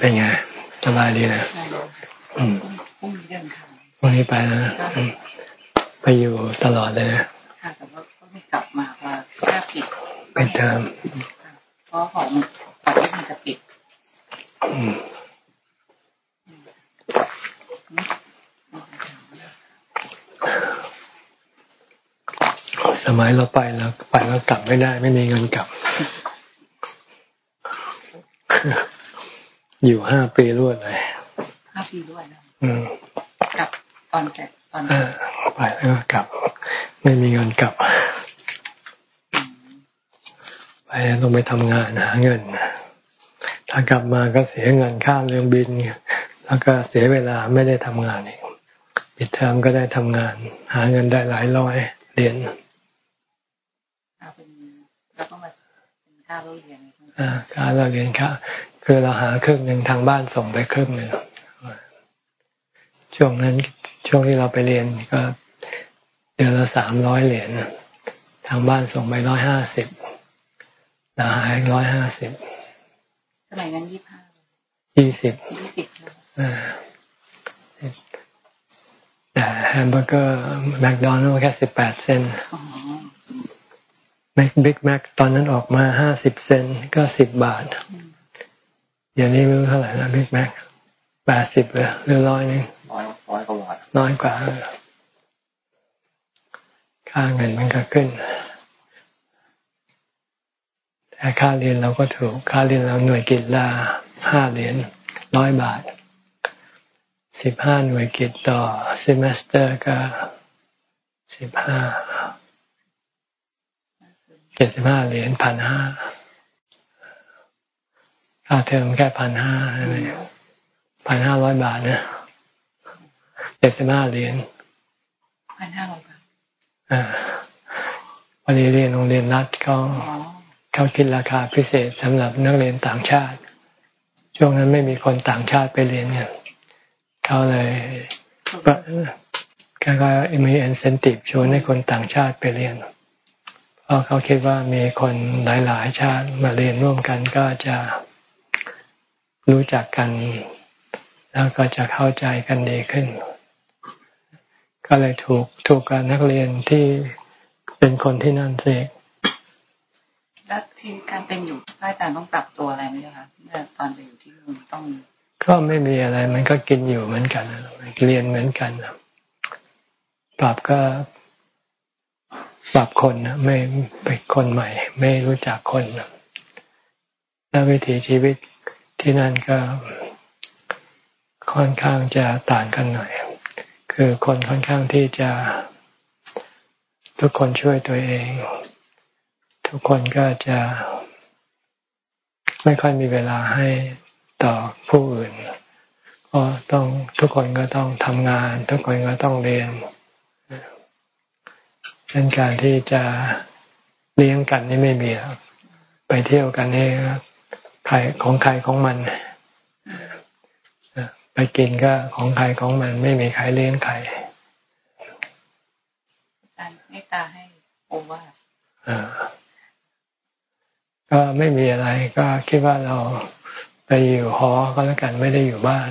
เป็นไงสบายดีนะอืมพรุ่งนี้เดินทางวันนี้ไปนะไปอยู่ตลอดเลยนะค่ะแต่ว่าก็ไม่กลับมาว่าแค่ปิดไปเติมเพราะของก่อนที่มันจะปิดสมัยเราไปแล้วไปแล้วกลับไม่ได้ ไม่มีเงินกลับ อยู่ห้าปีรวดเลยห้าปีรวดนะอืมกลับตอนแก่ตอนไปแล้วก็กลับ ไม่มีเงินกลับ ไปต้องไปทำงานหาเงิน ถ้ากลับมาก็เสียเงินค่าเรื่องบิน แล้วก็เสียเวลาไม่ได้ทำงานอีกปิดเทอมก็ได้ทำงาน หาเงินได้หลายร้อยเรียนแล้วก็มาเป็นค่าเราเรียนอ่าค่าเราเรียนค่า คือเราหาครึ่งหนึ่งทางบ้านส่งไปครึ่งหนึ่งช่วงนั้นช่วงที่เราไปเรียนก็เดือนละสามร้อยเหรียญทางบ้านส่งไปร้อยห้าสิบเราหายร้อยห้าสิบสมัยนั้นยี่ห้ายี่สิบยี่สิบแต่แฮมเบอร์เกอร์แมคโดนัลด์แค่สิบแปดเซนต์แม็กบิ๊กแม็กตอนนั้นออกมาห้าสิบเซนต์ก็สิบบาท เดี๋ยวนี้ไม่รู้เท่าไหร่นะบิ๊กแม็กแปดสิบเลยหรือร้อยนึงร้อยร้อยกว่าน้อยกว่าค่าเงินมันก็ขึ้น แต่ค่าเรียนเราก็ถูก ค่าเรียนเราหน่วยกิจละห้าเหรียญร้อยบาทสิบห้าหน่วยกิตต่อ semester ก็สิบห้าเจ็ดสิบห้าเหรียญพันห้า ค่าเทอมแค่พันห้าอะไรพันห้าร้อยบาทนะเจ็ดสิบห้าเหรียญพันห้าร้อยบาทอ่าวันนี้เรียนโรงเรียนรัฐเขาเขาคิดราคาพิเศษสำหรับนักเรียนต่างชาติ ช่วงนั้นไม่มีคนต่างชาติไปเรียนเนี่ยเขาเลยก็ก็มีอินเซนティブชวนให้คนต่างชาติไปเรียน เพราะเขาคิดว่ามีคนหลาย ๆ ชาติมาเรียนร่วมกันก็จะ รู้จักกัน แล้วก็จะเข้าใจกันดีขึ้น ก็เลยถูกถูกกับนักเรียนที่เป็นคนที่นั่นเสกแล้วที่การเป็นอยู่พระอาจารย์ต้องปรับตัวอะไรไหมคะเมื่อตอนไปอยู่ที่นู่นต้องก็ไม่มีอะไร มันก็กินอยู่เหมือนกันเรียนเหมือนกันปรับก็ปรับคนนะไม่เป็นคนใหม่ ไม่รู้จักคนแล้ววิถีชีวิต ที่นั่นก็ค่อนข้างจะต่างกันหน่อย คือคนค่อนข้างที่จะ ทุกคนช่วยตัวเอง ทุกคนก็จะ ไม่ค่อยมีเวลาให้ต่อผู้อื่นก็ต้องทุกคนก็ต้องทำงาน ทุกคนก็ต้องเรียนเช่นการที่จะเลี้ยงกันนี่ไม่มีไปเที่ยวกันนี่ ใครของใครของมันไปกินก็ของใครของมัน ไม่มีใครเลี้ยงใครการเมตตาให้โอวาก็ไม่มีอะไร ก็คิดว่าเราไปอยู่หอก็แล้วกันไม่ได้อยู่บ้าน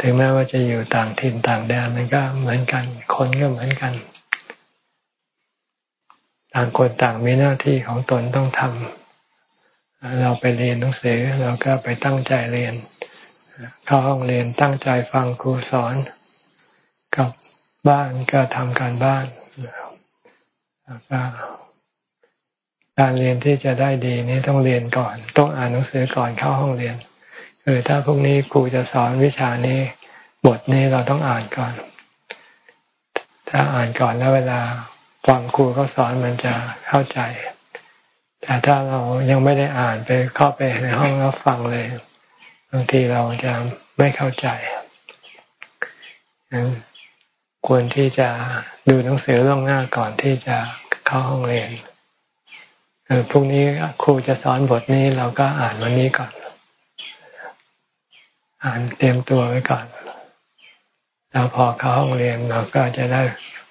ถึงแม้ว่าจะอยู่ต่างถิ่นต่างแดนมันก็เหมือนกัน คนก็เหมือนกัน ต่างคนต่างมีหน้าที่ของตนต้องทำ เราไปเรียนหนังสือเราก็ไปตั้งใจเรียน เข้าห้องเรียนตั้งใจฟังครูสอนกับบ้านก็ทำการบ้านแล้วก็การเรียนที่จะได้ดีนี้ต้องเรียนก่อน ต้องอ่านหนังสือก่อนเข้าห้องเรียนคือถ้าพรุ่งนี้ครูจะสอนวิชานี้บทนี้เราต้องอ่านก่อน ถ้าอ่านก่อนแล้วเวลาฟังครูเขาสอนมันจะเข้าใจ แต่ถ้าเรายังไม่ได้อ่านไปเข้าไปในห้องแล้วฟังเลยบางทีเราจะไม่เข้าใจควรที่จะดูหนังสือล่วงหน้าก่อนที่จะเข้าห้องเรียนพรุ่งนี้ครูจะสอนบทนี้เราก็อ่านวันนี้ก่อน อ่านเตรียมตัวไว้ก่อน แล้วพอเข้าห้องเรียนเราก็จะได้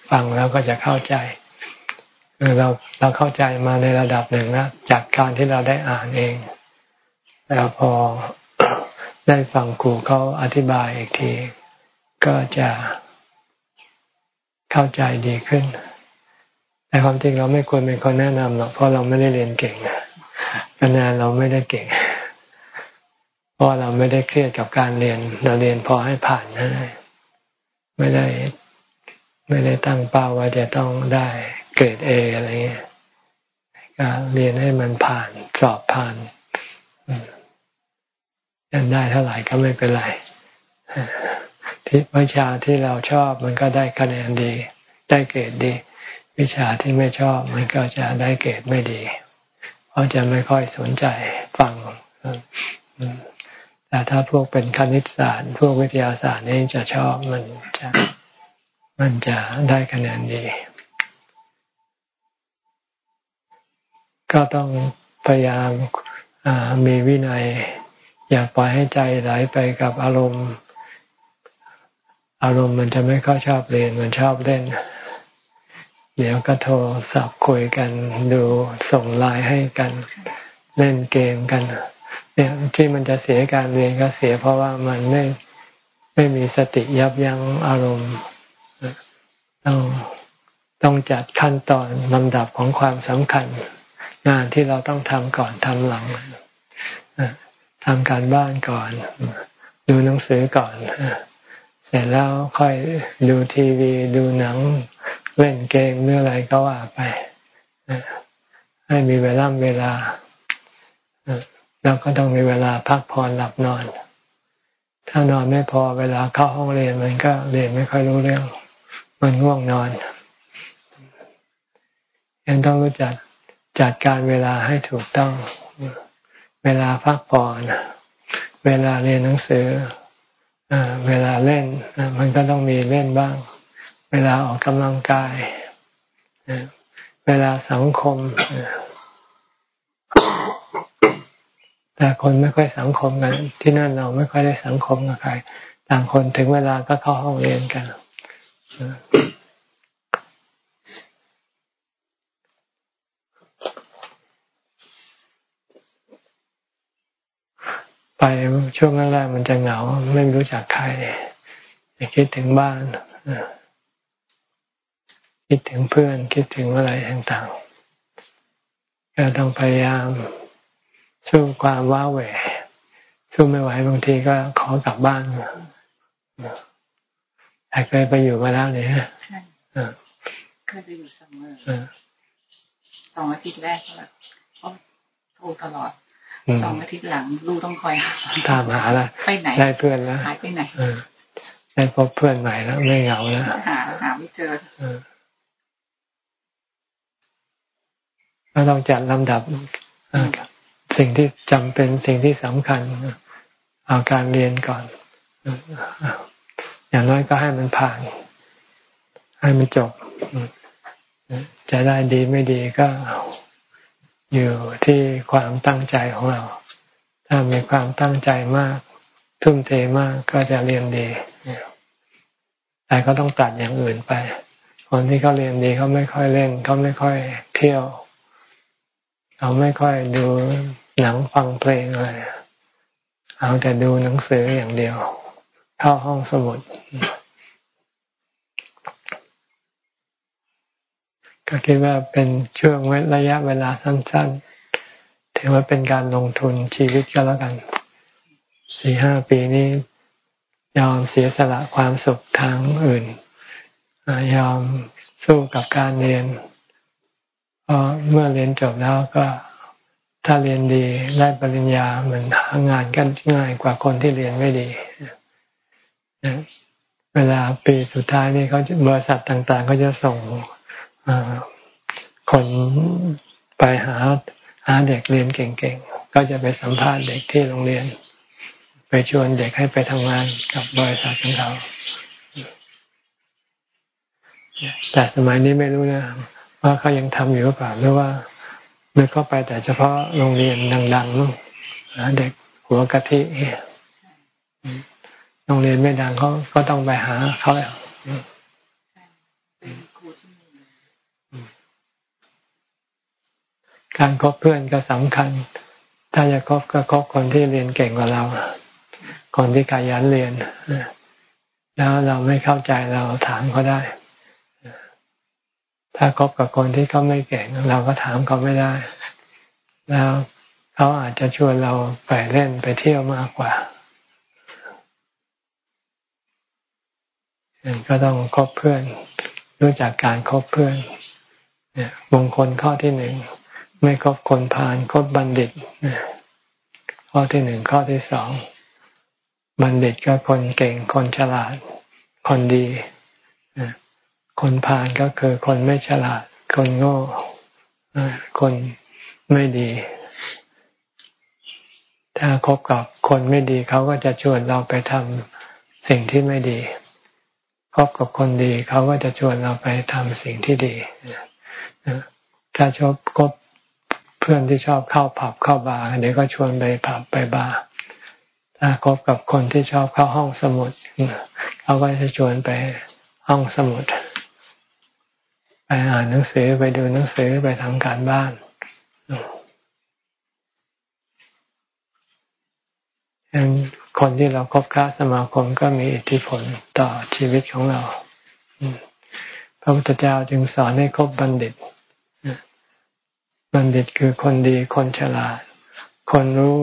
ฟังแล้วก็จะเข้าใจ เราเราเข้าใจมาในระดับหนึ่งนะจากการที่เราได้อ่านเอง แล้วพอได้ฟังครูเขาอธิบายอีกที ก็จะเข้าใจดีขึ้น แต่ความจริงเราไม่ควรเป็นคนแนะนำหรอกเพราะเราไม่ได้เรียนเก่งคะแนนเราไม่ได้เก่ง เพราะเราไม่ได้เครียดกับการเรียน เราเรียนพอให้ผ่านนั่นเองไม่ได้ ไม่ได้ตั้งเป้าว่าจะต้องได้ เกรดเออะไรเงี้ยก็เรียนให้มันผ่านสอบผ่านยันได้เท่าไหร่ก็ไม่เป็นไรที่วิชาที่เราชอบมันก็ได้คะแนนดี ได้เกรดดี วิชาที่ไม่ชอบมันก็จะได้เกรดไม่ดี เพราะจะไม่ค่อยสนใจฟังแต่ถ้าพวกเป็นคณิตศาสตร์ พวกวิทยาศาสตร์นี่จะชอบมันจะมันจะได้คะแนนดี ก็ต้องพยายามมีวินัย อย่าปล่อยให้ใจไหลไปกับอารมณ์ อารมณ์มันจะไม่ค่อยชอบเรียนมันชอบเล่น เดี๋ยวก็โทรศัพท์คุยกันดูส่งไลน์ให้กันเล่นเกมกัน เนี่ยที่มันจะเสียการเรียนก็เสียเพราะว่ามันไม่ไม่มีสติยับยั้งอารมณ์ต้องต้องจัดขั้นตอนลำดับของความสำคัญ งานที่เราต้องทำก่อนทำหลังทำการบ้านก่อน ดูหนังสือก่อน เสร็จแล้วค่อยดูทีวี ดูหนัง เล่นเกมเมื่ออะไรก็ว่าไป ให้มีเวลาเวลาแล้วก็ต้องมีเวลาพักผ่อนหลับนอน ถ้านอนไม่พอเวลาเข้าห้องเรียนมันก็เรียนไม่ค่อยรู้เรื่อง มันง่วงนอนยังต้องรู้จัก จัดการเวลาให้ถูกต้อง เวลาพักผ่อนเวลาเรียนหนังสือเวลาเล่นมันก็ต้องมีเล่นบ้าง เวลาออกกำลังกาย เวลาสังคม แต่คนไม่ค่อยสังคมกัน ที่นั่นเราไม่ค่อยได้สังคมกับใคร ต่างคนถึงเวลาก็เข้าห้องเรียนกัน ไปช่วงแรกๆมันจะเหงา ไม่รู้จักใครจะคิดถึงบ้านคิดถึงเพื่อนคิดถึงอะไรต่างๆก็ต้องพยายามสู้ความว้าเหวสู้ไม่ไหวบางทีก็ขอกลับบ้านแต่เคยไปอยู่มาแล้วเนี่ยใช่เคยไปอยู่เสมอสองอาทิตย์แรกก็แบบโทรตลอด สองอาทิตย์หลังลูกต้องคอยตามหาแล้วไปไหนได้เพื่อนแล้วหายไปไหนได้พบเพื่อนใหม่แล้วไม่เหงาแล้วหาหาไม่เจอก็ต้องจัดลำดับสิ่งที่จำเป็นสิ่งที่สำคัญเอาการเรียนก่อนอย่างน้อยก็ให้มันผ่าน ให้มันจบจะได้ดีไม่ดีก็ อยู่ที่ความตั้งใจของเรา ถ้ามีความตั้งใจมาก ทุ่มเทมากก็จะเรียนดี แต่ก็ต้องตัดอย่างอื่นไป คนที่เขาเรียนดีเขาไม่ค่อยเล่นเขาไม่ค่อยเที่ยวเขาไม่ค่อยดูหนังฟังเพลงอะไรเอาแต่ดูหนังสืออย่างเดียว เข้าห้องสมุด ก็คิดว่าเป็นช่วงระยะเวลาสั้น ๆ ถือว่าเป็นการลงทุนชีวิตก็แล้วกันสี่ห้าปีนี้ ยอมเสียสละความสุขทางอื่น ยอมสู้กับการเรียนเพราะเมื่อเรียนจบแล้วก็ถ้าเรียนดีได้ปริญญาเหมือนหางานกันง่ายกว่าคนที่เรียนไม่ดีเวลาปีสุดท้ายนี่เขาบริษัทต่าง ๆ ก็จะส่ง คนไปหาหาเด็กเรียนเก่งๆ ก็จะไปสัมภาษณ์เด็กที่โรงเรียน ไปชวนเด็กให้ไปทำงานกับบริษัทของเขาแต่สมัยนี้ไม่รู้นะว่าเขายังทำอยู่หรือเปล่าหรือว่านึกเข้าไปแต่เฉพาะโรงเรียนดังๆนู่นเด็กหัวกะทิโรงเรียนไม่ดังเขาก็ต้องไปหาเขาแล้ว การคบเพื่อนก็สำคัญ ถ้าจะคบก็คบคนที่เรียนเก่งกว่าเรา คนที่ขยันเรียน แล้วเราไม่เข้าใจเราถามเขาได้ ถ้าคบกับคนที่เขาไม่เก่ง เราก็ถามเขาไม่ได้ แล้วเขาอาจจะชวนเราไปเล่นไปเที่ยวมากกว่าก็ต้องคบเพื่อน รู้จักการคบเพื่อนเนี่ยมงคลข้อที่หนึ่ง ไม่คบคนพาลคบบัณฑิตข้อที่หนึ่งข้อที่สองบัณฑิตก็คนเก่งคนฉลาด คนดีคนพาลก็คือคนไม่ฉลาด คนโง่คนไม่ดี ถ้าคบกับคนไม่ดีเขาก็จะชวนเราไปทำสิ่งที่ไม่ดีคบกับคนดีเขาก็จะชวนเราไปทำสิ่งที่ดีถ้าชอบคบ เพื่อนที่ชอบเข้าผับเข้าบาร์เดี๋ยวก็ชวนไปผับไปบาร์ถ้าคบกับคนที่ชอบเข้าห้องสมุดเขาก็จะชวนไปห้องสมุดไปอ่านหนังสือไปดูหนังสือไปทำการบ้านยังคนที่เราคบค้าสมาคมก็มีอิทธิพลต่อชีวิตของเรา พระพุทธเจ้าจึงสอนให้คบบัณฑิต บัณฑิตคือคนดีคนฉลาด คนรู้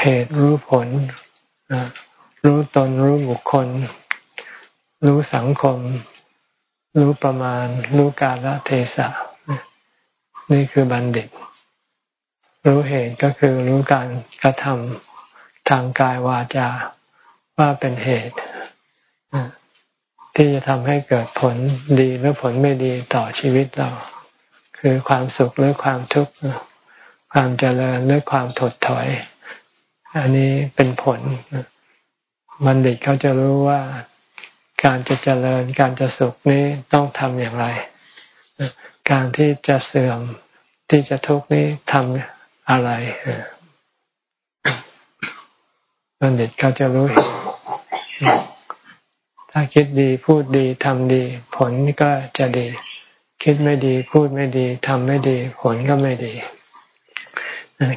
เหตุรู้ผล รู้ตนรู้บุคคล รู้สังคม รู้ประมาณ รู้กาลเทศะ นี่คือบัณฑิต รู้เหตุก็คือรู้การกระทำทางกายวาจาว่าเป็นเหตุที่จะทำให้เกิดผลดีหรือผลไม่ดีต่อชีวิตเรา คือความสุขหรือความทุกข์ความเจริญหรือความถดถอย อันนี้เป็นผลบัณฑิตเขาจะรู้ว่าการจะเจริญการจะสุขนี้ต้องทำอย่างไร การที่จะเสื่อมที่จะทุกข์นี้ทำอะไรบัณฑิตเขาจะรู้ถ้าคิดดีพูดดีทำดี ผลก็จะดี คิดไม่ดี พูดไม่ดีทำไม่ดี ผลก็ไม่ดี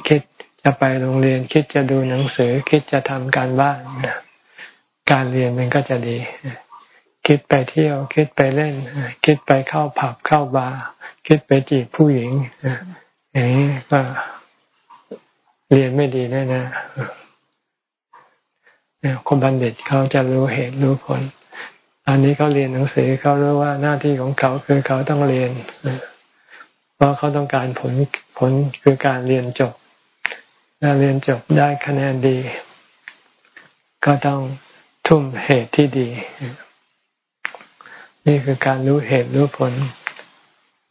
คิดจะไปโรงเรียนคิดจะดูหนังสือ คิดจะทำการบ้านการเรียนมันก็จะดี คิดไปเที่ยว คิดไปเล่น คิดไปเข้าผับเข้าบาร์คิดไปจีบผู้หญิงอย่างนี้ก็เรียนไม่ดีแน่ๆเนี่ยคนบัณฑิตเขาจะรู้เหตุรู้ผล อันนี้เขาเรียนหนังสือเขารู้ว่าหน้าที่ของเขาคือเขาต้องเรียน เพราะเขาต้องการผลผลคือการเรียนจบถ้าเรียนจบได้คะแนนดี ก็ต้องทุ่มเหตุที่ดี นี่คือการรู้เหตุรู้ผล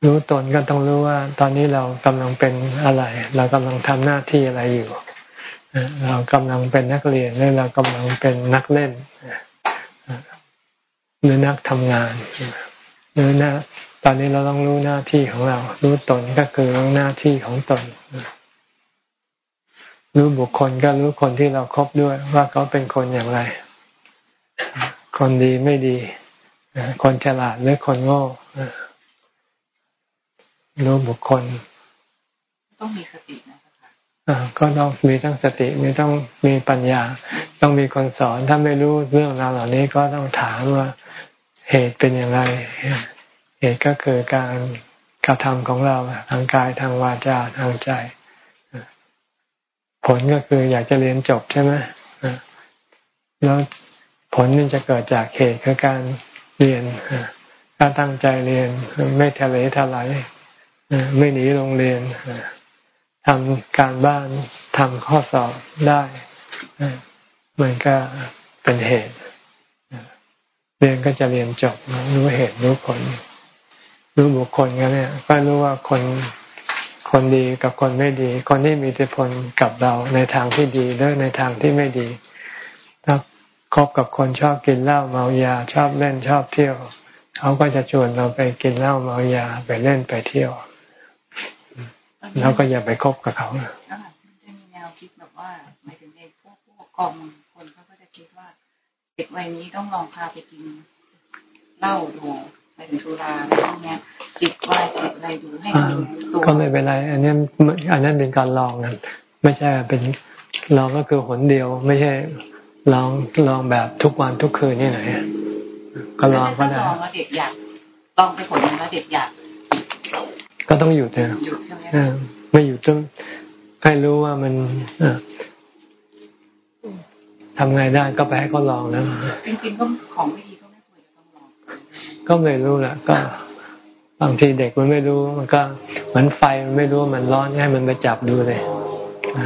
รู้ตนก็ต้องรู้ว่า ตอนนี้เรากำลังเป็นอะไร เรากำลังทำหน้าที่อะไรอยู่ เรากำลังเป็นนักเรียนหรือเรากำลังเป็นนักเล่น หรือนักทำงานหรือหน้าตอนนี้เราต้องรู้หน้าที่ของเรา รู้ตนก็คือรู้หน้าที่ของตน รู้บุคคลก็รู้คนที่เราครบด้วย ว่าเขาเป็นคนอย่างไร คนดีไม่ดี คนฉลาดหรือคนโง่รู้บุคคล ต้องมีสตินะก็ต้องมีทั้งสติมีต้องมีปัญญา ต้องมีคนสอนถ้าไม่รู้เรื่องราวเหล่านี้ก็ต้องถามว่า เหตุเป็นอย่างไร เหตุก็คือการกระทำของเราทางกายทางวาจาทางใจ ผลก็คืออยากจะเรียนจบใช่ไหมแล้วผลนี่จะเกิดจากเหตุคือการเรียนถ้าตั้งใจเรียนไม่ทะเลทลายไม่หนีโรงเรียนทำการบ้านทำข้อสอบได้ มันก็เป็นเหตุ เรียนก็จะเรียนจบรู้เหตุรู้ผล รู้บุคคลกันเนี่ยก็รู้ว่าคนคนดีกับคนไม่ดี คนที่มีอิทธิพลกับเราในทางที่ดีหรือในทางที่ไม่ดีถ้าคบกับคนชอบกินเหล้าเมายาชอบเล่นชอบเที่ยวเขาก็จะชวนเราไปกินเหล้าเมายาไปเล่นไปเที่ยวแล้วก็อย่าไปคบกับเขาจะมีแนวคิดแบบว่าหมายถึงในพวกพวกกองคนเขาก็จะคิดว่าเด็กวัยนี้ต้องลองพาไปกินเหล้าดูไปถึงสุราอะไรพวกนี้ติดว่าติดอะไรดูให้กินตัวก็ไม่เป็นไร อันนี้อันนั้นเป็นการลองนะไม่ใช่เป็นลองก็คือหนเดียว ไม่ใช่ลองลองแบบทุกวันทุกคืนนี่ไหนก็ลองก็ได้ลองแล้วเด็กอยากลองไปผลแล้วเด็กอยากก็ต้องหยุดนะหยุดใช่ไหมไม่หยุดต้องให้รู้ว่ามัน ทำไงได้ก็ไปให้เขาลองแล้วจริงๆก็ของไม่ดีก็ไม่ควรจะต้องลองก็ไม่รู้แหละก็บางทีเด็กมันไม่รู้มันก็เหมือนไฟมันไม่รู้มันร้อนให้มันไปจับดูเลย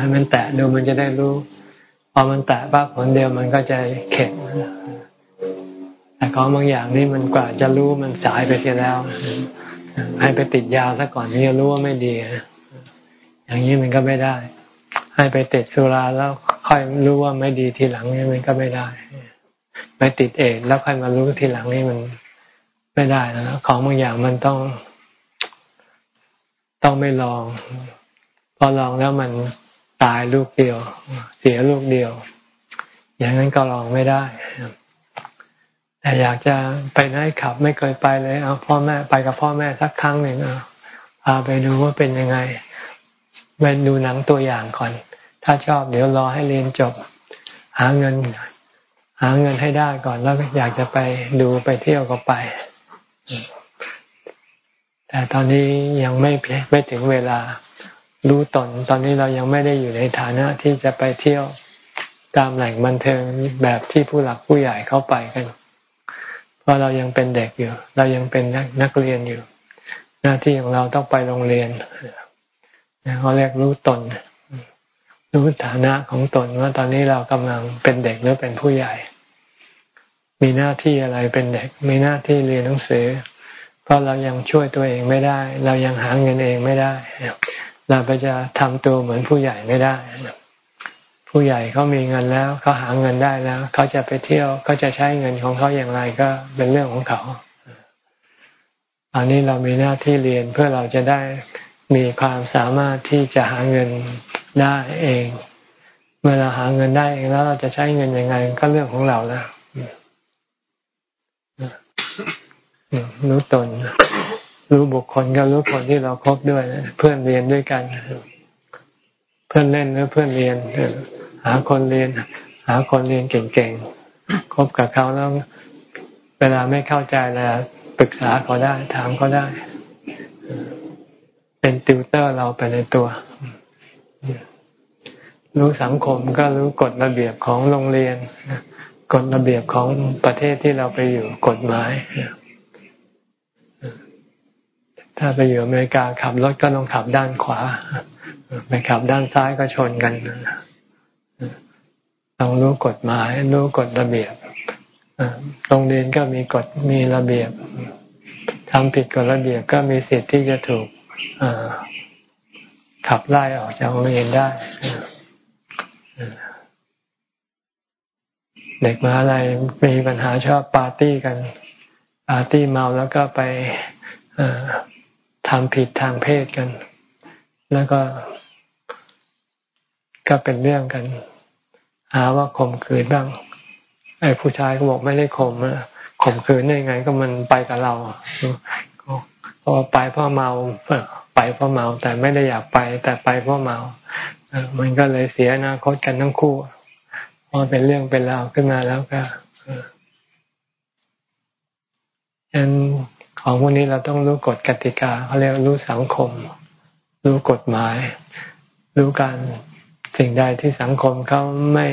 ให้มันแตะดูมันจะได้รู้ พอมันแตะปั๊บผลเดียวมันก็จะเข็ดแต่ของบางอย่างนี่มันกว่าจะรู้มันสายไปเสียแล้ว ให้ไปติดยาซะก่อนที่จะรู้ว่าไม่ดีอย่างนี้มันก็ไม่ได้ ให้ไปติดสุราแล้ว ค่อยรู้ว่าไม่ดีทีหลังนี่มันก็ไม่ได้ไปติดเองแล้วค่อยมารู้ทีหลังนี่มันไม่ได้แล้วของบางอย่างมันต้อง ต้องไม่ลอง พอลองแล้วมันตายลูกเดียว เสียลูกเดียว อย่างนั้นก็ลองไม่ได้แต่อยากจะไปไหนขับ ไม่เคยไปเลยเอาพ่อแม่ไปกับพ่อแม่สักครั้งหนึ่งเอาพาไปดูว่าเป็นยังไงไปดูหนังตัวอย่างก่อน ถ้าชอบเดี๋ยวรอให้เรียนจบ หาเงิน หาเงินให้ได้ก่อนแล้วอยากจะไปดูไปเที่ยวก็ไป แต่ตอนนี้ยังไม่ไม่ถึงเวลารู้ตน ตอนนี้เรายังไม่ได้อยู่ในฐานะที่จะไปเที่ยวตามแหล่งบันเทิงแบบที่ผู้หลักผู้ใหญ่เข้าไปกัน เพราะเรายังเป็นเด็กอยู่ เรายังเป็นนักนักเรียนอยู่ หน้าที่ของเราต้องไปโรงเรียนเขาเรียกรู้ตน รู้ฐานะของตนว่าตอนนี้เรากำลังเป็นเด็กหรือเป็นผู้ใหญ่ มีหน้าที่อะไรเป็นเด็ก มีหน้าที่เรียนหนังสือ เพราะเรายังช่วยตัวเองไม่ได้ เรายังหาเงินเองไม่ได้ เราไปจะทำตัวเหมือนผู้ใหญ่ไม่ได้ ผู้ใหญ่เขามีเงินแล้วเขาหาเงินได้แล้วเขาจะไปเที่ยวเขาจะใช้เงินของเขาอย่างไรก็เป็นเรื่องของเขาอันนี้เรามีหน้าที่เรียนเพื่อเราจะได้มีความสามารถที่จะหาเงิน ได้เอง เมื่อเราหาเงินได้เองแล้วเราจะใช้เงินยังไง ก็เรื่องของเราแล้วรู้ตน รู้บุคคลก็รู้คนที่เราครบด้วย เพื่อนเรียนด้วยกัน เพื่อนเล่นหรือเพื่อนเรียนหาคนเรียน หาคนเรียนเก่งๆคบกับเขาแล้ว เวลาไม่เข้าใจแล้วปรึกษาเขาได้ ถามเขาได้ เป็นติวเตอร์เราไปในตัว รู้สังคมก็รู้กฎระเบียบของโรงเรียนกฎระเบียบของประเทศที่เราไปอยู่กฎหมาย ถ้าไปอยู่อเมริกาขับรถก็ต้องขับด้านขวาไปขับด้านซ้ายก็ชนกันต้องรู้กฎหมาย รู้กฎระเบียบโรงเรียนก็มีกฎมีระเบียบทำผิดกฎระเบียบก็มีสิทธิ์ที่จะถูกขับไล่ออกจากโรงเรียนได้ เด็กมาอะไรมีปัญหาชอบปาร์ตี้กัน ปาร์ตี้เมาแล้วก็ไปทำผิดทางเพศกัน แล้วก็ก็เป็นเรื่องกัน หาว่าข่มขืนบ้าง ไอ้ผู้ชายก็บอกไม่ได้ข่มข่มขืนได้ไง ก็มันไปกับเราพอไปเพราะเมาไปเพราะเมา แต่ไม่ได้อยากไป แต่ไปเพราะเมา มันก็เลยเสียอนาคตกันทั้งคู่พอเป็นเรื่องเป็นราวขึ้นมาแล้วก็ฉะนั้นของพวกนี้เราต้องรู้กฎกติกาเขาเรียกรู้สังคม รู้กฎหมาย รู้การสิ่งใดที่สังคมเขาไม่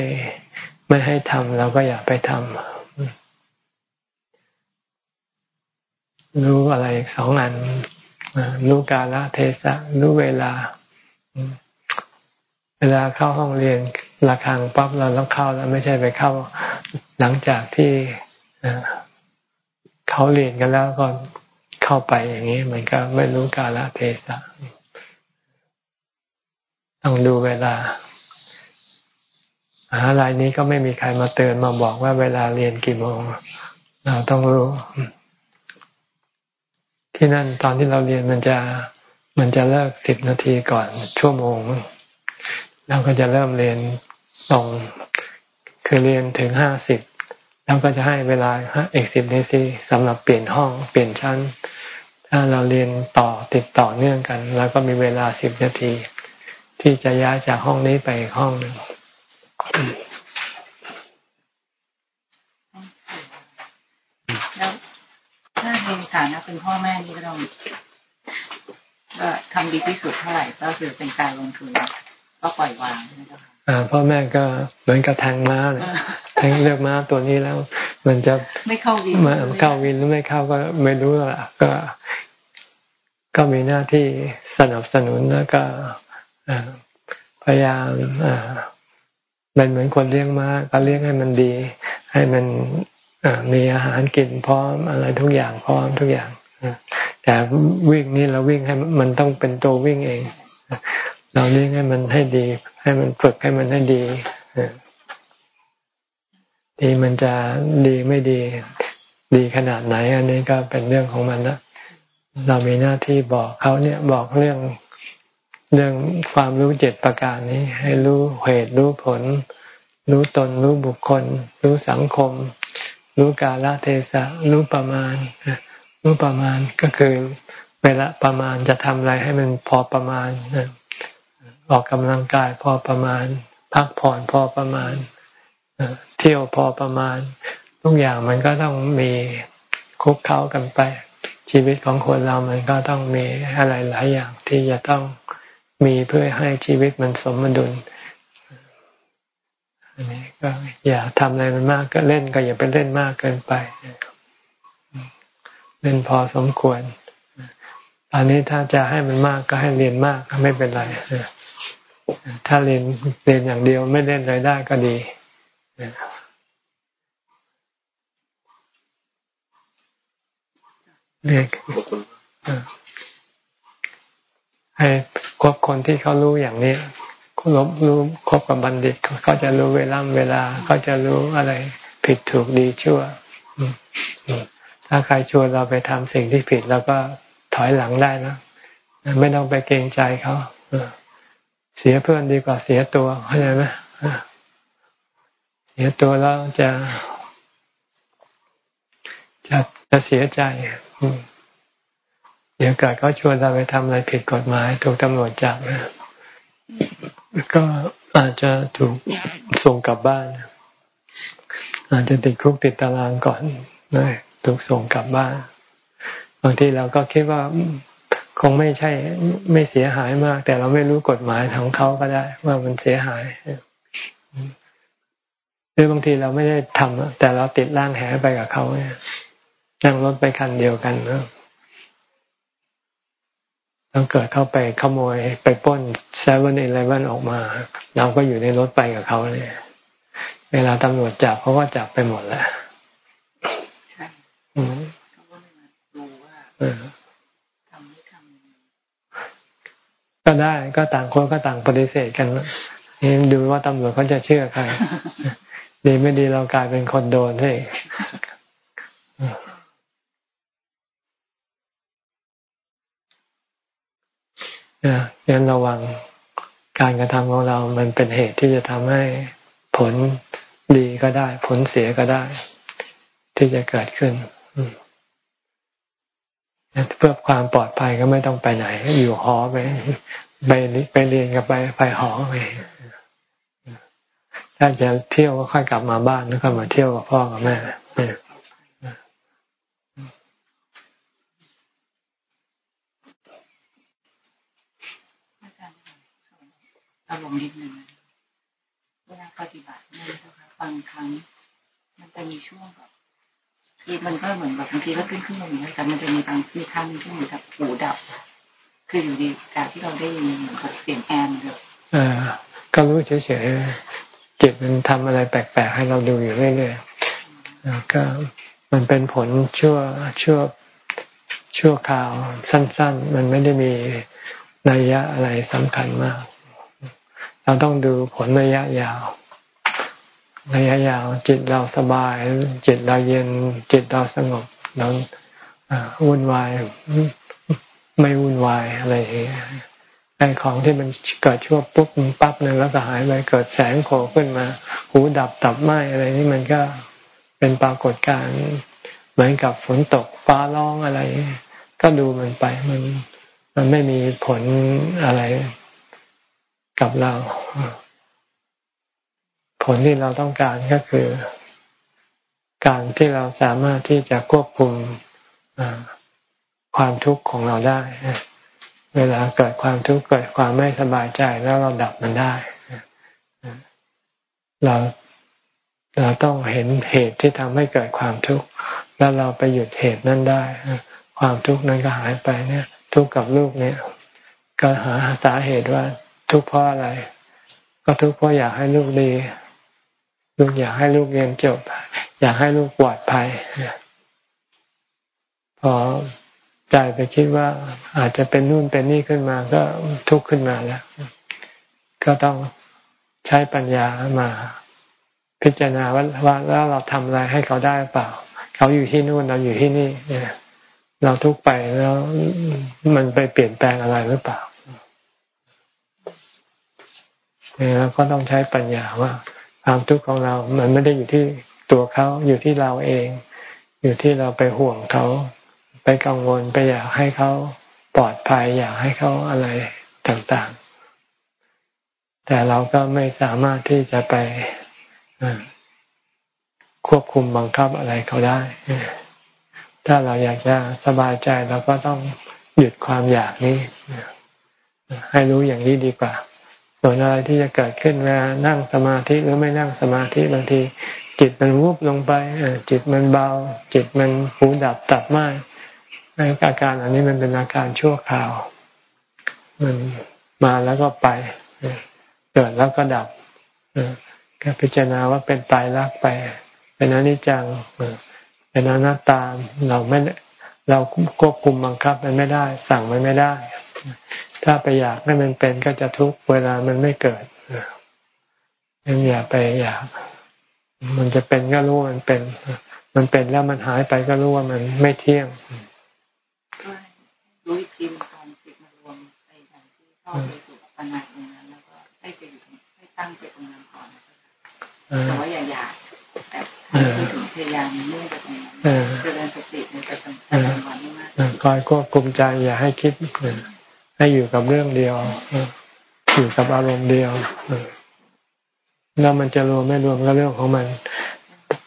ไม่ให้ทำเราก็อย่าไปทำรู้อะไรสองอันรู้กาลเทศะรู้เวลา เวลาเข้าห้องเรียนระฆังปั๊บเราต้องเข้าแล้วไม่ใช่ไปเข้าหลังจากที่เขาเรียนกันแล้วก็เข้าไปอย่างนี้ มันก็ไม่รู้กาลเทศะต้องดูเวลาหาลัยนี้ก็ไม่มีใครมาเตือนมาบอกว่าเวลาเรียนกี่โมง เราต้องรู้ ที่นั่นตอนที่เราเรียนมันจะมันจะเลิกสิบนาทีก่อนชั่วโมง แล้วก็จะเริ่มเรียนตรงคือเรียนถึงห้าสิบแล้วก็จะให้เวลาอีกสิบนาทีสำหรับเปลี่ยนห้องเปลี่ยนชั้น ถ้าเราเรียนต่อติดต่อเนื่องกัน แล้วก็มีเวลาสิบนาที ที่จะย้ายจากห้องนี้ไปห้องหนึ่งแล้วถ้าในฐานะเป็นพ่อแม่นี่ก็ต้องก็ทำดีที่สุดเท่าไหร่ก็คือเป็นการลงทุน ก็ปล่อยวางนะครับอ่าพ่อแม่ก็เหมือนกับแทงม้าเลยแทงเลือกม้าตัวนี้แล้ว มันจะไม่เข้าวินมาเข้าวินหรือไม่เข้าก็ไม่รู้ละก็ ก็มีหน้าที่สนับสนุนแล้วก็พยายามเป็นเหมือนคนเลี้ยงม้าก็เลี้ยงให้มันดี ให้มันมีอาหารกินพร้อมอะไรทุกอย่างพร้อมทุกอย่างแต่วิ่งนี่เราวิ่งให้มันต้องเป็นตัววิ่งเอง เราเลี้ยงให้มันให้ดี ให้มันฝึกให้มันให้ดีดีมันจะดีไม่ดี ดีขนาดไหน อันนี้ก็เป็นเรื่องของมันนะเรามีหน้าที่บอกเขาเนี่ยบอกเรื่องเรื่องความรู้เจ็ดประการนี้ ให้รู้เหตุรู้ผล รู้ตนรู้บุคคล รู้สังคม รู้กาลเทศะรู้ประมาณ รู้ประมาณก็คือเวลาประมาณจะทำอะไรให้มันพอประมาณ ออกกำลังกายพอประมาณ พักผ่อนพอประมาณเที่ยวพอประมาณ ทุกอย่างมันก็ต้องมีคุกเข้ากันไป ชีวิตของคนเรามันก็ต้องมีอะไรหลายอย่างที่จะต้องมีเพื่อให้ชีวิตมันสมดุลอันนี้ก็อย่าทำอะไรมันมากก็เล่นก็อย่าไปเล่นมากเกินไป เล่นพอสมควร อันนี้ถ้าจะให้มันมากก็ให้เรียนมากก็ไม่เป็นไร ถ้าเรียนเรียนอย่างเดียวไม่เล่นอะไรได้ก็ดีเรียกให้คบคนที่เขารู้อย่างนี้คบรู้คบกับบัณฑิตเขาจะรู้เวลาเวลาเขาจะรู้อะไรผิดถูกดีชั่วถ้าใครชวนเราไปทำสิ่งที่ผิดเราก็ถอยหลังได้นะไม่ต้องไปเกรงใจเขาเเสียเพื่อนดีกว่าเสียตัวเข้าใจไหมเสียตัวแล้วจะจะจะเสียใจเดี๋ยวเกิดเขาชวนเราไปทำอะไรผิดกฎหมาย ถูกตำรวจจับนะก็อาจจะถูกส่งกลับบ้าน อาจจะติดคุกติดตารางก่อนนะถูกส่งกลับบ้านบางทีเราก็คิดว่า คงไม่ใช่ไม่เสียหายมาก แต่เราไม่รู้กฎหมายของเขาก็ได้ ว่ามันเสียหายหรือบางทีเราไม่ได้ทำแต่เราติดร่างแหไปกับเขาเนี่ยนั่งรถไปคันเดียวกันเนอะต้องเกิดเข้าไปขโมยไปป้นเซเว่นอีเลฟเว่นออกมา เราก็อยู่ในรถไปกับเขาเนี่ยเวลาตำรวจจับเขาก็จับไปหมดแล้ว ก็ได้ก็ต่างคนก็ต่างปฏิเสธกันนี่ดูว่าตำรวจเขาจะเชื่อใครดีไม่ดีเรากลายเป็นคนโดนให้นะยันระวังการกระทำของเรา มันเป็นเหตุที่จะทำให้ผลดีก็ได้ ผลเสียก็ได้ ที่จะเกิดขึ้น เพื่อความปลอดภัยก็ไม่ต้องไปไหน อยู่หอไปไปไปเรียนกับไปไปหอไปถ้าจะเที่ยวก็ค่อยกลับมาบ้านแล้วก็มาเที่ยวกับพ่อกับแม่อารมณ์นิดนึงเวลาปฏิบัติเนี่ยนะคะบางครั้งมันจะมีช่วงแบบ คือมันก็เหมือนแบบบางทีก็ขึ้นขึ้นลงอย่างนี้แต่มันจะมีบางที่ขั้นที่เหมือนกับหูดับ คืออยู่ดีการที่เราได้ยินเหมือนกับเสียงแอนเลยอ่าก็รู้เฉยๆจิตมันทำอะไรแปลกๆให้เราดูอยู่เรื่อยๆก็มันเป็นผลชั่วชั่วชั่วคราวสั้น ๆ มันไม่ได้มีนัยยะอะไรสำคัญมาก เราต้องดูผลระยะยาว ระยะยาวจิตเราสบาย จิตเราเย็นจิตเราสงบเราวุ่นวายไม่วุ่นวายอะไรอย่างเงี้ยไอ้ของที่มันเกิดชั่วปุ๊บปั๊บหนึ่งแล้วก็หายไปเกิดแสงโผล่ขึ้นมา หูดับตับไหมอะไรนี่มันก็เป็นปรากฏการณ์เหมือนกับฝนตกฟ้าร้องอะไร ก็ดูมันไปมันมันไม่มีผลอะไรกับเรา ผลที่เราต้องการก็คือ การที่เราสามารถที่จะควบคุมความทุกข์ของเราได้ เวลาเกิดความทุกข์เกิดความไม่สบายใจแล้วเราดับมันได้ เราเราต้องเห็นเหตุที่ทำให้เกิดความทุกข์แล้วเราไปหยุดเหตุนั้นได้ ความทุกข์นั้นก็หายไปเนี่ย ทุกข์กับลูกเนี่ย ก็หาสาเหตุว่าทุกข์เพราะอะไร ก็ทุกข์เพราะอยากให้ลูกดี ลูกอยากให้ลูกเรียนจบ อยากให้ลูกปลอดภัยพอใจไปคิดว่าอาจจะเป็นนู่นเป็นนี่ขึ้นมาก็ทุกข์ขึ้นมาแล้ว ก็ต้องใช้ปัญญามาพิจารณาว่าว่าแล้วเราทำอะไรให้เขาได้เปล่า เขาอยู่ที่นู่นเราอยู่ที่นี่เนี่ยเราทุกไปแล้วมันไปเปลี่ยนแปลงอะไรหรือเปล่าเนี่ยก็ต้องใช้ปัญญาว่า ความทุกข์ของเรา มันไม่ได้อยู่ที่ตัวเขาอยู่ที่เราเอง อยู่ที่เราไปห่วงเขาไปกังวลไปอยากให้เขาปลอดภัยอยากให้เขาอะไรต่างๆ แต่เราก็ไม่สามารถที่จะไปควบคุมบังคับอะไรเขาได้ ถ้าเราอยากจะสบายใจเราก็ต้องหยุดความอยากนี้ ให้รู้อย่างนี้ดีกว่า ส่วนอะไรที่จะเกิดขึ้นเวลานั่งสมาธิหรือไม่นั่งสมาธิบางที จิตมันวุบลงไปจิตมันเบา จิตมันหูดับตัดไม้อาการอันนี้มันเป็นอาการชั่วคราว มันมาแล้วก็ไปเกิดแล้วก็ดับก็พิจารณาว่าเป็นตายรักไป เป็นอนิจจังเป็นอนัตตาเราไม่เราควบคุมบังคับมันไม่ได้ สั่งมันไม่ได้ ถ้าไปอยากให้มันเป็นก็จะทุกเวลามันไม่เกิดยังอย่าไปอยาก มันจะเป็นก็รู้มันเป็น มันเป็นแล้วมันหายไปก็รู้ว่ามันไม่เที่ยงรู้อีกทีตอนจิตมารวมไปอย่างที่เข้าไปสู่ปัญญาตรงนั้นแล้วก็ให้ไปอยู่ให้ตั้งใจตรงนั้นก่อนแต่ว่าอย่าอยากแต่ให้ถึงพยายามมุ่งไปตรงนั้นเจริญสติในประจำวันนี้มากคอยควบคุมใจอย่าให้คิด ให้อยู่กับเรื่องเดียว อยู่กับอารมณ์เดียวแล้วมันจะรวมไม่รวมก็เรื่องของมัน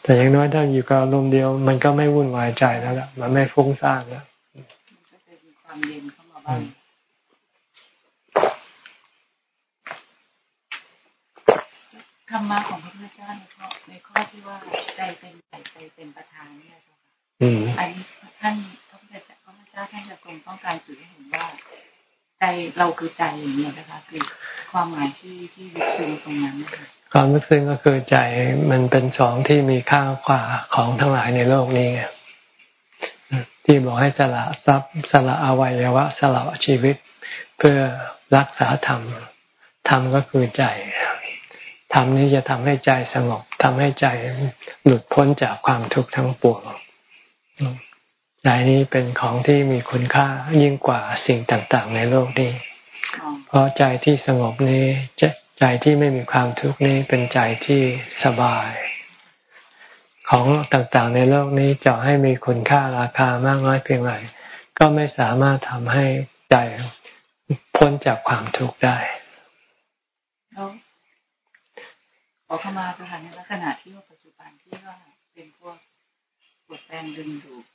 แต่อย่างน้อยถ้าอยู่กับอารมณ์เดียว มันก็ไม่วุ่นวายใจแล้วล่ะมันไม่ฟุ้งซ่านแล้วความเย็นเข้ามาบ้างธรรมะของพระพุทธเจ้าในข้อในข้อที่ว่าใจเป็นใหญ่ใจเป็นประธานเนี่ยค่ะอันนี้ท่านพระพุทธเจ้าพระพุทธเจ้าท่านจะทรงต้องการสื่อให้เห็นว่า ใจเราคือใจอย่างนี้นะคะคือความหมายที่ที่ลึกซึ้งตรงนั้นนะคะความลึกซึ้งก็คือใจมันเป็นสองที่มีค่ากว่าของทั้งหลายในโลกนี้ไงที่บอกให้สละทรัพย์สละอวัยวะสละชีวิต เพื่อรักษาธรรมธรรมก็คือใจธรรมนี้จะทำให้ใจสงบทำให้ใจหลุดพ้นจากความทุกข์ทั้งปวง ใจนี้เป็นของที่มีคุณค่ายิ่งกว่าสิ่งต่างๆ ในโลกนี้ เพราะใจที่สงบนี้ใจที่ไม่มีความทุกข์นี้เป็นใจที่สบาย ของต่างๆ ในโลกนี้จะให้มีคุณค่าราคามากน้อยเพียงไรก็ไม่สามารถทำให้ใจพ้นจากความทุกข์ได้ขอเข้ามาสถานในลักษณะที่ว่าปัจจุบันที่ว่าเป็นพวกปวดแปลงดึงดูด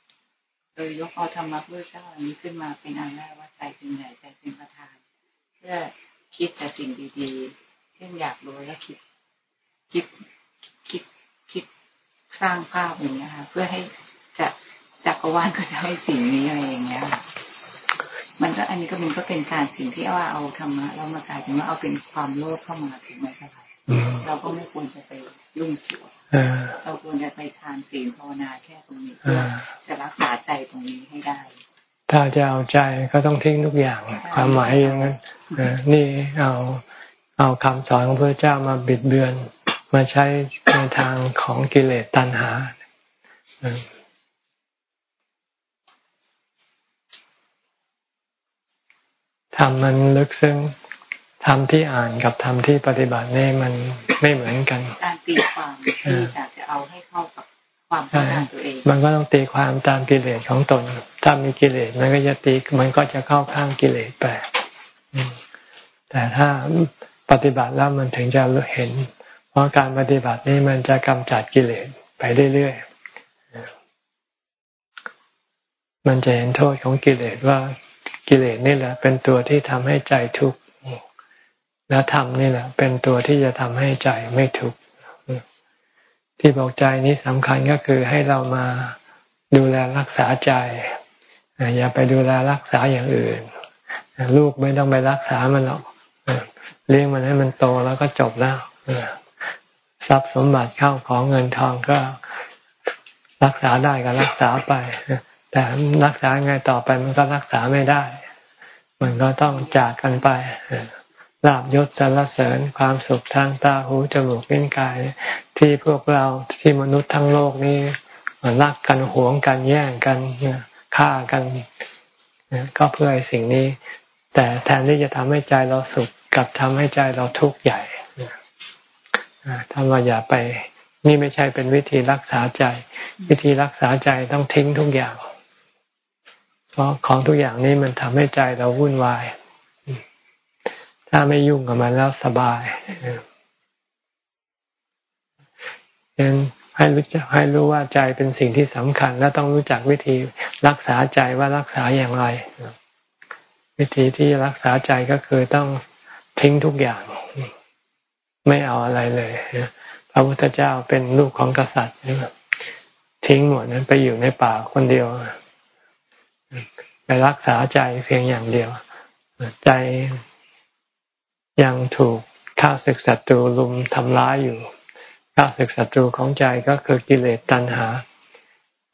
โด ยยกเอาธรรมะเพื่อเจ้าอันนี้ขึ้นมาเป็นอันแรกว่าใจเป็นใหญ่ใจเป็นประธาน เพื่อคิดแต่สิ่งดีๆ เช่นอยากรวยแล้วคิด คิดคิดคิดสร้างภาพอย่างเงี้ยค่ะเพื่อให้จะจักรวาลก็จะให้สิ่งนี้อะไรอย่างเงี้ยมันก็อันนี้ก็มันก็เป็นการสิ่งที่ว่าเอาธรรมะแล้วมากลายเป็นว่าเอาเป็นความโลภเข้ามาถึงไหมคะเราก็ไม่ควรจะไป ยุ่งเกี่ยวเราควรจะไปทานศีลภาวนาแค่ตรงนี้เพื่อจะรักษาใจตรงนี้ให้ได้ ถ้าจะเอาใจก็ต้องทิ้งทุกอย่าง ความหมายอย่างนั้นนี่เอาเอาคำสอนของพระเจ้ามาบิดเบือน มาใช้ในทางของกิเลสตัณหาทำมันลึกซึ้ง ทำที่อ่านกับทำที่ปฏิบัตินี่มันไม่เหมือนกัน การตีความที่จะเอาให้เข้ากับความต้องการตัวเอง มันก็ต้องตีความตามกิเลสของตน ถ้ามีกิเลสมันก็จะตีมันก็จะเข้าข้างกิเลสไปแต่ถ้าปฏิบัติแล้วมันถึงจะเห็น เพราะการปฏิบัตินี้มันจะกำจัดกิเลสไปเรื่อยๆมันจะเห็นโทษของกิเลสว่ากิเลสนี่แหละ เป็นตัวที่ทำให้ใจทุกข์ และธรรมนี่แหละ เป็นตัวที่จะทำให้ใจไม่ทุกข์ที่บอกใจนี้สำคัญก็คือให้เรามาดูแลรักษาใจอย่าไปดูแลรักษาอย่างอื่น ลูกไม่ต้องไปรักษามันหรอกเลี้ยงมันให้มันโตแล้วก็จบแล้วทรัพย์สมบัติเข้าของเงินทองก็รักษาได้ก็รักษาไป แต่รักษาไงต่อไปมันก็รักษาไม่ได้ มันก็ต้องจากกันไป ลาบยศสรรเสริญความสุขทางตาหูจมูกลิ้นกาย ที่พวกเราที่มนุษย์ทั้งโลกนี้รักกันหวงกันแย่งกันฆ่ากันก็เพื่อสิ่งนี้ แต่แทนที่จะทำให้ใจเราสุขกับทำให้ใจเราทุกข์ใหญ่ถ้าเราอย่าไป นี่ไม่ใช่เป็นวิธีรักษาใจ วิธีรักษาใจต้องทิ้งทุกอย่าง เพราะของทุกอย่างนี้มันทำให้ใจเราวุ่นวาย ถ้าไม่ยุ่งกับมันแล้วสบายยังให้รู้จักให้รู้ว่าใจเป็นสิ่งที่สำคัญ และต้องรู้จักวิธีรักษาใจว่ารักษาอย่างไร วิธีที่รักษาใจก็คือต้องทิ้งทุกอย่าง ไม่เอาอะไรเลยพระพุทธเจ้าเป็นลูกของกษัตริย์ทิ้งหมดนั้นไปอยู่ในป่าคนเดียวไปรักษาใจเพียงอย่างเดียว ใจ ยังถูกข้าศึกศัตรูลุมทำร้ายอยู่ข้าศึกศัตรูของใจก็คือกิเลสตัณหา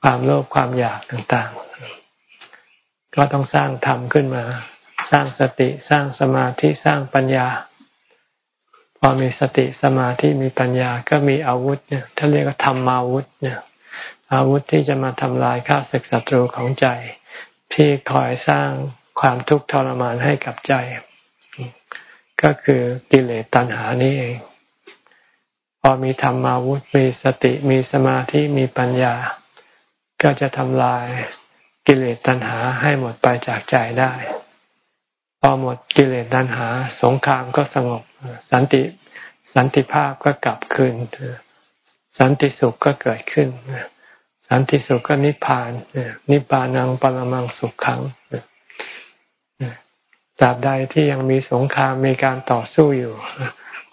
ความโลภความอยากต่างๆ ก็ต้องสร้างธรรมขึ้นมา สร้างสติสร้างสมาธิสร้างปัญญา พอมีสติสมาธิมีปัญญาก็มีอาวุธเนี่ยท่านเรียกว่าธรรมาวุธเนี่ยอาวุธที่จะมาทำลายข้าศึกศัตรูของใจ ที่คอยสร้างความทุกข์ทรมานให้กับใจ ก็คือกิเลสตัณหานี้เอง พอมีธรรมาวุธมีสติมีสมาธิมีปัญญา ก็จะทำลายกิเลสตัณหาให้หมดไปจากใจได้ พอหมดกิเลสตัณหา สงครามก็สงบสันติสันติภาพก็กลับคืนสันติสุขก็เกิดขึ้น สันติสุขก็นิพพานนิพพานังปรมังสุขขัง ตราบใดที่ยังมีสงครามมีการต่อสู้อยู่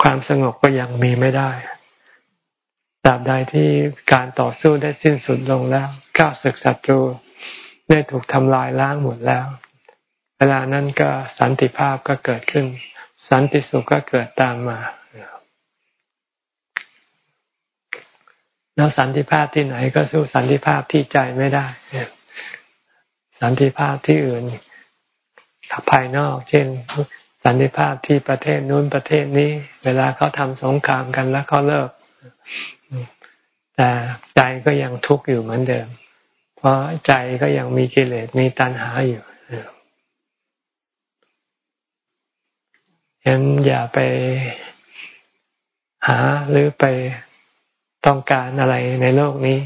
ความสงบก็ยังมีไม่ได้ตราบใดที่การต่อสู้ได้สิ้นสุดลงแล้วก้าศึกศัตรูได้ถูกทำลายล้างหมดแล้ว เวลานั้นก็สันติภาพก็เกิดขึ้น สันติสุขก็เกิดตามมา แล้วสันติภาพที่ไหนก็สู้สันติภาพที่ใจไม่ได้ สันติภาพที่อื่น ภายนอก เช่นสันติภาพที่ประเทศนู้นประเทศนี้ เวลาเขาทำสงครามกันแล้วเขาเลิก แต่ใจก็ยังทุกข์อยู่เหมือนเดิม เพราะใจก็ยังมีกิเลสมีตัณหาอยู่ฉะนั้นอย่าไปหาหรือไปต้องการอะไรในโลกนี้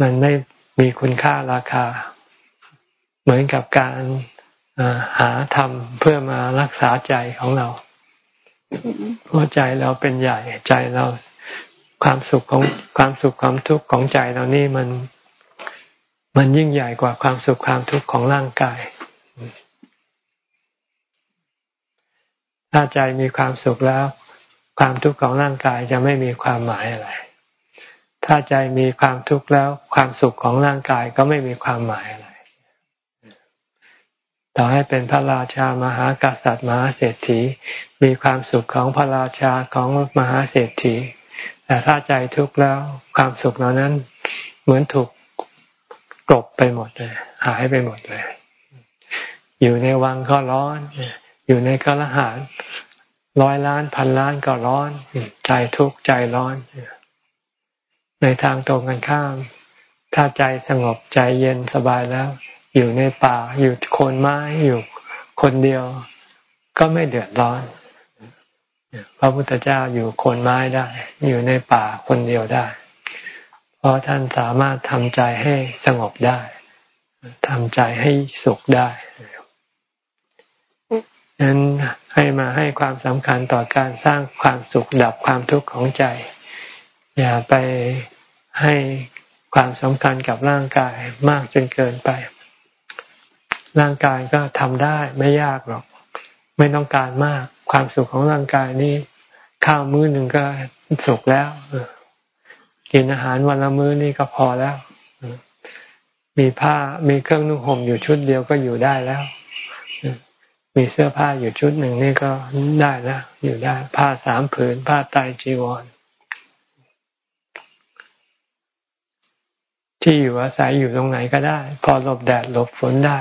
มันไม่มีคุณค่าราคา เหมือนกับการ หาธรรมเพื่อมารักษาใจของเราเพราะใจเราเป็นใหญ่ใจเราความสุขของความสุขความทุกข์ของใจเรานี่มัน มันยิ่งใหญ่กว่าความสุขความทุกข์ของร่างกาย ถ้าใจมีความสุขแล้ว ความทุกข์ของร่างกายจะไม่มีความหมายอะไร ถ้าใจมีความทุกข์แล้ว ความสุขของร่างกายก็ไม่มีความหมายอะไร ต่อให้เป็นพระราชามหากษัตริย์มหาเศรษฐี มีความสุขของพระราชาของมหาเศรษฐี แต่ถ้าใจทุกข์แล้วความสุขเหล่านั้นเหมือนถูกกลบไปหมดเลยหายไปหมดเลย อยู่ในวังก็ร้อน อยู่ในกระหารร้อยล้านพันล้านก็ร้อน ใจทุกข์ใจร้อน ในทางตรงกันข้าม ถ้าใจสงบใจเย็นสบายแล้ว อยู่ในป่า อยู่โคนไม้อยู่คนเดียวก็ไม่เดือดร้อน พระพุทธเจ้าอยู่โคนไม้ได้ อยู่ในป่าคนเดียวได้ เพราะท่านสามารถทำใจให้สงบได้ทำใจให้สุขได้ดังนั้นให้มาให้ความสำคัญต่อการสร้างความสุขดับความทุกข์ของใจ อย่าไปให้ความสำคัญกับร่างกายมากจนเกินไป ร่างกายก็ทำได้ไม่ยากหรอก ไม่ต้องการมาก ความสุขของร่างกายนี้ข้าวมื้อหนึ่งก็สุขแล้วกินอาหารวันละมื้อนี่ก็พอแล้ว มีผ้ามีเครื่องนุ่งห่มอยู่ชุดเดียวก็อยู่ได้แล้ว มีเสื้อผ้าอยู่ชุดหนึ่งนี่ก็ได้แล้วอยู่ได้ ผ้าสามผืน ผ้าไตจีวร ที่อยู่อาศัยอยู่ตรงไหนก็ได้ พอหลบแดดหลบฝนได้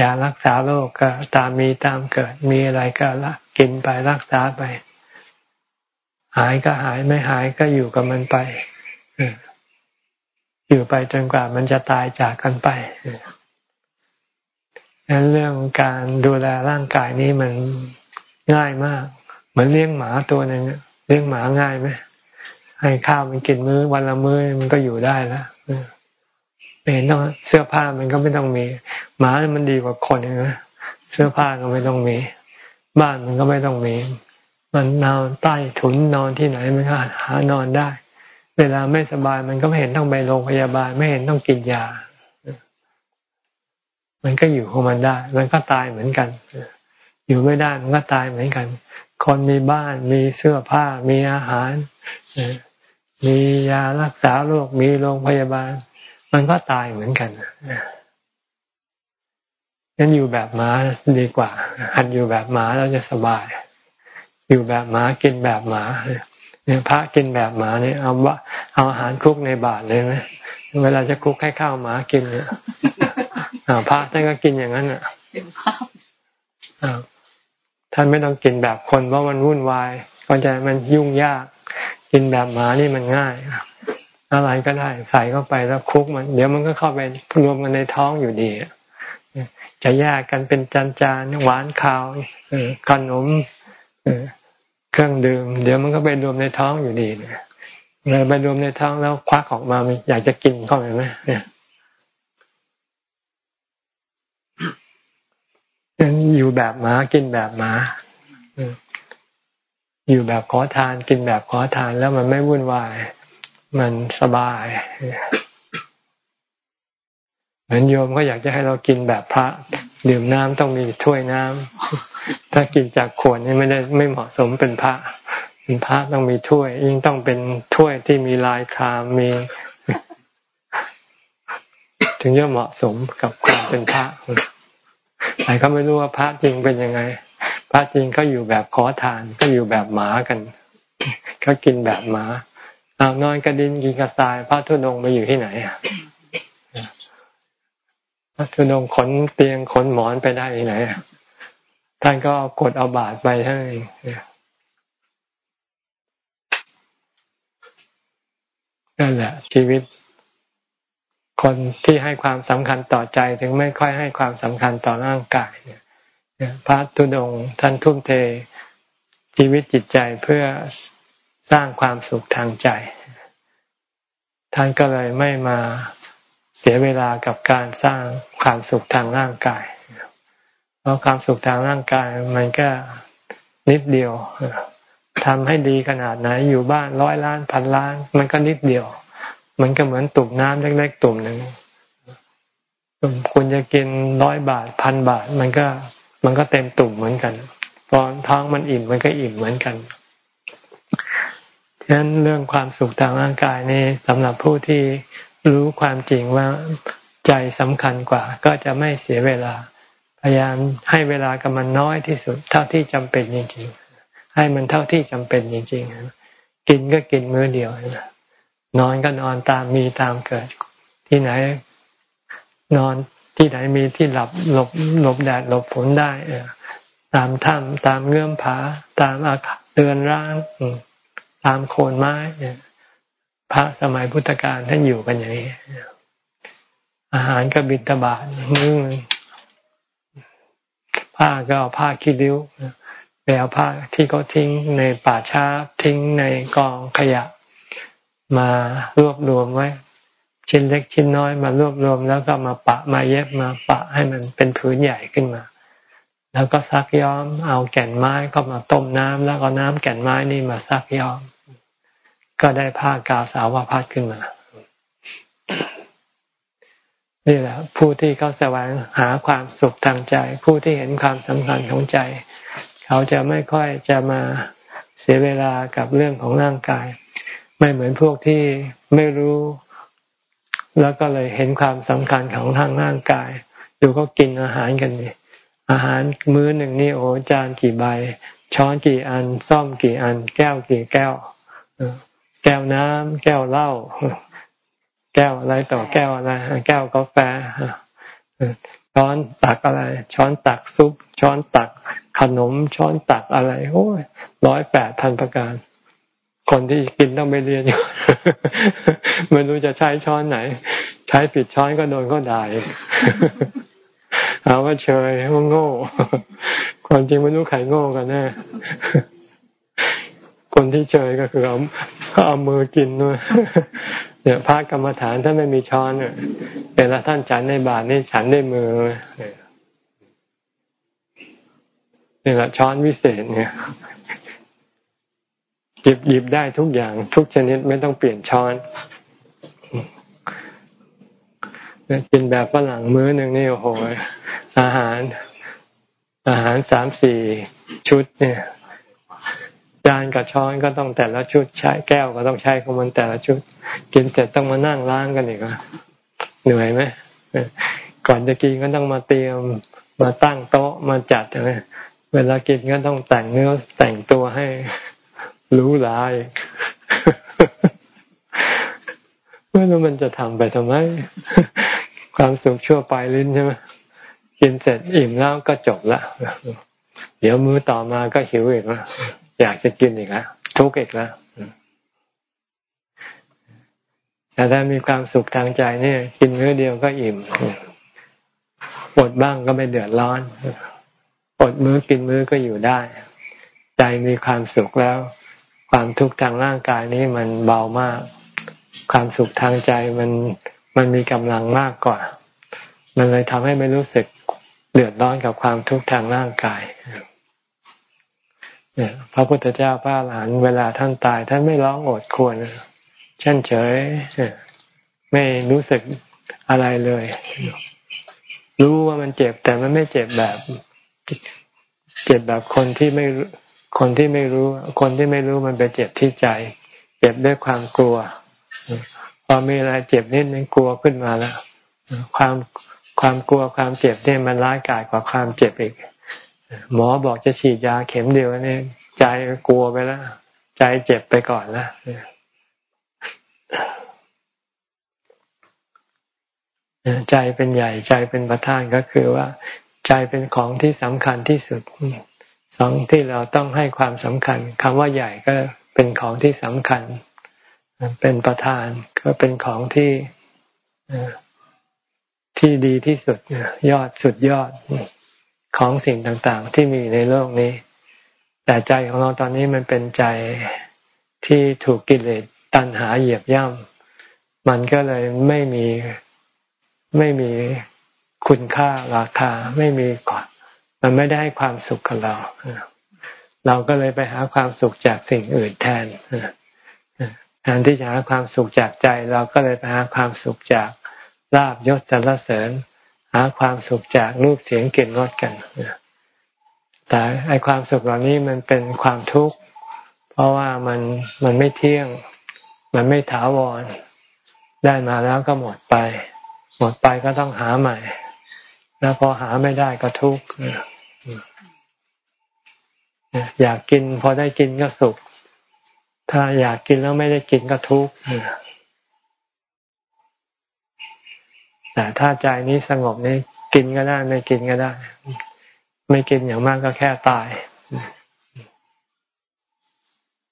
ยารักษาโรคก็ตามมีตามเกิด มีอะไรก็ละกินไปรักษาไป หายก็หายไม่หายก็อยู่กับมันไปอยู่ไปจนกว่ามันจะตายจากกันไปนั้นเรื่องการดูแลร่างกายนี้มันง่ายมาก เหมือนเลี้ยงหมาตัวหนึ่งเลี้ยงหมาง่ายไหมให้ข้าวมันกินมื้อวันละมื้อมันก็อยู่ได้แล้วไม่ต้องเสื้อผ้ามันก็ไม่ต้องมี หมามันดีกว่าคนนะเสื้อผ้าก็ไม่ต้องมี บ้านมันก็ไม่ต้องมี มันนอนใต้ถุนนอนที่ไหนมันก็หานอนได้ เวลาไม่สบายมันก็ไม่เห็นต้องไปโรงพยาบาล ไม่เห็นต้องกินยา มันก็อยู่ของมันได้ มันก็ตายเหมือนกัน อยู่ไม่ได้มันก็ตายเหมือนกัน คนมีบ้านมีเสื้อผ้า มีอาหารมียารักษาโรคมีโรงพยาบาล มันก็ตายเหมือนกัน งั้นอยู่แบบหมาดีกว่า หัดอยู่แบบหมาเราจะสบาย อยู่แบบหมากินแบบหมาเนี่ยพระกินแบบหมาเนี่ยเอาว่าเอาอาหารคุกในบาทเลยไหมเวลาจะคุกให้ข้าวหมากินเนี่ยพระท่านก็กินอย่างนั้นอะท่านไม่ต้องกินแบบคนเพราะมันวุ่นวายก็จะมันยุ่งยาก กินแบบหมานี่มันง่ายอะไรก็ได้ใส่เข้าไปแล้วคุกมัน เดี๋ยวมันก็เข้าไปรวมกันในท้องอยู่ดี จะแยกกันเป็นจานจานหวานข้าวขนมเครื่องดื่ม เดี๋ยวมันก็ไปรวมในท้องอยู่ดีเนี่ยไปรวมในท้องแล้วควักออกมาอยากจะกินเข้าไปไหมเนี่ยอยู่แบบหมากินแบบหมาอยู่แบบขอทานกินแบบขอทานแล้วมันไม่วุ่นวาย มันสบาย มือนโยมก็อยากจะให้เรากินแบบพระ ดื่มน้ำต้องมีถ้วยน้ำถ้ากินจากขวดนี่ไม่ได้ไม่เหมาะสมเป็นพระเป็นพระต้องมีถ้วย ยิ่งต้องเป็นถ้วยที่มีลายครามมี ถึงจะเหมาะสมกับความเป็นพระแต่เขาไม่รู้ว่าพระจริงเป็นยังไง พระจริงเขาอยู่แบบขอทานก็อยู่แบบหมากันเขากินแบบหมาเอานอนกระดินกินกระสายพระทุนงไปอยู่ที่ไหนพระ ทุนงขนเตียงขนหมอนไปได้ไหนท่านก็กดเอาบาตรไปเท่านั้นเองนั่นแหละ ชีวิต คนที่ให้ความสำคัญต่อใจถึงไม่ค่อยให้ความสำคัญต่อร่างกายเนี่ยพระทุดงท่านทุ่มเทชีวิตจิตใจเพื่อสร้างความสุขทางใจ ท่านก็เลยไม่มาเสียเวลากับการสร้าง ความสุขทางร่างกาย เพราะความสุขทางร่างกายมันก็นิดเดียวทำให้ดีขนาดไหนอยู่บ้านร้อยล้านพันล้าน มันก็นิดเดียว มันก็เหมือนตุ่มน้ำเล็กๆตุ่มหนึ่งคุณจะกินร้อยบาทพันบาท มันก็มันก็เต็มตุ่มเหมือนกันพอท้องมันอิ่มมันก็อิ่มเหมือนกันฉะนั้นเรื่องความสุขทางร่างกายนี่สำหรับผู้ที่รู้ความจริงว่า ใจสำคัญกว่า ก็จะไม่เสียเวลา พยายามให้เวลากับมันน้อยที่สุด เท่าที่จำเป็นจริงๆ ให้มันเท่าที่จำเป็นจริงๆ กินก็กินมื้อเดียวนอนก็นอนตามมีตามเกิด ที่ไหนนอนที่ไหนมีที่หลับหลบหลบแดดหลบฝนได้เอตามถ้ำตามเงื่อมผา ตามอาคาเตือนร่างตามโคนไม้พระสมัยพุทธกาลท่านอยู่กันอย่างนี้ อาหารก็บิณฑบาตมื้อผ้าก็เอาผ้าคีริ้วไปเอาผ้าที่เขาทิ้งในป่าช้าทิ้งในกองขยะ มารวบรวมไว้ ชิ้นเล็กชิ้นน้อยมารวบรวมแล้วก็มาปะมาเย็บมาปะให้มันเป็นผืนใหญ่ขึ้นมา แล้วก็ซักย้อม เอาแก่นไม้ก็มาต้มน้ำแล้วก็น้ำแก่นไม้นี่มาซักย้อม ก็ได้ผ้ากาสาวพัดขึ้นมา นี่แหละผู้ที่เขาแสวงหาความสุขทางใจ ผู้ที่เห็นความสำคัญของใจ เขาจะไม่ค่อยจะมาเสียเวลากับเรื่องของร่างกาย ไม่เหมือนพวกที่ไม่รู้ แล้วก็เลยเห็นความสำคัญของทางร่างกาย ดูก็กินอาหารกันนี่อาหารมื้อหนึ่งนี่โอ้จานกี่ใบ ช้อนกี่อัน ซ่อมกี่อัน แก้วกี่แก้ว แก้วน้ำแก้วเหล้า แก้วอะไรต่อแก้วอะไรแก้วกาแฟช้อนตักอะไร ช้อนตักซุป ช้อนตักขนม ช้อนตักอะไรโอ้ยร้อยแปดพันประการ คนที่กินต้องไปเรียนอยู่ไม่รู้จะใช้ช้อนไหน ใช้ผิดช้อนก็โดนก็ด่าเอาว่าเฉยว่าโง่ความจริงไม่รู้ใครโง่กันแน่คนที่เฉยก็คือเอาเอามือกินด้วย เนี่ยพระกรรมฐานถ้าไม่มีช้อนเนี่ยเวลาท่านฉันในบาทนี่ฉันด้วยมือนี่แหละช้อนวิเศษเนี่ยหยิบหยิบได้ทุกอย่างทุกชนิดไม่ต้องเปลี่ยนช้อนกินแบบฝรั่งมื้อหนึ่งนี่โอ้โหอาหาร อาหารสามสี่ชุดเนี่ย จานกับช้อนก็ต้องแต่ละชุดใช้แก้วก็ต้องใช้ของมันแต่ละชุด กินเสร็จต้องมานั่งล้างกันอีกเหนื่อยไหมก่อนจะกินก็ต้องมาเตรียมมาตั้งโต๊ะมาจัดอะไรเวลากินก็ต้องแต่งเนื้อแต่งตัวให้รู้ลายไม่รู้มันจะทำไปทำไม ความสุขชั่วไปลิ้นใช่ไหมกินเสร็จอิ่มแล้วก็จบละเดี๋ยวมื้อต่อมาก็หิวอีกแล้ว อยากจะกินอีกแล้วทุกข์อีกแล้วแต่ถ้ามีความสุขทางใจเนี่ย กินมื้อเดียวก็อิ่มอดบ้างก็ไม่เดือดร้อนอดมื้อกินมื้อก็อยู่ได้ ใจมีความสุขแล้ว ความทุกข์ทางร่างกายนี้มันเบามาก ความสุขทางใจมันมันมีกำลังมากกว่า มันเลยทำให้ไม่รู้สึกเดือดร้อนกับความทุกข์ทางร่างกาย เนี่ยพระพุทธเจ้าพระหลานเวลาท่านตาย ท่านไม่ร้องโอดควรเช่นเฉยไม่รู้สึกอะไรเลย รู้ว่ามันเจ็บแต่มันไม่เจ็บแบบ เจ็บแบบคนที่ไม่คนที่ไม่รู้ คนที่ไม่รู้มันไปเจ็บที่ใจ เจ็บด้วยความกลัวพอมีอะไรเจ็บนิดนึงกลัวขึ้นมาแล้ว ความความกลัวความเจ็บเนี่ยมันร้ายกาจกว่าความเจ็บอีก หมอบอกจะฉีดยาเข็มเดียวนี่ใจกลัวไปแล้ว ใจเจ็บไปก่อนแล้วใจเป็นใหญ่ใจเป็นประธานก็คือว่า ใจเป็นของที่สำคัญที่สุดสองที่เราต้องให้ความสำคัญคำว่าใหญ่ก็เป็นของที่สำคัญ เป็นประธานก็เป็นของที่ที่ดีที่สุดยอดสุดยอด ของสิ่งต่างๆ ที่มีในโลกนี้ แต่ใจของเราตอนนี้มันเป็นใจที่ถูกกิเลสตัณหาเหยียบย่ำมันก็เลยไม่มีไม่มีคุณค่าราคาไม่มีก่อนมันไม่ได้ให้ความสุขกับเรา เราก็เลยไปหาความสุขจากสิ่งอื่นแทนแทนที่จะหาความสุขจากใจ เราก็เลยไปหาความสุขจากลาบยศสรรเสริญ หาความสุขจากรูปเสียงกลิ่นรสกันแต่ไอความสุขเหล่านี้มันเป็นความทุกข์ เพราะว่ามันมันไม่เที่ยง มันไม่ถาวร ได้มาแล้วก็หมดไป หมดไปก็ต้องหาใหม่ แล้วพอหาไม่ได้ก็ทุกข์อยากกินพอได้กินก็สุข ถ้าอยากกินแล้วไม่ได้กินก็ทุกข์ แต่ถ้าใจนี้สงบนี้กินก็ได้ ไม่กินก็ได้ ไม่กินอย่างมากก็แค่ตาย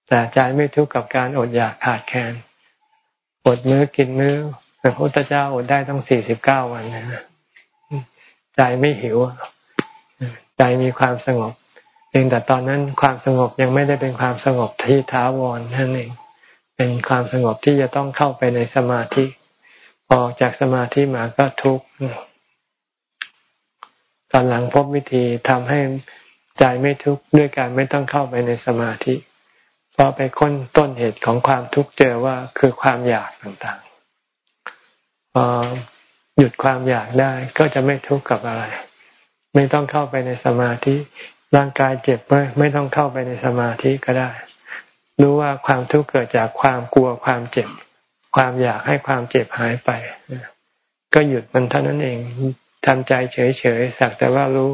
แต่ใจไม่ทุกข์กับการอดอยากขาดแคลนอดมื้อกินมื้อพระพุทธเจ้าอดได้ตั้งสี่สิบเก้าวันนะใจไม่หิว ใจมีความสงบเพียงแต่ตอนนั้นความสงบยังไม่ได้เป็นความสงบที่ท้าวรนั่นเองเป็นความสงบที่จะต้องเข้าไปในสมาธิ ออกจากสมาธิมาก็ทุกข์ตอนหลังพบวิธีทำให้ใจไม่ทุกข์ด้วยการไม่ต้องเข้าไปในสมาธิ เพราะไปค้นต้นเหตุของความทุกข์เจอว่าคือความอยากต่างๆพอหยุดความอยากได้ก็จะไม่ทุกข์กับอะไร ไม่ต้องเข้าไปในสมาธิ ร่างกายเจ็บไม่ไม่ต้องเข้าไปในสมาธิก็ได้ รู้ว่าความทุกข์เกิดจากความกลัวความเจ็บ ความอยากให้ความเจ็บหายไปก็หยุดมันเท่านั้นเองทำใจเฉยๆสักแต่ว่ารู้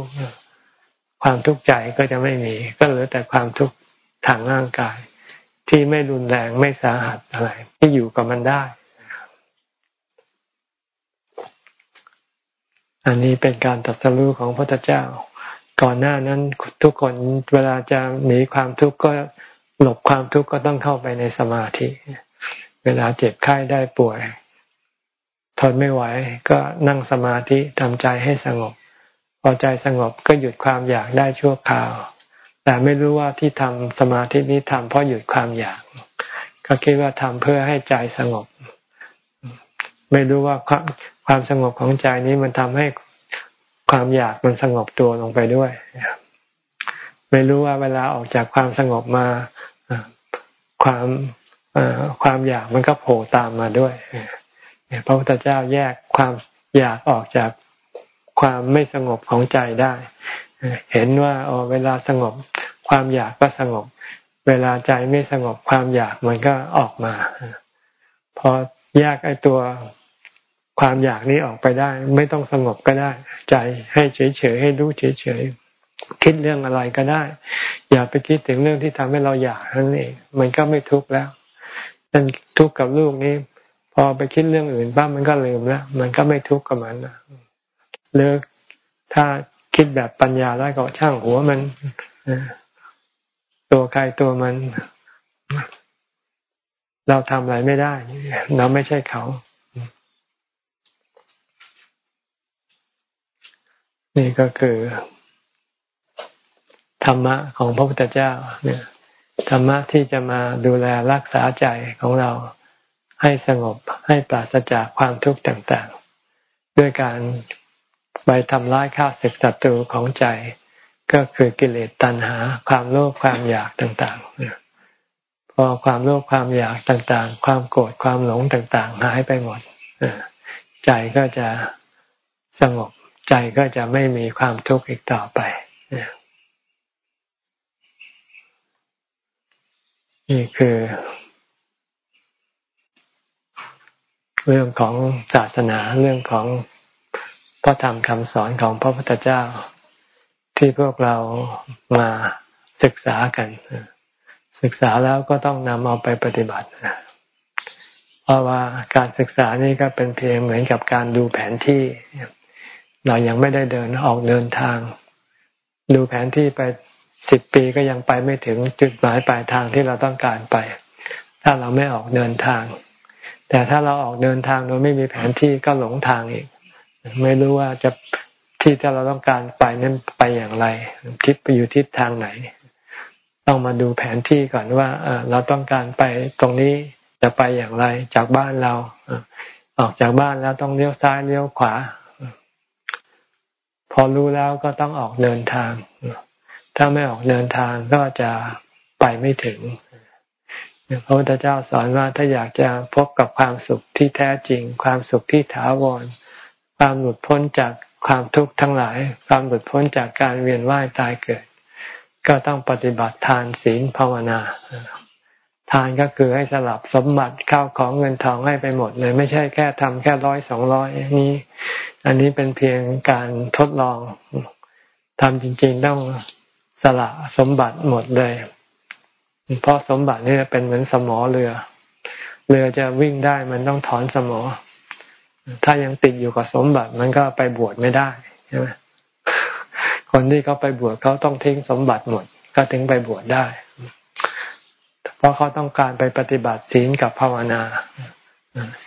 ความทุกข์ใจก็จะไม่มี ก็เหลือแต่ความทุกข์ทางร่างกาย ที่ไม่รุนแรงไม่สาหัสอะไร ที่อยู่กับมันได้ อันนี้เป็นการตัดสู้ของพระพุทธเจ้า ก่อนหน้านั้นทุกคนเวลาจะหนีความทุกข์ก็หลบความทุกข์ก็ต้องเข้าไปในสมาธิ เวลาเจ็บไข้ได้ป่วย ทนไม่ไหวก็นั่งสมาธิทำใจให้สงบ พอใจสงบก็หยุดความอยากได้ชั่วคราว แต่ไม่รู้ว่าที่ทำสมาธินี้ทำเพราะหยุดความอยาก ก็คิดว่าทำเพื่อให้ใจสงบ ไม่รู้ว่าความความสงบของใจนี้มันทำให้ความอยากมันสงบตัวลงไปด้วย ไม่รู้ว่าเวลาออกจากความสงบมาความ ความอยากมันก็โผล่ตามมาด้วยพระพุทธเจ้าแยกความอยากออกจากความไม่สงบของใจได้ เห็นว่าอ๋อเวลาสงบความอยากก็สงบ เวลาใจไม่สงบความอยากมันก็ออกมา พอแยกไอ้ตัวความอยากนี้ออกไปได้ ไม่ต้องสงบก็ได้ ใจให้เฉยๆให้รู้เฉยๆคิดเรื่องอะไรก็ได้ อย่าไปคิดถึงเรื่องที่ทำให้เราอยากนั่นเองมันก็ไม่ทุกข์แล้ว นั่นทุกข์กับลูกนี้ พอไปคิดเรื่องอื่นบ้างมันก็ลืมแล้วมันก็ไม่ทุกข์กับมันเลิกถ้าคิดแบบปัญญาแล้วก็ช่างหัวมันตัวใครตัวมัน เราทำอะไรไม่ได้ เราไม่ใช่เขานี่ก็คือ ธรรมะของพระพุทธเจ้าเนี่ย ธรรมะที่จะมาดูแลรักษาใจของเราให้สงบให้ปราศจากความทุกข์ต่างๆ ด้วยการไปทำร้ายข้าศึกศัตรูของใจ ก็คือกิเลสตัณหา ความโลภความอยากต่างๆ พอความโลภความอยากต่างๆ ความโกรธความหลงต่างๆ หายไปหมดใจก็จะสงบใจก็จะไม่มีความทุกข์อีกต่อไป นี่คือ เรื่องของศาสนาเรื่องของพระธรรมคำสอนของพระพุทธเจ้า ที่พวกเรามาศึกษากัน ศึกษาแล้วก็ต้องนำเอาไปปฏิบัติเพราะว่าการศึกษานี่ก็เป็นเพียงเหมือนกับการดูแผนที่ เรายังไม่ได้เดินออกเดินทาง ดูแผนที่ไป สิบปีก็ยังไปไม่ถึงจุดหมายปลายทางที่เราต้องการไป ถ้าเราไม่ออกเดินทาง แต่ถ้าเราออกเดินทางโดยไม่มีแผนที่ก็หลงทางอีก ไม่รู้ว่าจะที่ที่เราต้องการไปนั้นไปอย่างไร ทิศไปอยู่ทิศทางไหน ต้องมาดูแผนที่ก่อนว่าเราต้องการไปตรงนี้จะไปอย่างไรจากบ้านเราออกจากบ้านแล้วต้องเลี้ยวซ้ายเลี้ยวขวา พอรู้แล้วก็ต้องออกเดินทาง ถ้าไม่ออกเดินทางก็จะไปไม่ถึงพระพุทธเจ้าสอนว่าถ้าอยากจะพบกับความสุขที่แท้จริง ความสุขที่ถาวร ความหลุดพ้นจากความทุกข์ทั้งหลาย ความหลุดพ้นจากการเวียนว่ายตายเกิด ก็ต้องปฏิบัติทานศีลภาวนาทานก็คือให้สลับสมบัติข้าวของเงินทองให้ไปหมดเลย ไม่ใช่แค่ทำแค่ร้อยสองร้อยนี้ อันนี้เป็นเพียงการทดลองทำจริง ๆ ต้อง สละสมบัติหมดเลย เพราะสมบัตินี่เป็นเหมือนสมอเรือ เรือจะวิ่งได้มันต้องถอนสมอ ถ้ายังติดอยู่กับสมบัติมันก็ไปบวชไม่ได้ใช่ไหมคนที่เขาไปบวชเขาต้องทิ้งสมบัติหมด ก็ถึงไปบวชได้ เพราะเขาต้องการไปปฏิบัติศีลกับภาวนา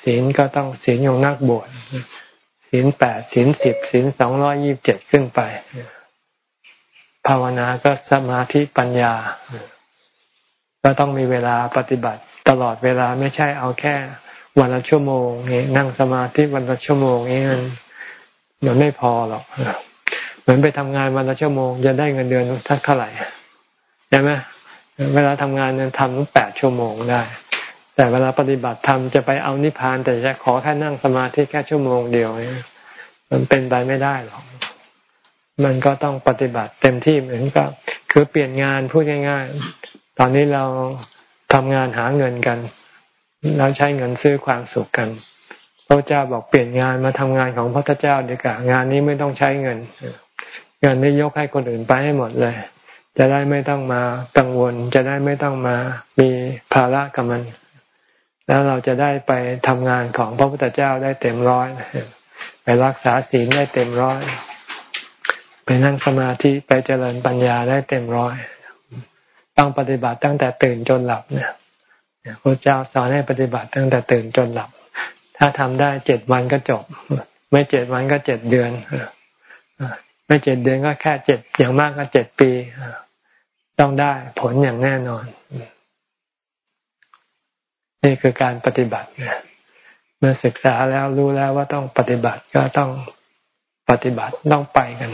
ศีลก็ต้องศีลของนักบวชศีลแปดศีลสิบศีลสองร้อยี่บเจ็ดขึ้นไป ภาวนาก็สมาธิปัญญา ก็ต้องมีเวลาปฏิบัติ ตลอดเวลาไม่ใช่เอาแค่ วันละชั่วโมงนี่นั่งสมาธิวันละชั่วโมงนี้มันมันไม่พอหรอกเหมือนไปทำงานวันละชั่วโมงจะได้เงินเดือนทักเท่าไหร่ใช่ไหมเวลาทำงานเนี่ยทำแปดชั่วโมงได้ แต่เวลาปฏิบัติธรรมจะไปเอานิพพาน แต่จะขอแค่นั่งสมาธิแค่ชั่วโมงเดียวนี่มันเป็นไปไม่ได้หรอก มันก็ต้องปฏิบัติเต็มที่เหมือนกับ คือเปลี่ยนงานพูดง่าย ๆ ตอนนี้เราทำงานหาเงินกันเราใช้เงินซื้อความสุขกันพระเจ้าบอกเปลี่ยนงานมาทำงานของพระเจ้าดีกว่างานนี้ไม่ต้องใช้เงินเงินนี้ยกให้คนอื่นไปให้หมดเลย จะได้ไม่ต้องมากังวล จะได้ไม่ต้องมามีภาระกับมัน แล้วเราจะได้ไปทำงานของพระพุทธเจ้าได้เต็มร้อยไปรักษาศีลได้เต็มร้อย ไปนั่งสมาธิไปเจริญปัญญาได้เต็มร้อย ต้องปฏิบัติตั้งแต่ตื่นจนหลับเนี่ยพระเจ้าสอนให้ปฏิบัติตั้งแต่ตื่นจนหลับ ถ้าทำได้เจ็ดวันก็จบ ไม่เจ็ดวันก็เจ็ดเดือนไม่เจ็ดเดือนก็แค่เจ็ดอย่างมากก็เจ็ดปีต้องได้ผลอย่างแน่นอน นี่คือการปฏิบัติเมื่อศึกษาแล้วรู้แล้วว่าต้องปฏิบัติก็ต้อง ปฏิบัติต้องไปกัน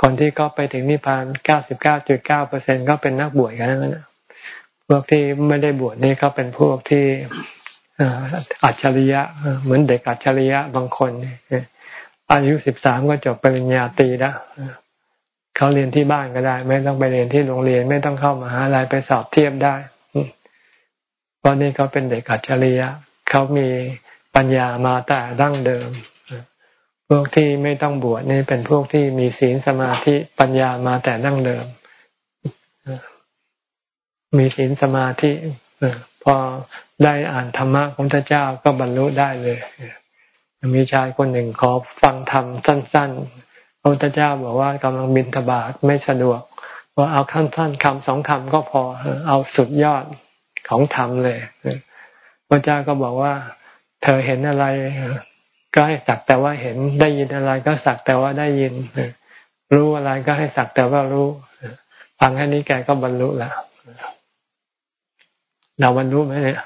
คนที่ก็ไปถึงนิพพานเก้าสิบเก้าจุดเก้าเปอร์เซ็นก็เป็นนักบวชกันนะพวกที่ไม่ได้บวชนี่เขาเป็นพวกที่อัจฉริยะ เหมือนเด็กอัจฉริยะบางคนอายุสิบสามก็จบปริญญาตรีแล้วเขาเรียนที่บ้านก็ได้ ไม่ต้องไปเรียนที่โรงเรียน ไม่ต้องเข้ามาหาลัยไปสอบเทียบได้เพราะนี่เขาเป็นเด็กอัจฉริยะเขามีปัญญามาแต่ดั้งเดิม พวกที่ไม่ต้องบวชนี่เป็นพวกที่มีศีลสมาธิปัญญามาแต่ดั้งเดิม มีศีลสมาธิพอได้อ่านธรรมะของพระเจ้าก็บรรลุได้เลย มีชายคนหนึ่งขอฟังธรรมสั้นๆพระพุทธเจ้าบอกว่ากำลังบินทบาทไม่สะดวกว่าเอาขั้นสั้นคำสองคำก็พอเอาสุดยอดของธรรมเลยพระเจ้าก็บอกว่า เธอเห็นอะไร ก็ให้สักแต่ว่าเห็นได้ยินอะไรก็สักแต่ว่าได้ยิน รู้อะไรก็ให้สักแต่ว่ารู้ฟังแค่นี้แกก็บรรลุแล้วเราบรรลุไหมเนี่ย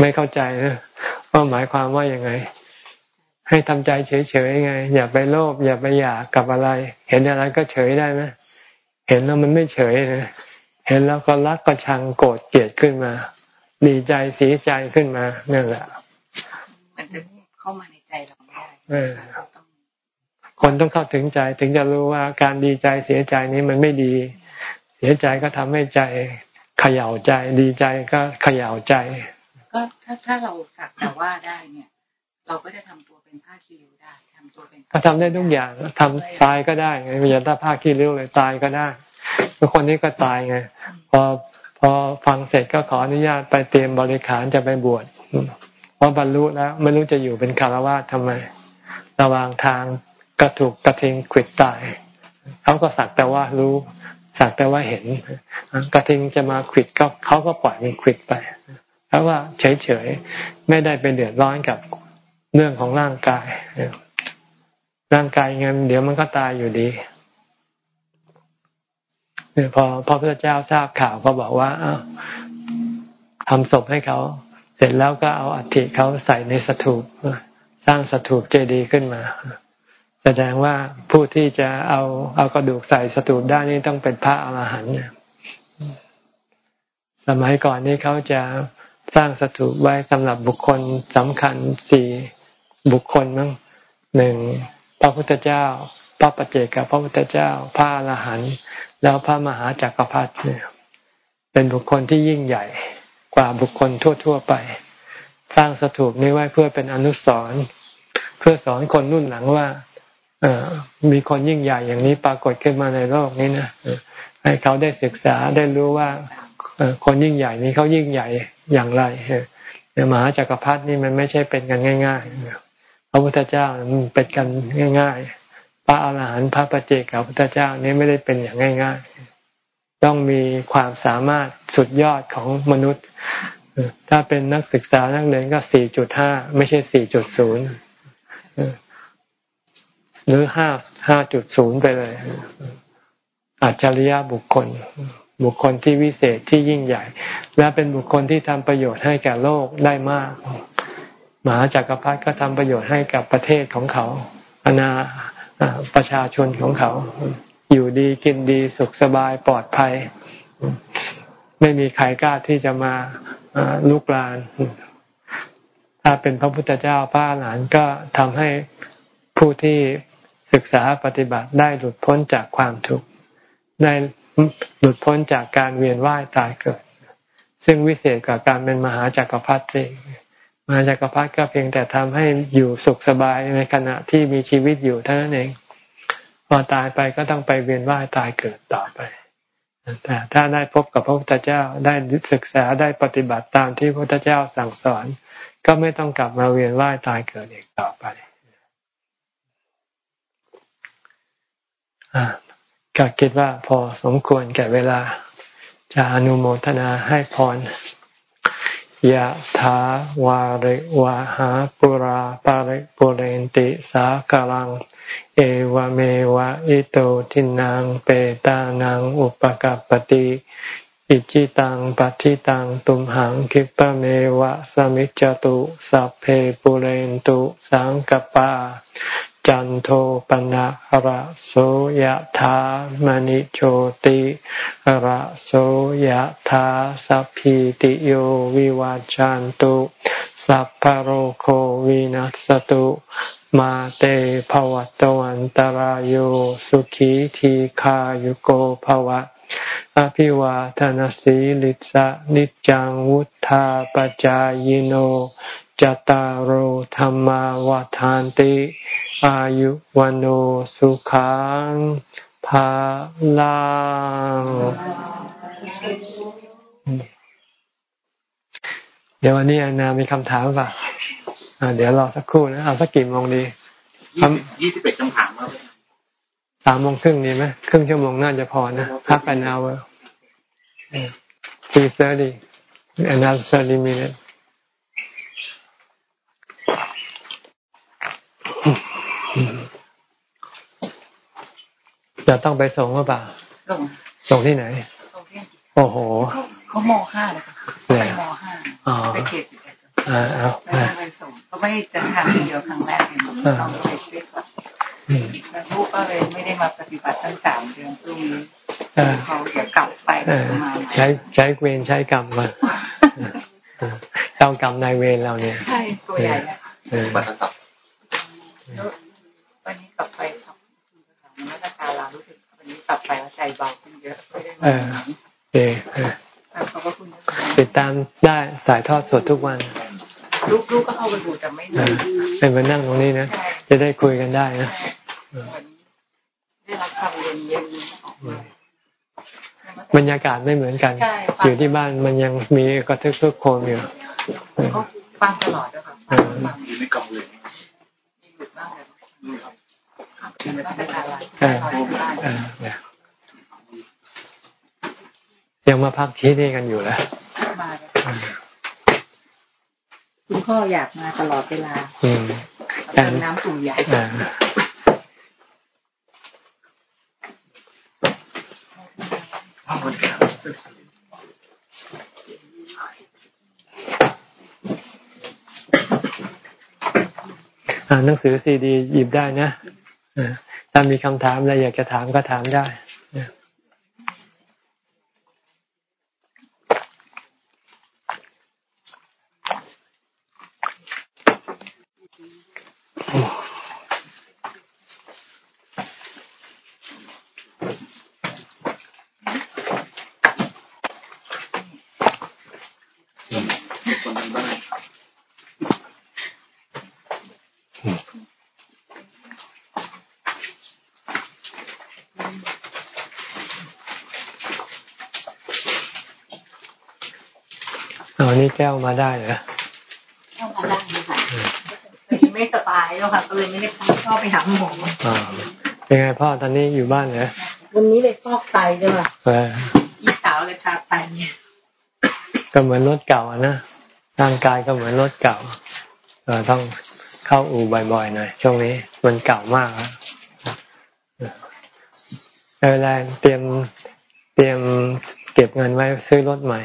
ไม่เข้าใจนะว่าหมายความว่ายังไง ให้ทำใจเฉยๆไง อย่าไปโลภอย่าไปอยากกับอะไร เห็นอะไรก็เฉยได้ไหมเห็นแล้วมันไม่เฉยนะเห็นแล้วก็รักก็ชังโกรธเกลียดขึ้นมา ดีใจเสียใจขึ้นมาเนั่นแหละมันจะเข้ามาใน คนต้องเข้าถึงใจถึงจะรู้ว่าการดีใจเสียใจนี้มันไม่ดี เสียใจก็ทำให้ใจเขย่าใจดีใจก็เขย่าใจ ก็ถ้าถ้าเราสักแต่ว่าได้เนี่ย เราก็จะทำตัวเป็นผ้าคีริ้วได้ทำตัวเป็นก็ทำได้ทุกอย่างทำตายก็ได้ไงไม่ใช่ถ้าผ้าคีริ้วเลยตายก็ได้ทุกคนนี้ก็ตายไงพอพอฟังเสร็จก็ขออนุญาตไปเตรียมบริขารจะไปบวชเพราะบรรลุแล้วไม่รู้จะอยู่เป็นคารวะทำไม ระหว่างทางกระถูกกระทิงขิดตายเขาก็สักแต่ว่ารู้ สักแต่ว่าเห็น กระทิงจะมาขิดก็เขาก็ปล่อยมันขิดไปเพราะว่าเฉยๆไม่ได้ไปเดือดร้อนกับเรื่องของร่างกายร่างกายเงินเดี๋ยวมันก็ตายอยู่ดีพอพระพุทธเจ้าทราบข่าวก็บอกว่าทำศพให้เขา เสร็จแล้วก็เอาอัฐิเขาใส่ในสถูป สร้างสถูปเจดีย์ขึ้นมา แสดงว่าผู้ที่จะเอาเอากระดูกใส่สถูปได้นี่ต้องเป็นพระอรหันต์สมัยก่อนนี้เขาจะสร้างสถูปไว้สำหรับบุคคลสำคัญสี่บุคคลมั้งหนึ่งพระพุทธเจ้า พระปเจกับพระพุทธเจ้า พระอรหันต์แล้วพระมหาจักรพรรดิเนี่ยเป็นบุคคลที่ยิ่งใหญ่กว่าบุคคลทั่ว ๆ ไป สร้างสถูปนี้ไว้เพื่อเป็นอนุสรณ์ เพื่อสอนคนรุ่นหลังว่ามีคนยิ่งใหญ่อย่างนี้ปรากฏขึ้นมาในโลกนี้นะให้เขาได้ศึกษาได้รู้ว่าคนยิ่งใหญ่นี้เขายิ่งใหญ่อย่างไรมหาจักรพรรดินี่มันไม่ใช่เป็นกันง่ายๆพระพุทธเจ้ามันเป็นกันง่าย ๆ พระอาหารหันต์พระปเจกับพระพุทธเจ้านี่ไม่ได้เป็นอย่างง่าย ๆ ต้องมีความสามารถสุดยอดของมนุษย์ ถ้าเป็นนักศึกษานักเรียนก็สี่จุดห้าไม่ใช่สี่จุดศูนย์ หรือห้าห้าจุดศูนย์ไปเลยอัจฉริยะบุคคล บุคคลที่วิเศษที่ยิ่งใหญ่ และเป็นบุคคลที่ทำประโยชน์ให้แก่โลกได้มากมหาจักรพรรดิก็ทำประโยชน์ให้กับประเทศของเขาอาณาประชาชนของเขา อยู่ดีกินดีสุขสบายปลอดภัย ไม่มีใครกล้าที่จะมาลุกลาน ถ้าเป็นพระพุทธเจ้าพระหลานก็ทำให้ผู้ที่ศึกษาปฏิบัติได้หลุดพ้นจากความทุกข์ได้หลุดพ้นจากการเวียนว่ายตายเกิด ซึ่งวิเศษกว่าการเป็นมหาจักรพรรดิมหาจักรพรรดิก็เพียงแต่ทำให้อยู่สุขสบายในขณะที่มีชีวิตอยู่เท่านั้นเอง พอตายไปก็ต้องไปเวียนว่ายตายเกิดต่อไป แต่ถ้าได้พบกับพระพุทธเจ้าได้ศึกษาได้ปฏิบัติตามที่พระพุทธเจ้าสั่งสอน ก็ไม่ต้องกลับมาเวียนว่ายตายเกิดอีกต่อไปก็คิดว่าพอสมควรแก่เวลา จะอนุโมทนาให้พรยะถาวาริวะหาปุราปาริปุเรนติสากลัง เอวเมวะอิโตทินังเปตานังอุปกัปติ อิจิตังปัฏิตังตุมหังคิปะเมวะสมิจจตุสัพเพปุเรนตุสังกปา จันโทปนะระโสยธามณิโชติระโสยธาสัพพิติโยวิวาจันตุสัพพโรโควินัสตุมาเตภวัตวันตารโยสุขีทีขายุโกภวะ อภิวาทนสีลิสะนิจังวุธาปจายโนจตารโหธรรมวาทานติ อายุวันโอสุขังภาลังเดี๋ยววันนี้นามีคำถามป่ะเดี๋ยวรอสักครู่นะ เอาสักกี่โมงดียี่สิบเอ็ดคำถามว่า สามโมงครึ่งดีไหมครึ่งชั่วโมงน่าจะพอนะพัก an hour three thirty another thirty minutes จะต้องไปส่งหรือเปล่าส่งส่งที่ไหนส่งที่โอ้โหเขามห้าเลยค่ะไปมห้าไปเขตสิบเอ็ดอ่าเอาไปส่งเขาไม่จะทำเดียวครั้งแรกเองต้องไปเช็คก่อน แล้วลูกก็เลยไม่ได้มาปฏิบัติตั้งสามเดือนช่วงนี้เขาจะกลับไปมาใช้ใช้เวรใช้กรรมมาเจ้ากรรมนายเวรเราเนี่ย ใช่ตัวใหญ่บัตรตับวันนี้กลับไปครับนักการเรารู้สึกวันนี้กลับไปแล้วใจเบาขึ้นเยอะไม่ได้มาเออติดตามได้สายทอดสดทุกวัน ลูกๆก็เข้าไปดูแต่ไม่ได้เป็นมานั่งตรงนี้นะ จะได้คุยกันได้นะ ได้รับคำเรียนเยอะบรรยากาศไม่เหมือนกัน อยู่ที่บ้านมันยังมีกระทึกทุกโคมอยู่ฟังตลอดนะคะฟังอยู่ในกล่องเลยมีหลุดบ้างเลยยังมาพักที่นี่กันอยู่แล้วมาคุณพ่ออยากมาตลอดเวลาอืมน้ำตุ่มใหญ่ หนังสือซีดีหยิบได้นะถ้ามีคำถามอะไรอยากจะถามก็ถามได้นี่แก้ว มาได้เหรอแก้วมาได้ค่ะไม่สบายแล้วค่ะก็เลยไม่ได้เข้าไปหาหมออ่าเป็นไงพ่อตอนนี้อยู่บ้านเหรอวันนี้เลยฟอกไตด้วยค่ะอีสาวเลยพาไปเนี่ยก็เหมือนรถเก่าอะนะร่างกายก็เหมือนรถเก่าเราต้องเข้าอู่บ่อยๆหน่อยช่วงนี้มันเก่ามากแล้วเวลาเตรียมเตรียมเก็บเงินไว้ซื้อรถใหม่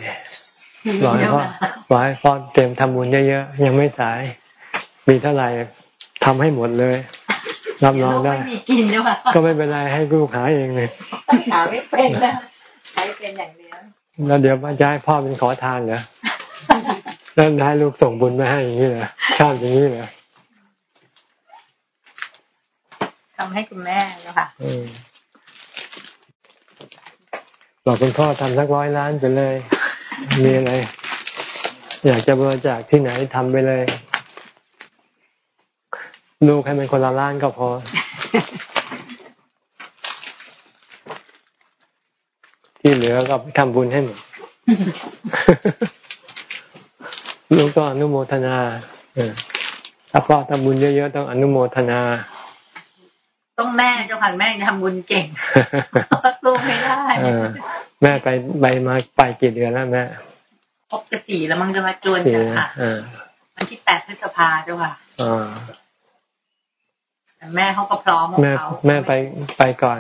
บอกให้พ่อ บอกให้พ่อเตรียมทำบุญเยอะๆยังไม่สาย มีเท่าไหร่ทำให้หมดเลยรับรองได้ไม่มีกินใช่ไหมก็ไม่เป็นไรให้ลูกหาเองเลยหาไม่เป็นนะใช้เป็นอย่างเดียวแล้วเดี๋ยวจะให้พ่อเป็นขอทานเหรอแล้วให้ลูกส่งบุญมาให้อย่างนี้เหรอชอบอย่างนี้เหรอทำให้คุณแม่นะคะอืมบอกคุณพ่อทำสักร้อยล้านไปเลย มีอะไร อยากจะบริจาคที่ไหนทำไปเลย ลูกให้เป็นคนละล้านก็พอ ที่เหลือก็ไปทำบุญให้หมดลูกก็อนุโมทนาเออถ้าพ่อทำบุญเยอะๆต้องอนุโมทนา ต้องแม่เจ้าค่ะแม่ทำบุญเก่งสู้ไม่ได้เออแม่ไปไปมาไปกี่เดือนแล้วแม่คร บจะสี่แล้วมั้งจะมาจวนสี่เจ้าค่ะเออวันที่แปดพฤษภาเจ้าค่ะอ่าแต่แม่เขาก็พร้อมของแม่เขาแม่ไปไปก่อน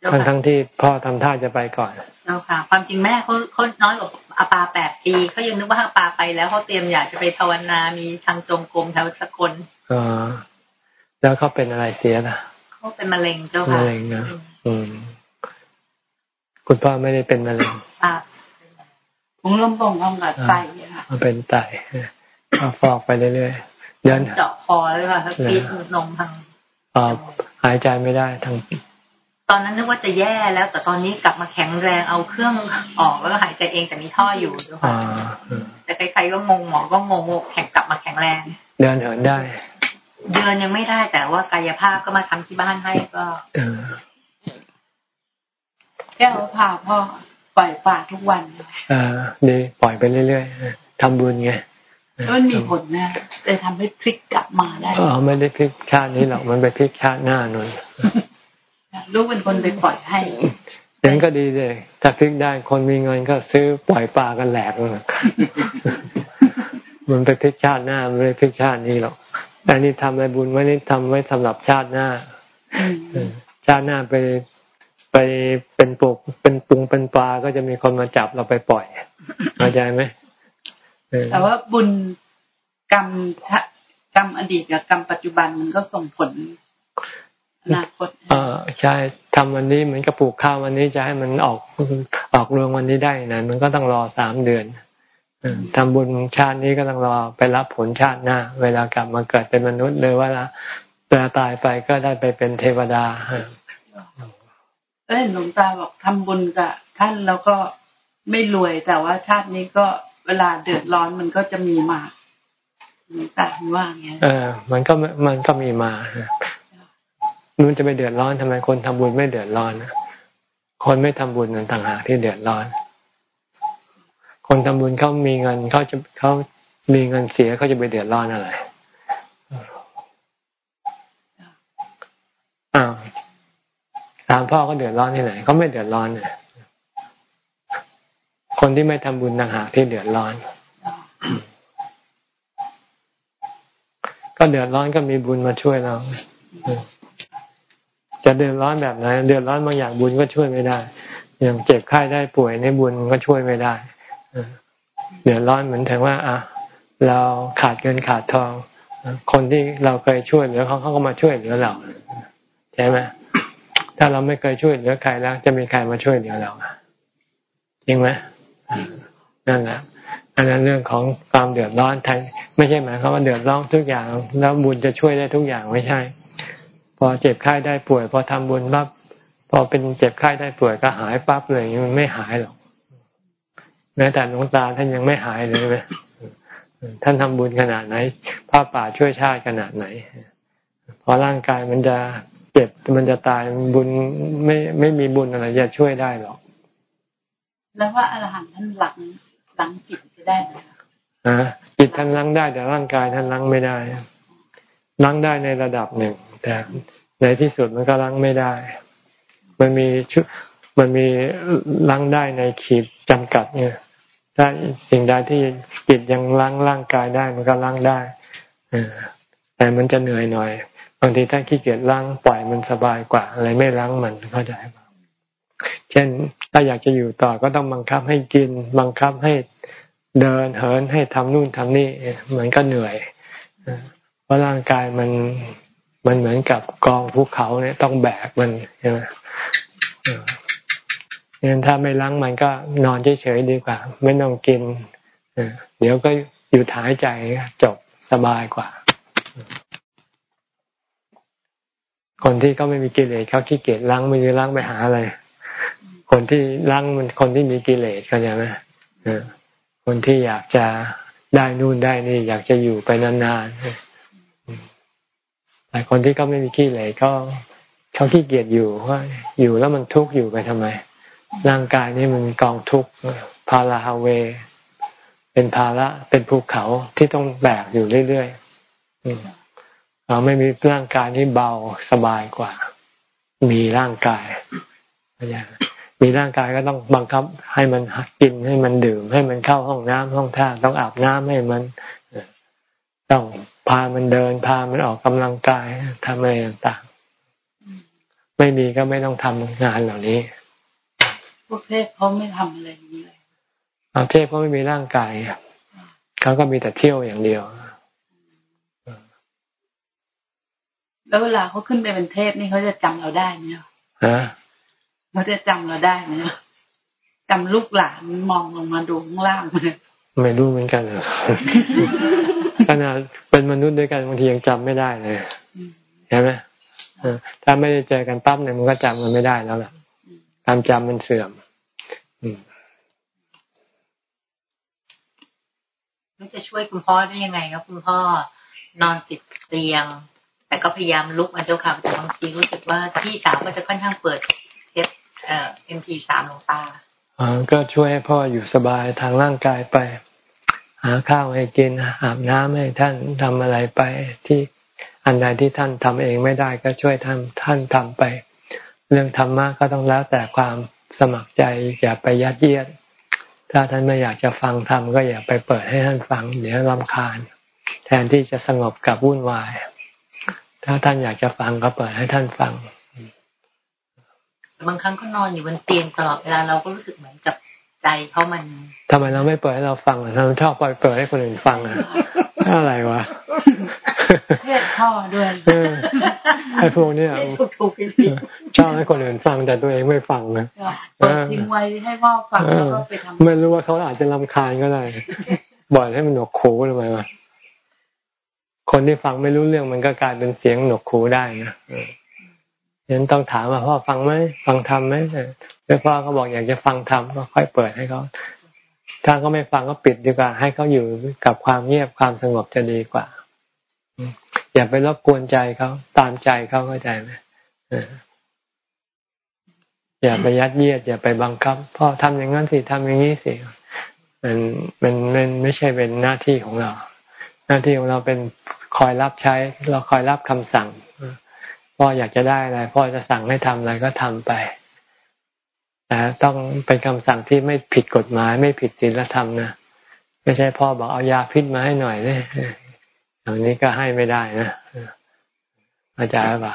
เจ้าทั้งค่ะทั้งที่พ่อทำท่าจะไปก่อนเจ้าค่ะ ความจริงแม่เขาเขาน้อยกว่าอาปาแปดปีเขายังนึกว่าอาปาไปแล้วเขาเตรียมอยากจะไปภาวนามีทางจงกรมแถวสกลอ่าแล้วเขาเป็นอะไรเสียล่ะเขาเป็นมะเร็งเจ้าค่ะมะเร็งนะอืมคุณพ่อไม่ได้เป็นมะเร็งอ่า ผมลมบงลมกับไตค่ะมันเป็นไตก็ฟอกไปเรื่อยๆเดินเจาะคอเลยค่ะถ้าฟีดนมทางอ่าหายใจไม่ได้ทั้งตอนนั้นนึกว่าจะแย่แล้ว แต่ตอนนี้กลับมาแข็งแรงเอาเครื่องออกแล้วก็หายใจเองแต่มีท่ออยู่เจ้าอ่าค่ะอืมแต่ใครๆก็งงหมอก็งงว่าแข็งกลับมาแข็งแรง เดินเหินได้ เดือนยังไม่ได้แต่ว่ากายภาพก็มาทำที่บ้านให้ก็เออแก้วพาพ่อ ปล่อยปลาทุกวันอ่าดีปล่อยไปเรื่อยๆทำบุญไงแล้วมันมีผลนะเลยทำให้พลิกกลับมาได้อ๋อไม่ได้พลิกชาตินี้หรอกมันไปพลิกชาติหน้านุ่นลูกเป็นคนไปปล่อยให้อย่างนั้นก็ดีเลย ถ้าพลิกได้คนมีเงินก็ซื้อปล่อยปลากันแหลกเลยมันไปพลิกชาติหน้ามันไม่ได้พลิกชาตินี้หรอกแต่นี่ทำอะไรบุญไว้นี่ทำไว้สำหรับชาติหน้าอืมเออชาติหน้าไปไป เป็นปลูกเป็นปรุงเป็นปลาก็จะมีคนมาจับเราไปปล่อยเข้าใจไหมเออแต่ว่าบุญกรรมชะกรรมอดีตกับกรรมปัจจุบันมันก็ส่งผลอนาคตเออใช่ทำวันนี้เหมือนกับปลูกข้าววันนี้จะให้มันออกออกรวงวันนี้ได้นะมันก็ต้องรอสามเดือนเออทำบุญชาตินี้ก็ต้องรอไปรับผลชาติหน้า เวลากลับมาเกิดเป็นมนุษย์เลยว่าละเวลาตายไปก็ได้ไปเป็นเทวดา เออก็เห็นหลวงตาบอกทำบุญกับท่านแล้วก็ไม่รวยแต่ว่าชาตินี้ก็เวลาเดือดร้อนมันก็จะมีมาหลวงตาว่าอย่างเงี้เออ มันก็มันก็มีมามันจะไปเดือดร้อนทำไมคนทำบุญไม่เดือดร้อนนะคนไม่ทำบุญนั่นต่างหากที่เดือดร้อน คนทำบุญเขามีเงินเขาจะเขามีเงินเสียเขาจะไปเดือดร้อนอะไรอ้าว ถามพ่อก็เดือดร้อนที่ไหนเขาไม่เดือดร้อนเนี่ยคนที่ไม่ทำบุญต่างหากที่เดือดร้อน ก็เดือดร้อนก็มีบุญมาช่วยเรา จะเดือดร้อนแบบไหนเดือดร้อนบางอย่างบุญก็ช่วยไม่ได้ อย่างเจ็บไข้ได้ป่วยในบุญก็ช่วยไม่ได้เออเดือดร้อนเหมือนถึงว่า อะ เราขาดเงินขาดทอง คนที่เราเคยช่วยเหลือเขาเขาก็มาช่วยเหลือเราใช่ไหม ถ้าเราไม่เคยช่วยเหลือใครแล้ว จะมีใครมาช่วยเหลือเราจริงไหมนั่นแหละอันนั้นเรื่องของความเดือดร้อนไทไม่ใช่หมายความว่าเดือดร้อนทุกอย่างแล้วบุญจะช่วยได้ทุกอย่างไม่ใช่ พอเจ็บไข้ได้ป่วย พอทำบุญปั๊บพอเป็นเจ็บไข้ได้ป่วยก็หายปั๊บเลยมันไม่หายหรอกแม้แต่หลวงตาท่านยังไม่หายเลยไหมท่านทำบุญขนาดไหนผ้าป่าช่วยชาติขนาดไหน พอร่างกายมันจะ จ็บมันจะตายบุญไม่ไม่มีบุญอะไรจะช่วยได้หรอก แล้วว่าอรหันต์ท่านหลังหลังจิตไปได้ไหมคะนะจิตท่านล้างได้ แต่ร่างกายท่านล้างไม่ได้ล้างได้ในระดับหนึ่ง แต่ในที่สุดมันก็ล้างไม่ได้ มันมีชุมันมีล้างได้ในขีดจำกัดเนี่ยถ้าสิ่งใดที่จิตยังล้างร่างกายได้มันก็ล้างได้เออแต่มันจะเหนื่อยหน่อย บางทีถ้าขี้เกียจล้างปล่อยมันสบายกว่า อะไรไม่ล้างมันเข้าใจปะเช่นถ้าอยากจะอยู่ต่อก็ต้องบังคับให้กิน บังคับให้เดินเหินให้ทำนู่นทำนี่มันก็เหนื่อยเออเพราะร่างกายมันมันเหมือนกับกองภูเขาเนี่ยต้องแบกมันใช่ไหมงั้นถ้าไม่ล้างมันก็นอนเฉยๆดีกว่า ไม่ต้องกินเดี๋ยวก็อยู่หายใจจบสบายกว่า คนที่เขาไม่มีกิเลสเขาขี้เกียจล้างม่ได้ล้างไปหาอะไรคนที่ล้างมันคนที่มีกิเลสเขาใจไหมคนที่อยากจะได้นู่นได้นี่ อยากจะอยู่ไปนานๆแต่คนที่เขาไม่มีกิเลสเขาเขาขี้เกียจอยู่ว่าอยู่แล้วมันทุกข์อยู่ไปทำไม ร่างกายนี่มันกองทุกข์พาราฮาเว เป็นภาระเป็นภูเขาที่ต้องแบกอยู่เรื่อยๆ เราไม่มีร่างกายที่เบาสบายกว่า มีร่างกายอย่างมีร่างกายก็ต้องบังคับให้มันกินให้มันดื่ม ให้มันเข้าห้องน้ำห้องท่าต้องอาบน้ำให้มันต้องพามันเดิน พามันออกกำลังกายทำอะไรต่างๆ ไม่มีก็ไม่ต้องทำงานเหล่านี้พวกเทพเขาไม่ทำอะไรนี้เลยเทพเขาไม่มีร่างกายเขาก็มีแต่เที่ยวอย่างเดียว แล้วเวลาเขาขึ้นไปเป็นเทพนี่เขาจะจำเราได้ไหมฮะเขาจะจำเราได้ไหมจำลูกหลานมองลงมาดูข้างล่างไม่รู้เหมือนกันขนาดเป็นมนุษย์ด้วยกันบางทียังจำไม่ได้เลยใช่ไหมถ้าไม่ได้เจอกันปั๊บเนี่ยมันก็จำมันไม่ได้แล้วล่ะความจำมันเสื่อมมันจะช่วยคุณพ่อได้ยังไงครับคุณพ่อนอนติดเตียง แต่ก็พยายามลุกมาเจ้าค่ะแต่บางทีรู้สึกว่าพี่สาวก็จะค่อนข้างเปิดเอ็มพีสามลวงตาก็ช่วยให้พ่ออยู่สบายทางร่างกายไป หาข้าวให้กินอาบน้ำให้ท่านทำอะไรไปที่อันใดที่ท่านทำเองไม่ได้ก็ช่วยท่านท่านทำไป เรื่องธรรมะก็ต้องแล้วแต่ความสมัครใจอย่าไปยัดเยียด ถ้าท่านไม่อยากจะฟังธรรมก็อย่าไปเปิดให้ท่านฟัง เดี๋ยวรำคาญ แทนที่จะสงบกับวุ่นวาย ถ้าท่านอยากจะฟังก็เปิดให้ท่านฟัง บางครั้งก็นอนอยู่บนเตียงตลอดเวลาเราก็รู้สึกเหมือนกับใจเขามันทำไมเราไม่เปิดให้เราฟังอะเราชอบไปเปิดให้คนอื่นฟังอะอะไรวะเทศพ่อด้วยไอ้พวกเนี้ยชอบให้คนอื่นฟังแต่ตัวเองไม่ฟังนะเปิดทิ้งไว้ให้พ่อฟังแล้วก็ไปทำไม่รู้ว่าเขาอาจจะลำคาญก็ได้บ่อยให้มันหนวกหูทำไมวะ คนที่ฟังไม่รู้เรื่องมันก็กลายเป็นเสียงหนวกหูได้นะยันต้องถามว่าพ่อฟังไหมฟังธรรมไหมแล้วพ่อเขาบอกอยากจะฟังธรรมก็ค่อยเปิดให้เขาถ้าเขาไม่ฟังก็ปิดดีกว่า ให้เขาอยู่กับความเงียบความสงบจะดีกว่า อย่าไปรบกวนใจเขาตามใจเขาเข้าใจไหมอย่าไปยัดเยียดอย่าไปบังคับพ่อทำอย่างนั้นสิทำอย่างนี้สิมันมันมันไม่ใช่เป็นหน้าที่ของเรา หน้าที่ของเราเป็นคอยรับใช้ เราคอยรับคำสั่งพ่ออยากจะได้อะไรพ่อจะสั่งให้ทำอะไรก็ทำไปแต่ต้องเป็นคำสั่งที่ไม่ผิดกฎหมายไม่ผิดศีลธรรมนะไม่ใช่พ่อบอกเอายาพิษมาให้หน่อยเนี่ยอย่างนี้ก็ให้ไม่ได้นะอาจารย์ป่ะ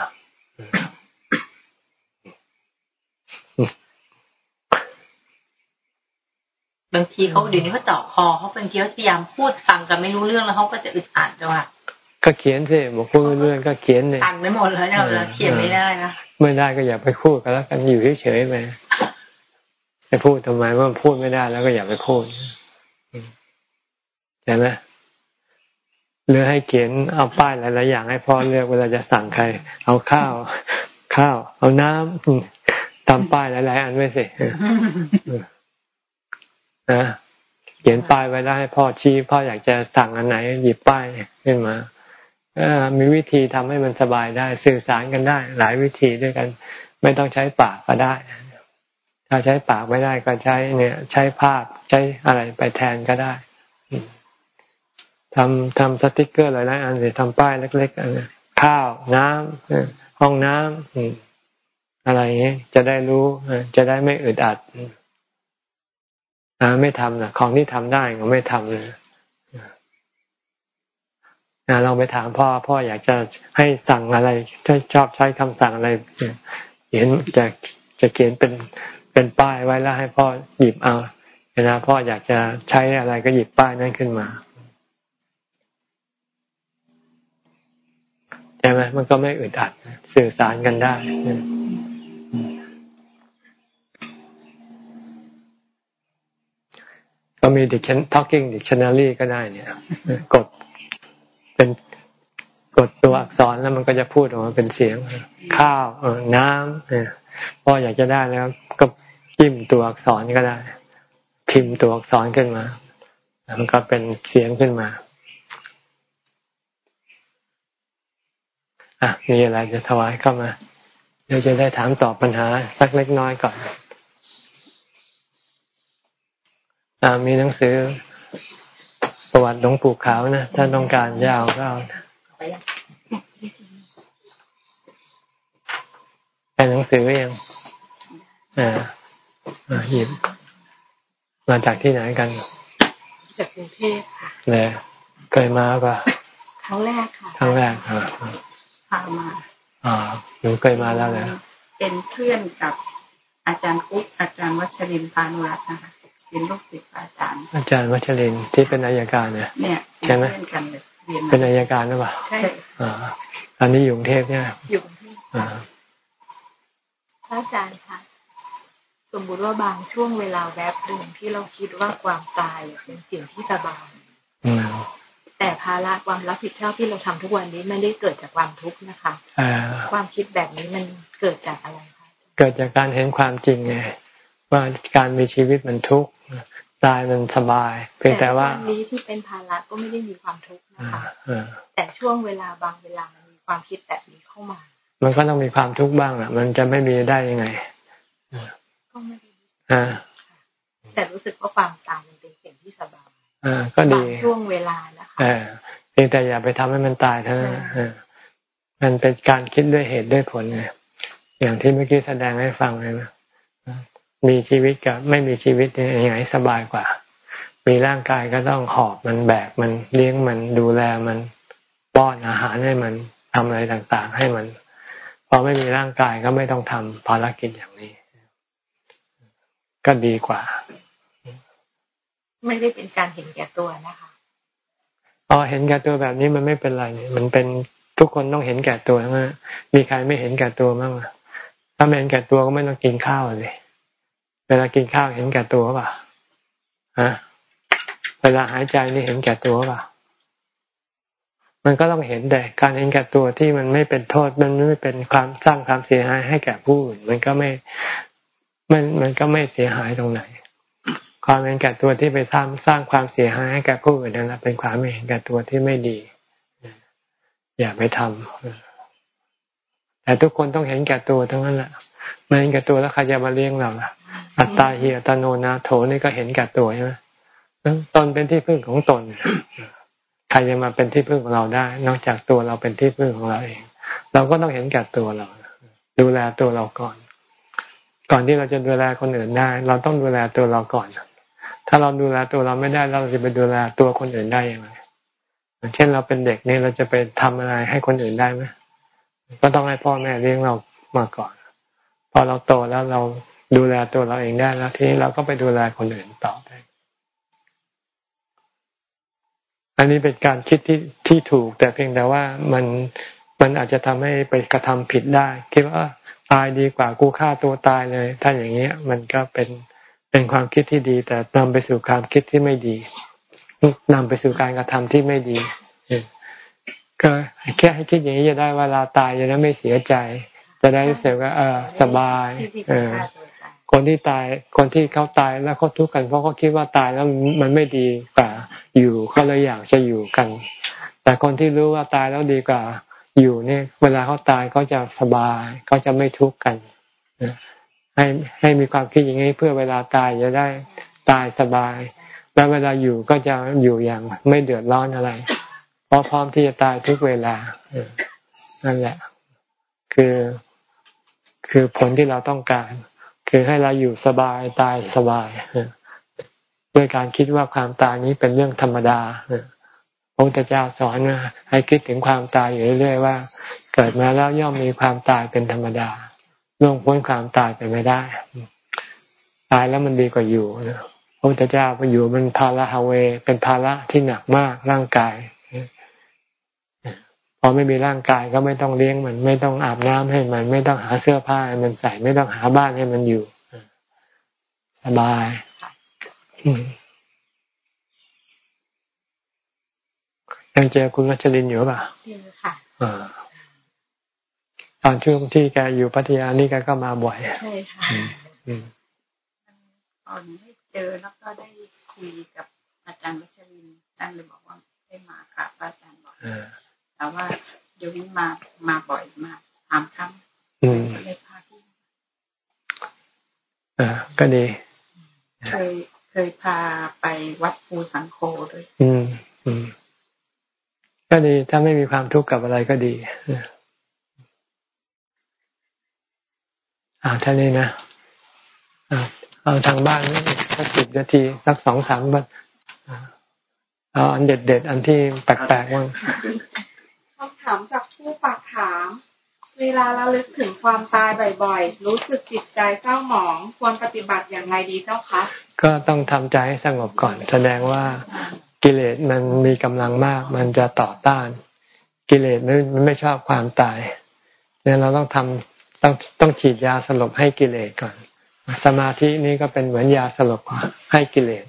บางทีเขาเดี๋ยวนี้เขาเจาะคอเขาเป็นเกี้ยวพยายามพูดฟังกันไม่รู้เรื่องแล้วเขาก็จะอึดอัดจังหวะก็เขียนสิบอกพูดเรื่องก็เขียนเนี่ยสั่นไม่หมดเลยเนี่ยเราเขียนไม่ได้นะไม่ได้ก็อย่าไปพูดกันแล้วกันอยู่เฉยๆไปจะพูดทำไมว่าพูดไม่ได้แล้วก็อย่าไปพูดใช่ไหมหรือให้เขียนเอาป้ายหลายๆอย่างให้พ่อเลือกเวลาจะสั่งใคร เอาข้าว ข้าว เอาน้ำตามป้ายหลายๆ อันไว้สิ นะเขียนป้ายไว้แล้วให้พ่อชี้พ่ออยากจะสั่งอันไหนหยิบป้ายขึ้นมามีวิธีทำให้มันสบายได้สื่อสารกันได้ หลายวิธีด้วยกัน ไม่ต้องใช้ปากก็ได้ ถ้าใช้ปากไม่ได้ก็ใช้เนี่ย ใช้ภาพใช้อะไรไปแทนก็ได้ทำทำสติกเกอร์หลายๆอันเลยทำป้ายเล็ก ๆอันข้าวน้ำห้องน้ำอะไรอย่างนี้จะได้รู้จะได้ไม่อึดอัด ไม่ทำนะของที่ทำได้ก็ไม่ทำเลยเราไปถามพ่อ พ่ออยากจะให้สั่งอะไรถ้าชอบใช้คำสั่งอะไรเห็นจะจะเขียนเป็นเป็นป้ายไว้แล้วให้พ่อหยิบเอาเวลาพ่ออยากจะใช้อะไรก็หยิบป้ายนั้นขึ้นมาใช่ไหมมันก็ไม่อึดอัดสื่อสารกันได้ ก็มี diction talking dictionary ก็ได้เนี่ย กดเป็นกดตัวอักษรแล้วมันก็จะพูดออกมาเป็นเสียง ข้าวเอน้ำเนี่ยพออยากจะได้แล้วก็จิ้มตัวอักษรก็ได้ พิมพ์ตัวอักษรขึ้นมามันก็เป็นเสียงขึ้นมาอะมีอะไรจะถวายเข้ามาเดี๋ยวจะได้ถามตอบปัญหาสักเล็กน้อยก่อนอ มีหนังสือประวัติหลวงปู่ขาวนะถ้าต้องการจะเอาก็เอาแต่หนังสือยังอ่าหยิบมาจากที่ไหนกันจากกรุงเทพค่ะเลยเคยมาป่ะครั้งแรกค่ะครั้งแรกอ่าพามาอ่าหนูเคยมาแล้วนะเป็นเพื่อนกับอาจารย์กุ๊กอาจารย์วัชรินพานุรัตน์นะคะ เป็นลูกศิษย์อาจารย์ อาจารย์วัชรินที่เป็นอายการเนี่ยเนี่ยใช่ไหมเป็นอายการหรือเปล่าใช่อ่าอันนี้อยู่กรุงเทพเนี่ยอยู่กรุงเทพอ่าพระอาจารย์คะสมมุติว่าบางช่วงเวลาแวบหนึ่งที่เราคิดว่าความตายเป็นสิ่งที่สบายแต่ภาระความรับผิดชอบที่เราทำทุกวันนี้ไม่ได้เกิดจากความทุกข์นะคะความคิดแบบนี้มันเกิดจากอะไรคะเกิดจากการเห็นความจริงไงว่าการมีชีวิตมันทุกข์ตายมันสบายเพียงแต่ว่านี้ที่เป็นภาระก็ไม่ได้มีความทุกข์นะคะแต่ช่วงเวลาบางเวลามันมีความคิดแบบนี้เข้ามา มันก็ต้องมีความทุกข์บ้างอะมันจะไม่มีได้ยังไงก็ไม่ดีแต่รู้สึกว่าความตายมันเป็นสิ่งที่สบายอ่าก็ดีช่วงเวลานะคะเพียงแต่อย่าไปทำให้มันตายเท่านั้นมันเป็นการคิดด้วยเหตุด้วยผลไงอย่างที่เมื่อกี้แสดงให้ฟังเลยนะ มีชีวิตกับไม่มีชีวิตยังไงสบายกว่า มีร่างกายก็ต้องหอบมันแบกมันเลี้ยงมันดูแลมันป้อนอาหารให้มันทำอะไรต่างๆ ให้มันพอไม่มีร่างกายก็ไม่ต้องทำภารกิจอย่างนี้ ก็ดีกว่า ไม่ได้เป็นการเห็นแก่ตัวนะคะอ๋อเห็นแก่ตัวแบบนี้มันไม่เป็นไรมันเป็นทุกคนต้องเห็นแก่ตัวนะมีใครไม่เห็นแก่ตัวบ้างถ้าไม่เห็นแก่ตัวก็ไม่ต้องกินข้าวเลยเวลากินข้าวเห็นแก่ตัวป่ะฮะเวลาหายใจนี่เห็นแก่ตัวป่ะมันก็ต้องเห็นแต่การเห็นแก่ตัวที่มันไม่เป็นโทษมันไม่เป็นความสร้างความเสียหายให้แก่ผู้อื่นมันก็ไม่มันมันก็ไม่เสียหายตรงไหน ความเห็นแก่ตัวที่ไปสร้างสร้างความเสียหายให้แก่ผู้อื่นนั่นแหละเป็นความเห็นแก่ตัวที่ไม่ดี อย่าไปทำแต่ทุกคนต้องเห็นแก่ตัวทั้งนั้นแหละไม่เห็นแก่ตัวแล้วใครจะมาเลี้ยงเราล่ะ อัตตาเฮียตโนนาโถนี่ก็เห็นแก่ตัวใช่ไหมตนเป็นที่พึ่งของตน ใครจะมาเป็นที่พึ่งของเราได้ นอกจากตัวเราเป็นที่พึ่งของเราเอง เราก็ต้องเห็นแก่ตัวเรา ดูแลตัวเราก่อน ก่อนที่เราจะดูแลคนอื่นได้ เราต้องดูแลตัวเราก่อน ถ้าเราดูแลตัวเราไม่ได้เราจะไปดูแลตัวคนอื่นได้ยังไงเช่นเราเป็นเด็กนี่เราจะไปทำอะไรให้คนอื่นได้ไหมก็ต้องให้พ่อแม่เลี้ยงเรามาก่อน พอเราโตแล้วเรา ดูแลตัวเราเองได้แล้วทีนี้เราก็ไปดูแลคนอื่นต่อไปอันนี้เป็นการคิดที่ที่ถูก แต่เพียงแต่ว่ามันมันอาจจะทำให้ไปกระทำผิดได้ คิดว่าตายดีกว่ากูฆ่าตัวตายเลย ถ้าอย่างเงี้ย มันก็เป็นเป็นความคิดที่ดี แต่นำไปสู่ความคิดที่ไม่ดีนำไปสู่การกระทำที่ไม่ดีก็แค่ให้คิดอย่างนี้จะได้เวลาตายจะได้ไม่เสียใจ จะได้รู้สึกว่าเออสบาย เออ คนที่ตายคนที่เขาตายแล้วเขาทุกข์กันเพราะเขาคิดว่าตายแล้วมันไม่ดีกว่าอยู่เขาเลยอยากจะอยู่กัน แต่คนที่รู้ว่าตายแล้วดีกว่าอยู่เนี่ย เวลาเขาตายเขาจะสบายเขาจะไม่ทุกข์กันให้ให้มีความคิดอย่างนี้เพื่อเวลาตายจะได้ตายสบาย แล้วเวลาอยู่ก็จะอยู่อย่างไม่เดือดร้อนอะไร เพราะพร้อมที่จะตายทุกเวลานั่นแหละ คือคือผลที่เราต้องการ คือให้เราอยู่สบายตายสบายด้วยการคิดว่าความตายนี้เป็นเรื่องธรรมดาพระพุทธเจ้าสอนว่าให้คิดถึงความตายอยู่เรื่อยๆว่า เกิดมาแล้วย่อมมีความตายเป็นธรรมดาล่วงพ้นความตายไปไม่ได้ ตายแล้วมันดีกว่าอยู่นะพระพุทธเจ้าไปอยู่มันภาระฮาเว เป็นภาระที่หนักมากร่างกาย พพอไม่มีร่างกายก็ไม่ต้องเลี้ยงมัน ไม่ต้องอาบน้ำให้มัน ไม่ต้องหาเสื้อผ้าให้มันใส่ไม่ต้องหาบ้านให้มันอยู่สบายยังเจอคุณวัชรินอยู่ป่ะเจอค่ะตอนช่วงที่แกอยู่พัทยานี่แกก็มาบ่อยใช่ค่ะตอนได้เจอแล้วก็ได้คุยกับอาจารย์วัชรินท่านเลยบอกว่าได้มาค่ะอาจารย์บอก แต่ว่าเดี๋ยวนี้มามาบ่อยมากสามครั้งเลยพาที่อ่าก็ดี เคยเคยพาไปวัดภูสังโฆด้วยอืมอืมก็ดีถ้าไม่มีความทุกข์กับอะไรก็ดีอ่าท่านี้นะอ่าเอาทางบ้านนี่สักสิบนาทีสักสองสามบันเอาอันเด็ดเด็ดอันที่แปลกๆว่างคำ ถามจากผู้ฝากถาม เวลาระลึกถึงความตายบ่อยๆ รู้สึกจิตใจเศร้าหมองควรปฏิบัติอย่างไรดีเจ้าคะก็ต้องทำใจให้สงบก่อน แสดงว่ากิเลสมันมีกำลังมาก มันจะต่อต้าน กิเลสมันไม่ชอบความตายเนี่ยเราต้องทำต้องต้องฉีดยาสลบให้กิเลสก่อน สมาธินี้ก็เป็นเหมือนยาสลบให้กิเลส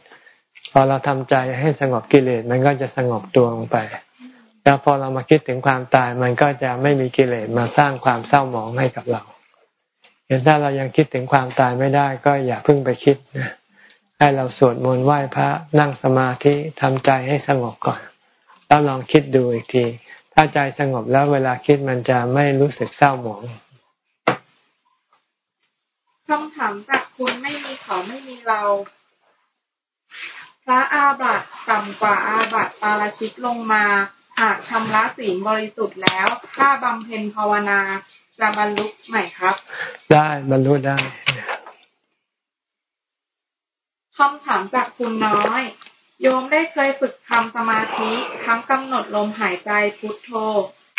พอเราทำใจให้สงบกิเลสมันก็จะสงบตัวลงไป แล้วพอเรามาคิดถึงความตายมันก็จะไม่มีกิเลสมาสร้างความเศร้าหมองให้กับเราเห็นถ้าเรายังคิดถึงความตายไม่ได้ก็อย่าเพิ่งไปคิดนะให้เราสวดมนต์ไหว้พระนั่งสมาธิทำใจให้สงบก่อน แล้วลองคิดดูอีกที ถ้าใจสงบแล้วเวลาคิดมันจะไม่รู้สึกเศร้าหมองคำถามจากคุณไม่มีเขาไม่มีเรา พระอาบัติต่ำกว่าอาบัติปาราชิกลงมา หากชำระศีลบริสุทธิ์แล้ว ถ้าบำเพ็ญภาวนาจะบรรลุไหมครับ ได้บรรลุได้คำถามจากคุณน้อย โยมได้เคยฝึกทำสมาธิทั้งกำหนดลมหายใจพุทโธ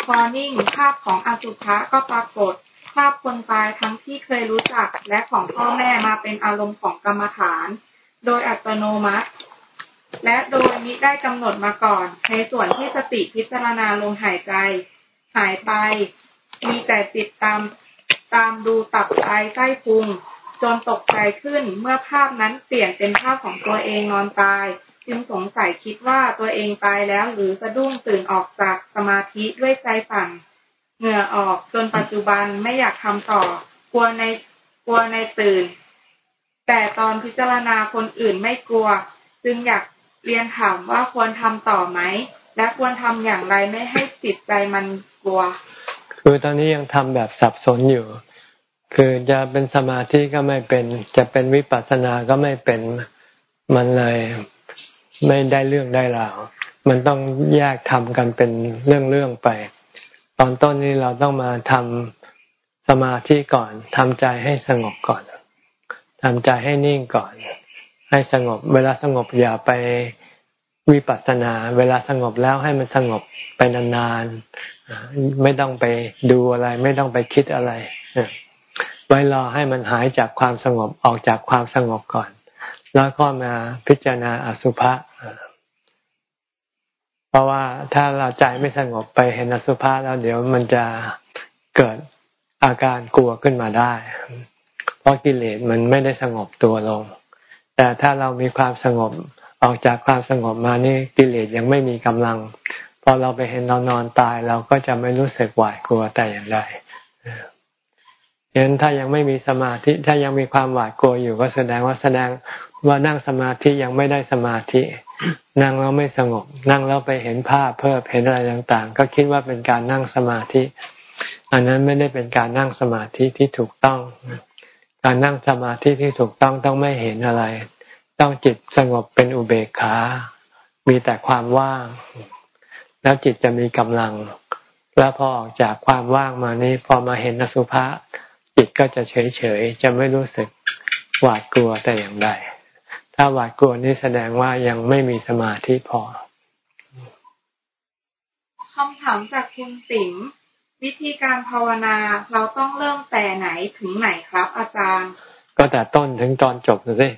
พอนิ่งภาพของอสุภะก็ปรากฏ ภาพคนตายทั้งที่เคยรู้จักและของพ่อแม่มาเป็นอารมณ์ของกรรมฐาน โดยอัตโนมัติ และโดยมิได้กำหนดมาก่อน ในส่วนที่สติพิจารณาลมหายใจ หายไป มีแต่จิตตามตามดูตับไตใต้พุงจนตกใจขึ้นเมื่อภาพนั้นเปลี่ยนเป็นภาพของตัวเองนอนตาย จึงสงสัยคิดว่าตัวเองตายแล้วหรือสะดุ้งตื่นออกจากสมาธิด้วยใจสั่นเหงื่อออกจนปัจจุบันไม่อยากทำต่อกลัวในกลัวในตื่น แต่ตอนพิจารณาคนอื่นไม่กลัว จึงอยาก เรียนถามว่าควรทำต่อไหม และควรทำอย่างไรไม่ให้จิตใจมันกลัว คือตอนนี้ยังทำแบบสับสนอยู่ คือจะเป็นสมาธิก็ไม่เป็น จะเป็นวิปัสสนาก็ไม่เป็น มันเลยไม่ได้เรื่องได้ราว มันต้องแยกทำกันเป็นเรื่องๆไป ตอนต้นนี้เราต้องมาทำสมาธิก่อนทำใจให้สงบก่อนทำใจให้นิ่งก่อน ให้สงบ เวลาสงบอย่าไปวิปัสสนา เวลาสงบแล้วให้มันสงบไปนานๆไม่ต้องไปดูอะไร ไม่ต้องไปคิดอะไรไว้รอให้มันหายจากความสงบออกจากความสงบก่อน แล้วก็มาพิจารณาอสุภะเพราะว่าถ้าเราใจไม่สงบไปเห็นอสุภะแล้วเดี๋ยวมันจะเกิดอาการกลัวขึ้นมาได้ เพราะกิเลสมันไม่ได้สงบตัวลง แต่ถ้าเรามีความสงบออกจากความสงบมานี่กิเลสยังไม่มีกำลัง พอเราไปเห็นเรานอนตายเราก็จะไม่รู้สึกหวาดกลัวแต่อย่างใดเห็นถ้ายังไม่มีสมาธิถ้ายังมีความหวาดกลัวอยู่ก็แสดงว่าแสดงว่านั่งสมาธิยังไม่ได้สมาธิ นั่งแล้วไม่สงบ นั่งแล้วไปเห็นภาพเพิ่มเห็นอะไรต่างๆ ก็คิดว่าเป็นการนั่งสมาธิ อันนั้นไม่ได้เป็นการนั่งสมาธิที่ถูกต้อง การนั่งสมาธิที่ถูกต้องต้องไม่เห็นอะไร ต้องจิตสงบเป็นอุเบกขา มีแต่ความว่าง แล้วจิตจะมีกำลัง แล้วพอออกจากความว่างมานี้พอมาเห็นนสุภะจิตก็จะเฉยๆจะไม่รู้สึกหวาดกลัวแต่อย่างใด ถ้าหวาดกลัวนี่แสดงว่ายังไม่มีสมาธิพอคำถามจากคุณติ๋ม วิธีการภาวนาเราต้องเริ่มแต่ไหนถึงไหนครับ อาจารย์ ก็แต่ต้นถึงตอนจบสิ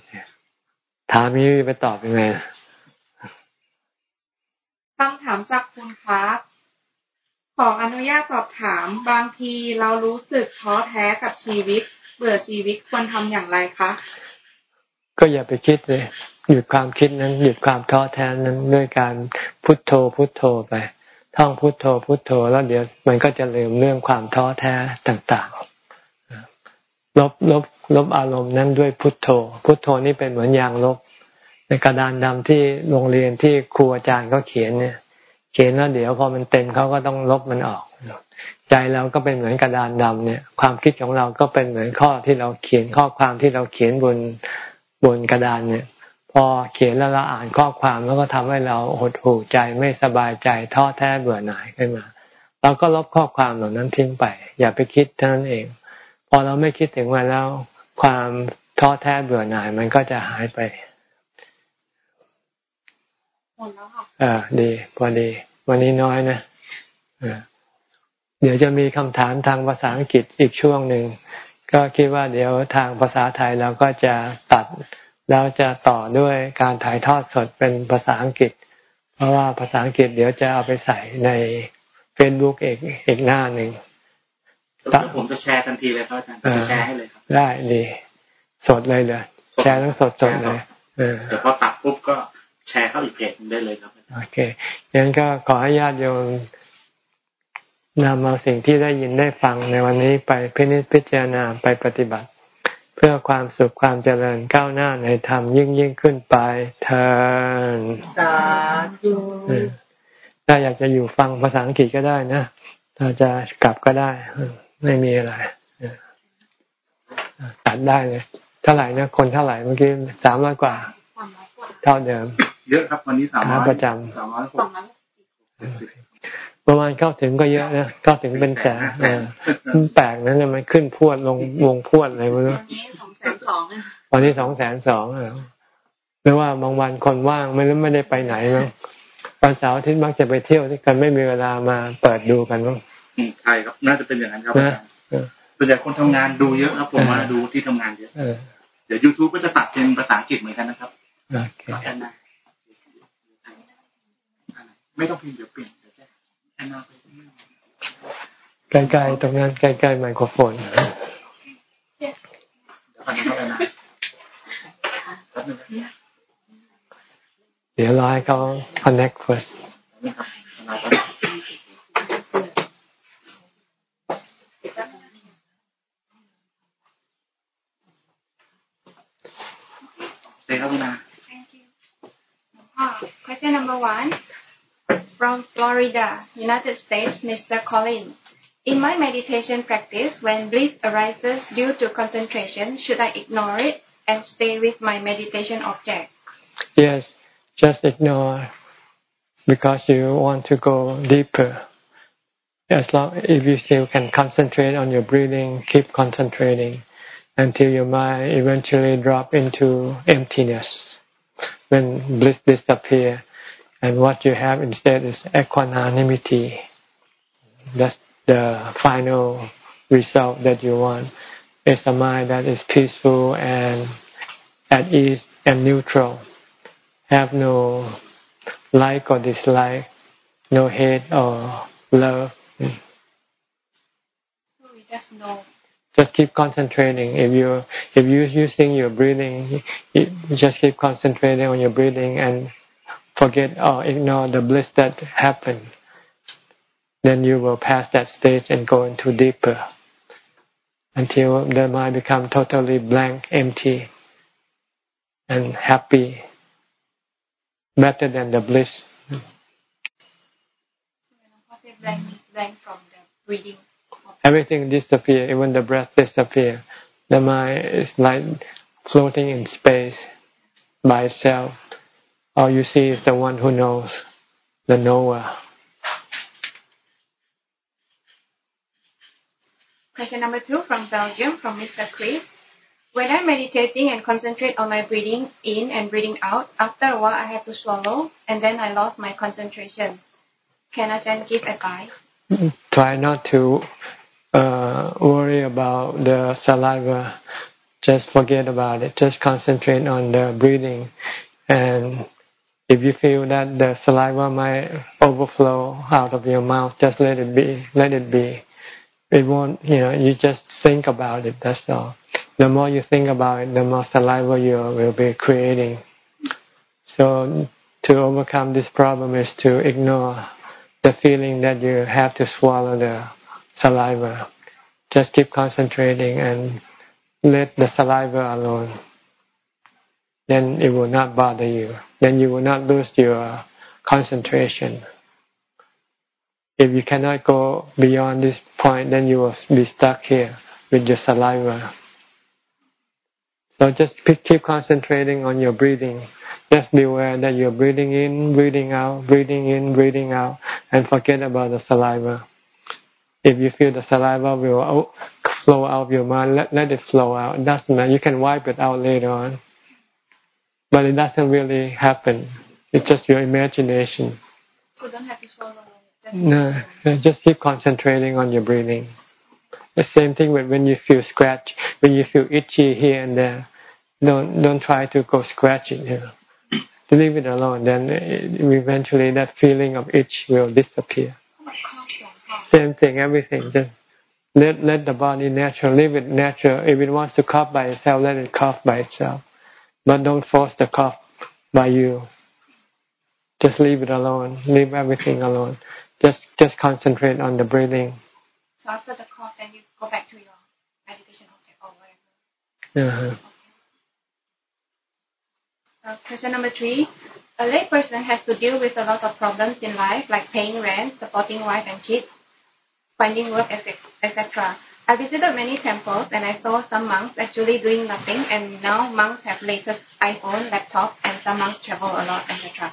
ถามนี้ไปตอบยังไงคำถามจากคุณครับขออนุญาตสอบถามบางทีเรารู้สึกท้อแท้กับชีวิต เบื่อชีวิตควรทำอย่างไรคะก็อย่าไปคิดเลยหยุดความคิดนั้น หยุดความท้อแท้นั้นด้วยการพุทโธพุทโธไป ท่องพุทโธพุทโธแล้วเดี๋ยวมันก็จะลืมเรื่องความท้อแท้ต่างๆ ลบลบลบอารมณ์นั้นด้วยพุทโธ พุทโธนี่เป็นเหมือนยางลบ ในกระดานดำที่โรงเรียนที่ครูอาจารย์เขาเขียนเนี่ย เขียนแล้วเดี๋ยวพอมันเต็มเขาก็ต้องลบมันออก ใจเราก็เป็นเหมือนกระดานดำเนี่ย ความคิดของเราก็เป็นเหมือนข้อที่เราเขียนข้อความที่เราเขียนบนบนกระดานเนี่ย อเขียนแล้วเราอ่านข้อความแล้วก็ทำให้เราหดหู่ใจไม่สบายใจท้อแท้เบื่อหน่ายขึ้นมาเราก็ลบข้อความเหล่านั้นทิ้งไป อย่าไปคิดเท่านั้นเอง พอเราไม่คิดถึงมันแล้ว ความท้อแท้เบื่อหน่ายมันก็จะหายไปหมดแล้วค่ะอ่าดี พอดี วันนี้น้อยนะเดี๋ยวจะมีคำถามทางภาษาอังกฤษอีกช่วงหนึ่ง ก็คิดว่าเดี๋ยวทางภาษาไทยเราก็จะตัด แล้วจะต่อด้วยการถ่ายทอดสดเป็นภาษาอังกฤษ เพราะว่าภาษาอังกฤษเดี๋ยวจะเอาไปใส่ในเฟซบุ๊กอีกอีกหน้าหนึ่งผมจะแชร์ทันทีเลยครับอาจารย์จะแชร์ให้เลยครับ ได้ดีสดเลยเลยแชร์ทั้งสดสดเลยเดี๋ยวพอตัดปุ๊บก็แชร์เข้าอีกเพจได้เลยครับโอเคงั้นก็ขอให้ญาติโยมนำเอาสิ่งที่ได้ยินได้ฟังในวันนี้ไปพิจิตพิจารณาไปปฏิบัติ เพื่อความสุขความเจริญก้าวหน้าในธรรมยิ่งยิ่งขึ้นไปเทนสาธุถ้าอยากจะอยู่ฟังภาษาอังกฤษก็ได้นะถ้าจะกลับก็ได้ ไม่มีอะไรตัดได้เลยเท่าไหร่นะคนเท่าไหร่เมื่อกี้สามร้อยกว่า เท่าเดิม เยอะครับวันนี้สามร้อยประจำสามร้อยหก ประมาณเข้าถึงก็เยอะนะเข้าถึงเป็นแสนแปลกนะเนี่ยมันขึ้นพวดลงวงพวดอะไรไม่รู้ตอนนี้สองแสนสองหรือว่าบางวันคนว่างไม่รู้ไม่ได้ไปไหนมั้งวันเสาร์อาทิตย์มักจะไปเที่ยวที่กันไม่มีเวลามาเปิดดูกันมั้งใช่ครับน่าจะเป็นอย่างนั้นครับส่วนใหญ่คนทำงานดูเยอะครับผมมาดูที่ทำงานเยอะเดี๋ยวยูทูบก็จะตัดเป็นภาษาอังกฤษเหมือนกันนะครับไม่ต้องพิมพ์เดี๋ยวเปลี่ยน ไกลๆตรงนั้นใกลๆไมโครโฟนเดี๋ยวรอให้เขา connect first Question number one. From Florida, United States, Mr. Collins. In my meditation practice, when bliss arises due to concentration, should I ignore it and stay with my meditation object? Yes, just ignore because you want to go deeper. As long if you still can concentrate on your breathing, keep concentrating until your mind eventually drop into emptiness. When bliss disappear, and what you have instead is equanimity. That's the final result that you want. It's a mind that is peaceful and at ease and neutral. Have no like or dislike, no hate or love. So we just know. Just keep concentrating. If you if you're using your breathing, you just keep concentrating on your breathing and forget or ignore the bliss that happened, then you will pass that stage and go into deeper until the mind become totally blank, empty, and happy, better than the bliss. Everything disappear, even the breath disappear. The mind is like floating in space by itself all you see is the one who knows, the knower. Question number two from Belgium, from Mr. Chris. When I'm meditating and concentrate on my breathing in and breathing out, after a while I have to swallow and then I lost my concentration. Can Ajahn give advice? Try not to uh, worry about the saliva. Just forget about it. Just concentrate on the breathing and If you feel that the saliva might overflow out of your mouth, just let it be. Let it be. It won't, you know, you just think about it, that's all. The more you think about it, the more saliva you will be creating. So to overcome this problem is to ignore the feeling that you have to swallow the saliva. Just keep concentrating and let the saliva alone. Then it will not bother you. Then you will not lose your concentration. If you cannot go beyond this point, then you will be stuck here with your saliva. So just keep concentrating on your breathing. Just be aware that you're breathing in, breathing out, breathing in, breathing out, and forget about the saliva. If you feel the saliva will flow out of your mind, let, let it flow out. It doesn't matter. You can wipe it out later on. But it doesn't really happen. It's just your imagination. So don't have to swallow no, just keep concentrating on your breathing. The same thing with when you feel scratch, when you feel itchy here and there. Don't don't try to go scratching. You know, leave it alone. Then eventually that feeling of itch will disappear. Same thing, everything. Just let let the body natural, leave it natural. If it wants to cough by itself, let it cough by itself. But don't force the cough by you. Just leave it alone. Leave everything alone. Just just concentrate on the breathing. So after the cough, then you go back to your meditation object or whatever. Uh-huh. Uh, question number three. A layperson has to deal with a lot of problems in life, like paying rent, supporting wife and kids, finding work, etc. I visited many temples and I saw some monks actually doing nothing, and now monks have latest iPhone, laptop, and some monks travel a lot, etc.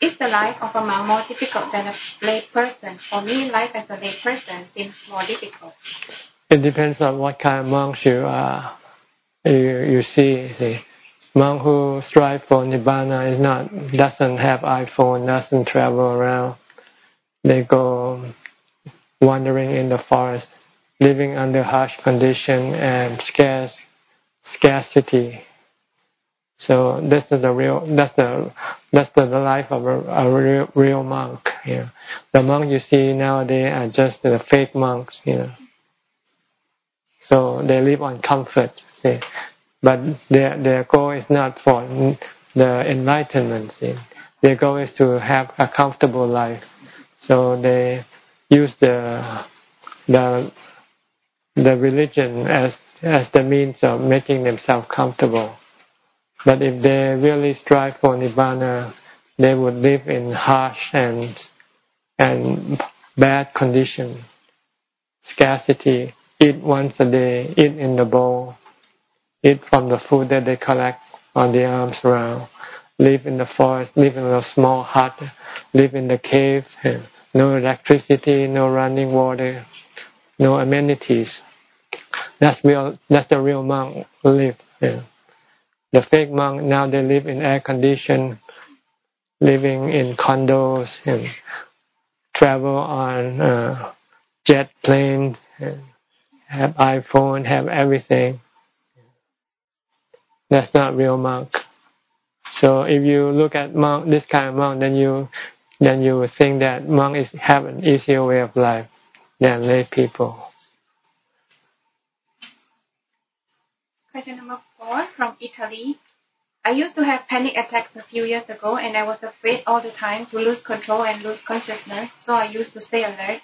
Is the life of a monk more difficult than a lay person? For me, life as a lay person seems more difficult. It depends on what kind of monks you are. You you see, the monk who strive for nibbana is not doesn't have iPhone, doesn't travel around. They go wandering in the forest, living under harsh condition and scarce scarcity. So this is the real. That's the that's the life of a, a real, real monk. You know. The monk you see nowadays are just the fake monks. You know. So they live on comfort. See. But their their goal is not for the enlightenment. See. Their goal is to have a comfortable life. So they use the the the religion as as the means of making themselves comfortable. But if they really strive for nibbana, they would live in harsh and and bad condition, scarcity. Eat once a day, eat in the bowl, eat from the food that they collect on the arms around, live in the forest, live in a small hut, live in the cave, no electricity, no running water, no amenities. That's real. That's the real monk live. Yeah. The fake monk now they live in air condition, living in condos and travel on uh, jet planes, and have iPhone, have everything. That's not real monk. So if you look at monk, this kind of monk, then you then you think that monk is have an easier way of life than lay people. Question number four from Italy. I used to have panic attacks a few years ago and I was afraid all the time to lose control and lose consciousness, so I used to stay alert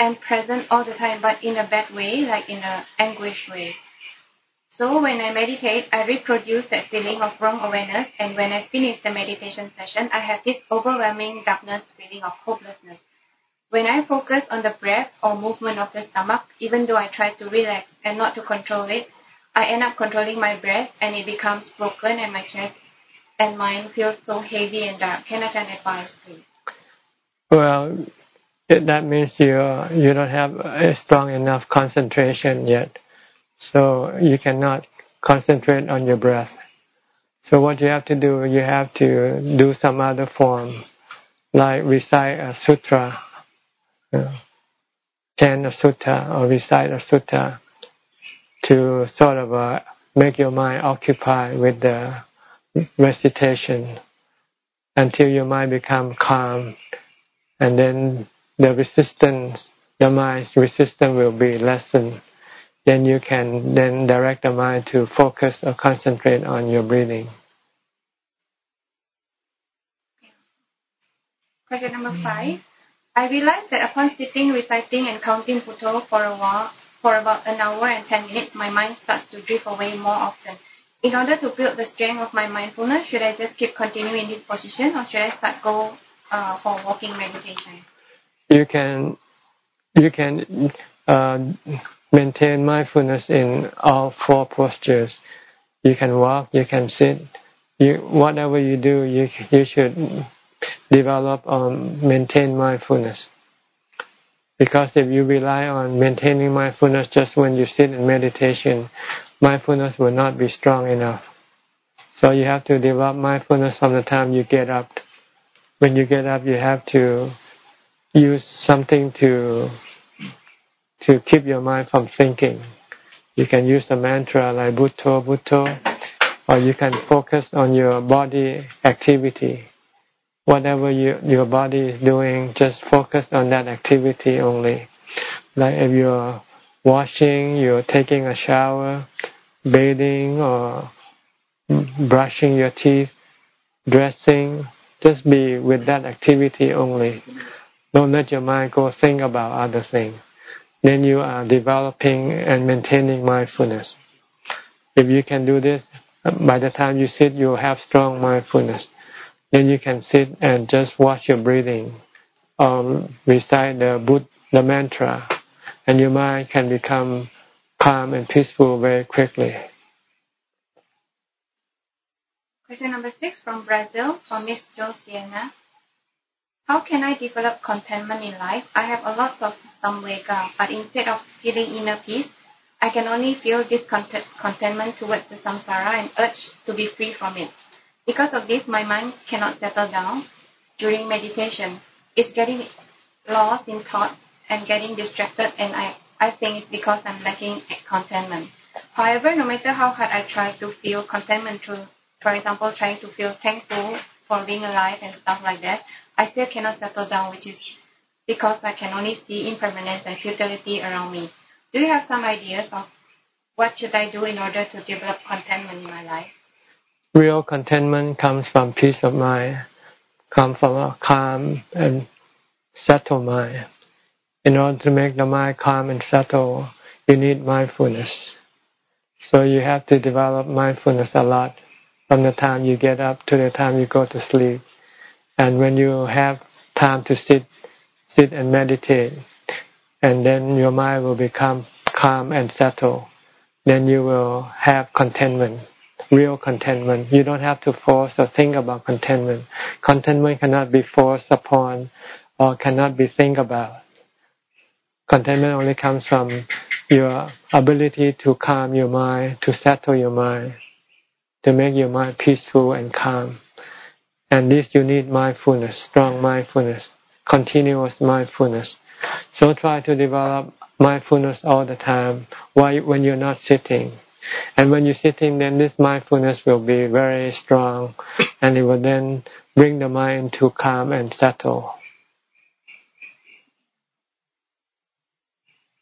and present all the time, but in a bad way, like in an anguish way. So when I meditate, I reproduce that feeling of wrong awareness, and when I finish the meditation session, I have this overwhelming darkness feeling of hopelessness. When I focus on the breath or movement of the stomach, even though I try to relax and not to control it, I end up controlling my breath and it becomes broken and my chest and mind feels so heavy and dark. Can I turn advice, please? Well, it, that means you you don't have a strong enough concentration yet, so you cannot concentrate on your breath. So what you have to do, you have to do some other form, like recite a sutra, chant a sutta, or recite a sutta to sort of uh, make your mind occupied with the recitation. until your mind become calm, and then the resistance, the mind's resistance will be lessened. Then you can then direct the mind to focus or concentrate on your breathing. Question number five. I realized that upon sitting, reciting, and counting Putto for a while, for about an hour and ten minutes, my mind starts to drift away more often. In order to build the strength of my mindfulness, should I just keep continuing in this position or should I start go uh, for walking meditation? You can, you can uh, maintain mindfulness in all four postures. You can walk, you can sit, you whatever you do, you you should develop um, maintain mindfulness. Because if you rely on maintaining mindfulness just when you sit in meditation, mindfulness will not be strong enough. So you have to develop mindfulness from the time you get up. When you get up, you have to use something to to keep your mind from thinking. You can use a mantra like Bhutto, Bhutto, or you can focus on your body activity. Whatever you, your body is doing, just focus on that activity only. Like if you're washing, you're taking a shower, bathing or brushing your teeth, dressing, just be with that activity only. Don't let your mind go think about other things. Then you are developing and maintaining mindfulness. If you can do this, by the time you sit, you'll have strong mindfulness. Then you can sit and just watch your breathing, um, recite the Buddha, the mantra, and your mind can become calm and peaceful very quickly. Question number six from Brazil, from Miss Josiana. How can I develop contentment in life? I have a lot of samvega, but instead of feeling inner peace, I can only feel discontentment towards the samsara and urge to be free from it. Because of this, my mind cannot settle down during meditation. It's getting lost in thoughts and getting distracted, and I, I think it's because I'm lacking contentment. However, no matter how hard I try to feel contentment through for example, trying to feel thankful for being alive and stuff like that, I still cannot settle down, which is because I can only see impermanence and futility around me. Do you have some ideas of what should I do in order to develop contentment in my life? Real contentment comes from peace of mind, comes from a calm and settled mind. In order to make the mind calm and settled, you need mindfulness. So you have to develop mindfulness a lot from the time you get up to the time you go to sleep. And when you have time to sit, sit and meditate, and then your mind will become calm and settled, then you will have contentment, real contentment. You don't have to force or think about contentment. Contentment cannot be forced upon or cannot be think about. Contentment only comes from your ability to calm your mind, to settle your mind to make your mind peaceful and calm. And this you need mindfulness, strong mindfulness, continuous mindfulness. So try to develop mindfulness all the time while when you're not sitting. And when you're sitting, then this mindfulness will be very strong, and it will then bring the mind to calm and settle.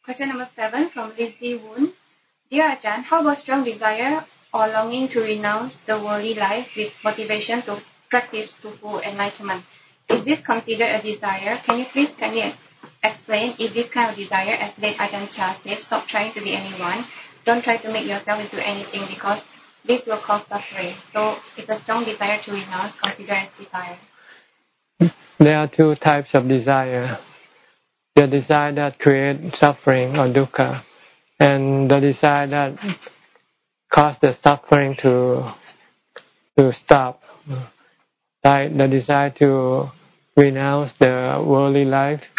Question number seven from Lizzie Woon. Dear Ajahn, how about strong desire or longing to renounce the worldly life with motivation to practice to full enlightenment. Is this considered a desire? Can you please kindly explain if this kind of desire, as late Ajahn Chah said, stop trying to be anyone, don't try to make yourself into anything because this will cause suffering. So it's a strong desire to renounce consider as desire. There are two types of desire. The desire that creates suffering or dukkha, and the desire that cause the suffering to to stop. Like the desire to renounce the worldly life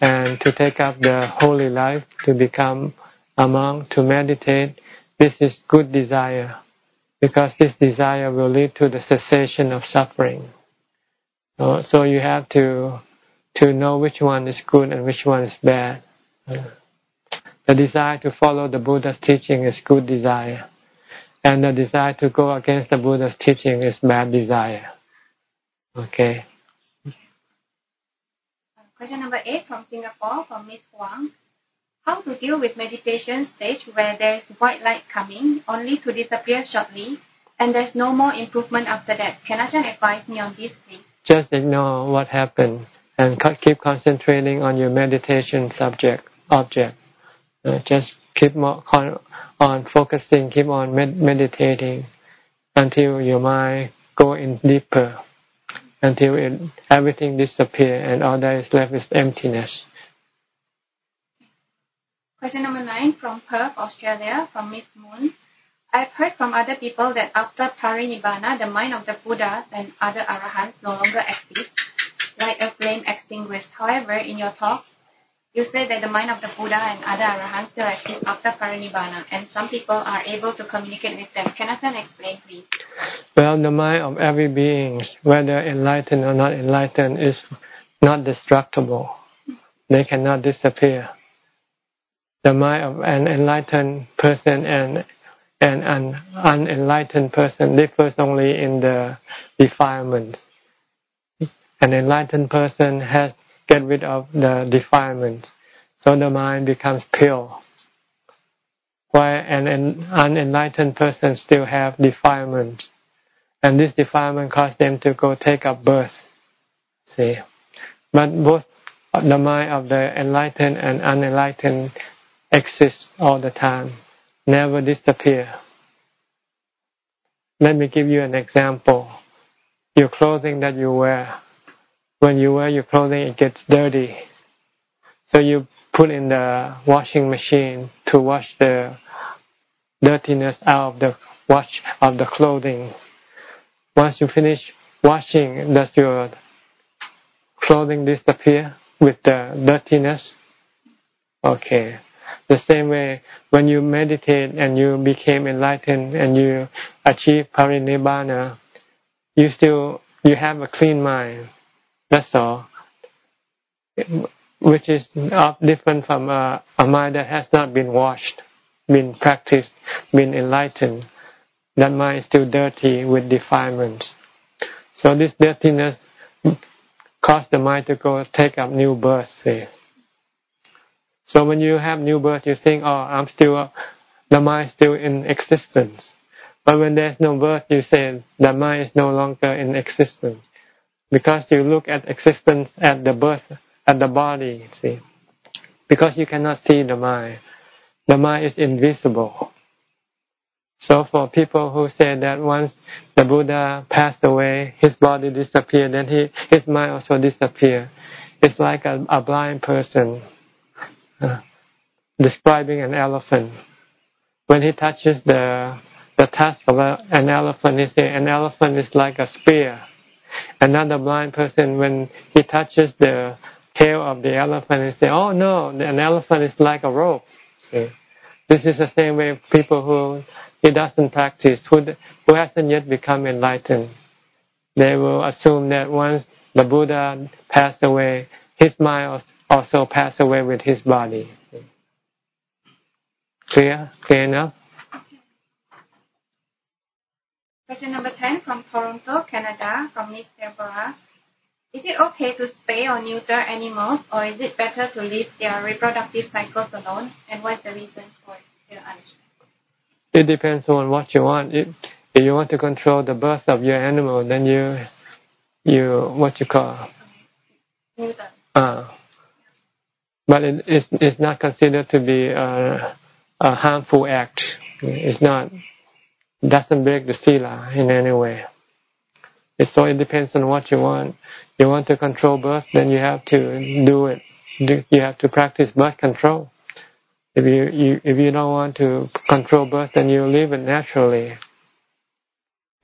and to take up the holy life, to become a monk, to meditate. This is good desire because this desire will lead to the cessation of suffering. Uh, so you have to to know which one is good and which one is bad. Uh, the desire to follow the Buddha's teaching is good desire and the desire to go against the Buddha's teaching is bad desire. Okay. Question number eight from Singapore from Miss Huang. How to deal with meditation stage where there is white light coming only to disappear shortly and there's no more improvement after that? Can Ajahn advise me on this, please? Just ignore what happens and keep concentrating on your meditation subject object. Uh, just keep on focusing, keep on med meditating until your mind go in deeper, until it, everything disappear and all that is left is emptiness. Question number nine from Perth, Australia, from Miss Moon. I've heard from other people that after parinibbana, the mind of the Buddhas and other arahants no longer exists, like a flame extinguished. However, in your talk, you say that the mind of the Buddha and other arahants still exists after parinibbana, and some people are able to communicate with them. Can I explain, please? Well, the mind of every being, whether enlightened or not enlightened, is not destructible. They cannot disappear. The mind of an enlightened person and and an unenlightened person differs only in the defilements. An enlightened person has get rid of the defilements, so the mind becomes pure. While an unenlightened person still have defilements, and this defilement cause them to go take up birth. See, but both the mind of the enlightened and unenlightened exist all the time never disappear. Let me give you an example. Your clothing that you wear, when you wear your clothing, it gets dirty. So you put in the washing machine to wash the dirtiness out of the wash of the clothing. Once you finish washing, does your clothing disappear with the dirtiness? Okay. The same way, when you meditate and you became enlightened and you achieve parinibbana, you still you have a clean mind. That's all. Which is different from a, a mind that has not been washed, been practiced, been enlightened. That mind is still dirty with defilements. So this dirtiness caused the mind to go take up new birth. See. So when you have new birth, you think, oh, I'm still, the mind still in existence. But when there's no birth, you say the mind is no longer in existence. Because you look at existence at the birth, at the body, see. Because you cannot see the mind. The mind is invisible. So for people who say that once the Buddha passed away, his body disappeared, then he, his mind also disappeared. It's like a, a blind person Uh, describing an elephant. When he touches the the tusk of an elephant, he say an elephant is like a spear. Another blind person, when he touches the tail of the elephant, he say, "Oh no, an elephant is like a rope." See? This is the same way people who he doesn't practice, who who hasn't yet become enlightened, they will assume that once the Buddha passed away, his mind also pass away with his body. Clear? Clear enough? Question number 10 from Toronto, Canada, from Miss Deborah. Is it okay to spay or neuter animals, or is it better to leave their reproductive cycles alone? And what's the reason for the answer? It depends on what you want. If, if you want to control the birth of your animal, then you, you what you call? Neuter. Uh, but it is it's not considered to be a, a harmful act. It's not doesn't break the sila in any way. It's, so it depends on what you want. You want to control birth, then you have to do it. You have to practice birth control. If you, you if you don't want to control birth, then you live it naturally,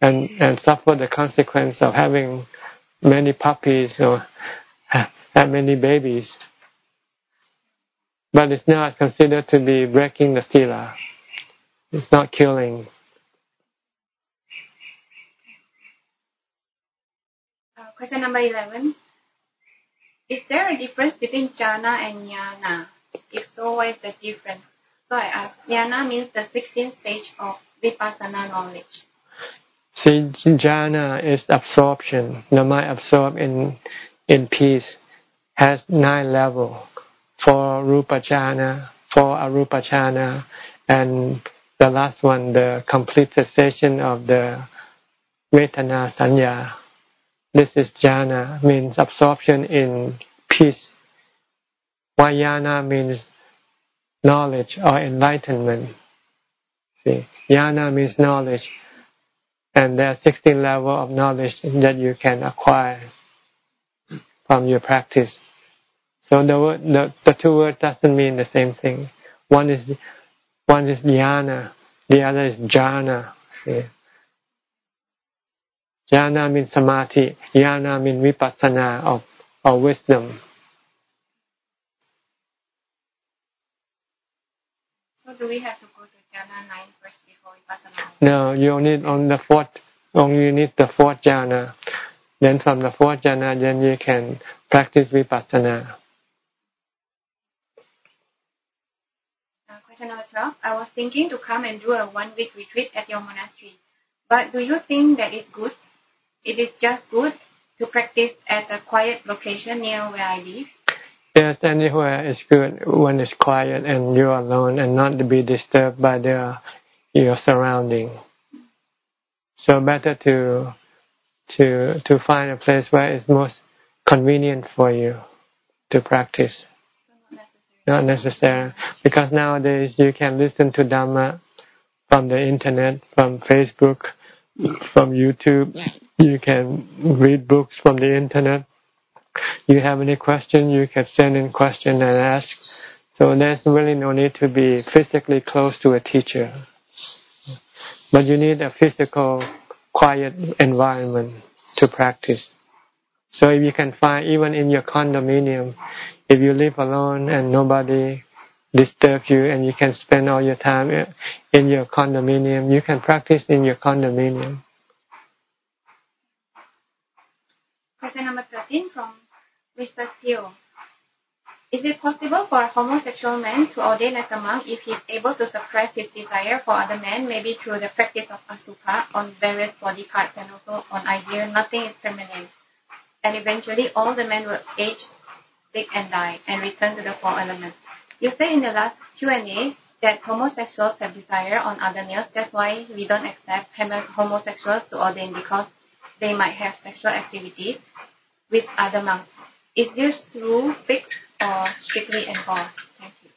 and and suffer the consequence of having many puppies or have many babies but it's not considered to be breaking the sila. It's not killing. Uh, question number 11. Is there a difference between jhana and jnana? If so, what is the difference? So I ask, jnana means the 16th stage of vipassana knowledge. See, jhana is absorption. The mind absorbed in in peace has nine level. For rupa jhana, for arupa jhana, and the last one, the complete cessation of the vedana sanya. This is jhana, means absorption in peace. Vayana means knowledge or enlightenment. See, jhana means knowledge, and there are 16 levels of knowledge that you can acquire from your practice. So the word, the, the two words doesn't mean the same thing. One is one is jnana, the other is jhana. See? Jhana means samadhi, jnana means vipassana of, of wisdom. So do we have to go to jhana nine first before vipassana? No, you need on the fourth. Only you need the fourth jhana. Then from the fourth jhana, then you can practice vipassana. Number 12. I was thinking to come and do a one week retreat at your monastery. But do you think that is good? It is just good to practice at a quiet location near where I live? Yes, anywhere is good when it's quiet and you're alone and not to be disturbed by the your surrounding. So better to to to find a place where it's most convenient for you to practice. Not necessary. Because nowadays you can listen to Dhamma from the internet, from Facebook, from YouTube. You can read books from the internet. You have any question, you can send in question and ask. So there's really no need to be physically close to a teacher. But you need a physical, quiet environment to practice. So if you can find, even in your condominium, if you live alone and nobody disturbs you and you can spend all your time in your condominium, you can practice in your condominium. Question number 13 from Mr. Theo. Is it possible for a homosexual man to ordain as a monk if he is able to suppress his desire for other men, maybe through the practice of asubha on various body parts and also on idea nothing is permanent, and eventually all the men will age and die and return to the four elements. You say in the last Q&A that homosexuals have desire on other males. That's why we don't accept homosexuals to ordain because they might have sexual activities with other monks. Is this rule fixed or strictly enforced? Thank you.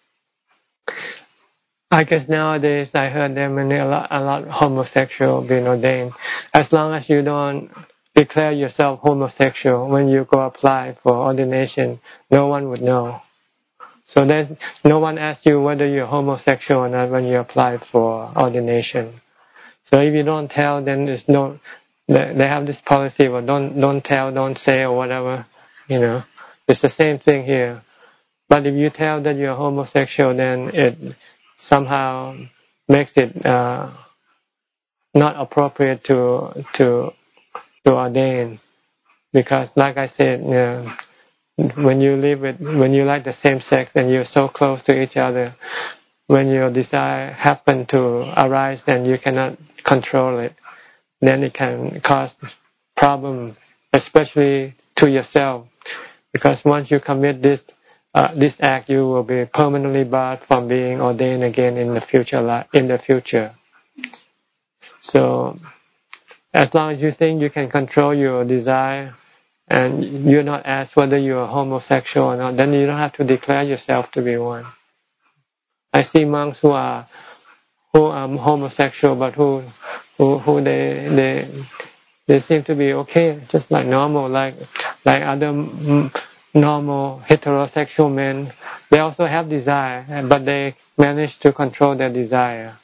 I guess nowadays I heard there many a lot, a lot homosexual being ordained. As long as you don't declare yourself homosexual when you go apply for ordination, no one would know. So there's no one asks you whether you're homosexual or not when you apply for ordination. So if you don't tell, then there's no. They have this policy of don't don't tell, don't say, or whatever. You know, it's the same thing here. But if you tell that you're homosexual, then it somehow makes it uh, not appropriate to to to ordain because like I said you know, when you live with when you like the same sex and you're so close to each other when your desire happen to arise and you cannot control it then it can cause problem especially to yourself. Because once you commit this uh, this act you will be permanently barred from being ordained again in the future in the future. So as long as you think you can control your desire and you're not asked whether you're homosexual or not, then you don't have to declare yourself to be one. I see monks who are who are homosexual, but who who who they they they seem to be okay, just like normal, like like other normal heterosexual men. They also have desire, but they manage to control their desire.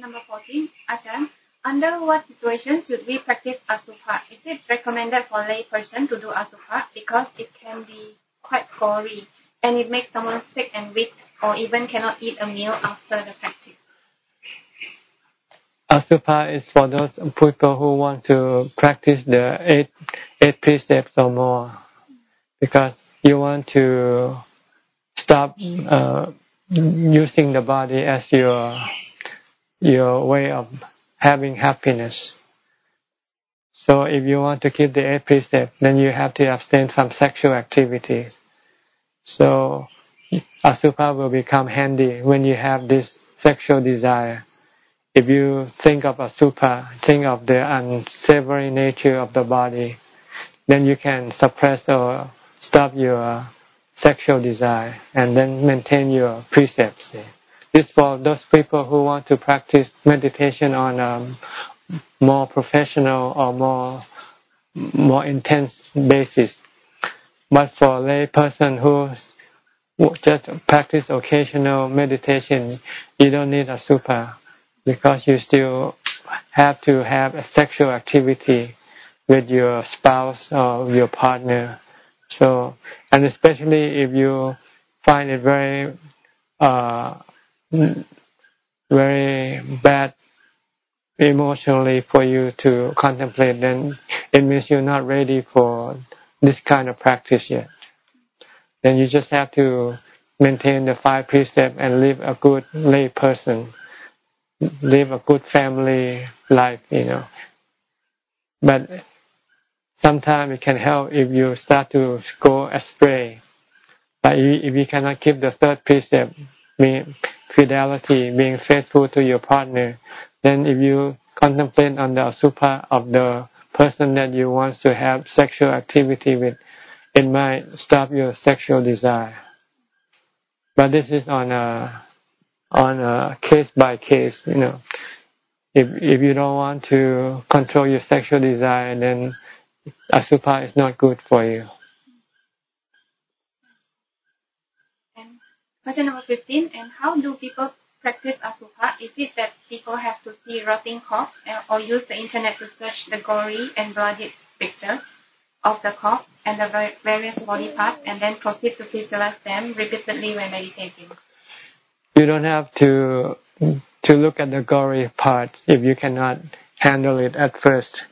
Number 14, Ajahn, under what situations should we practice asubha? Is it recommended for lay person to do asubha because it can be quite gory and it makes someone sick and weak or even cannot eat a meal after the practice? Asubha is for those people who want to practice the eight eight precepts or more, because you want to stop uh, using the body as your your way of having happiness. So if you want to keep the eight precepts, then you have to abstain from sexual activity. So asubha will become handy when you have this sexual desire. If you think of asubha, think of the unsavory nature of the body, then you can suppress or stop your sexual desire and then maintain your precepts. This for those people who want to practice meditation on a more professional or more more intense basis. But for lay person who just practice occasional meditation, you don't need a super because you still have to have a sexual activity with your spouse or your partner. So, and especially if you find it very, uh, very bad emotionally for you to contemplate, then it means you're not ready for this kind of practice yet. Then you just have to maintain the five precepts and live a good lay person, live a good family life, you know. But sometimes it can help if you start to go astray. But if you cannot keep the third precept, fidelity, being faithful to your partner, then if you contemplate on the asubha of the person that you want to have sexual activity with, it might stop your sexual desire. But this is on a on a case by case, you know. If if you don't want to control your sexual desire, then asubha is not good for you. And question number 15, and how do people practice asuka? Is it that people have to see rotting corpse or use the internet to search the gory and bloody pictures of the corpse and the various body parts and then proceed to visualize them repeatedly when meditating? You don't have to to look at the gory part if you cannot handle it at first.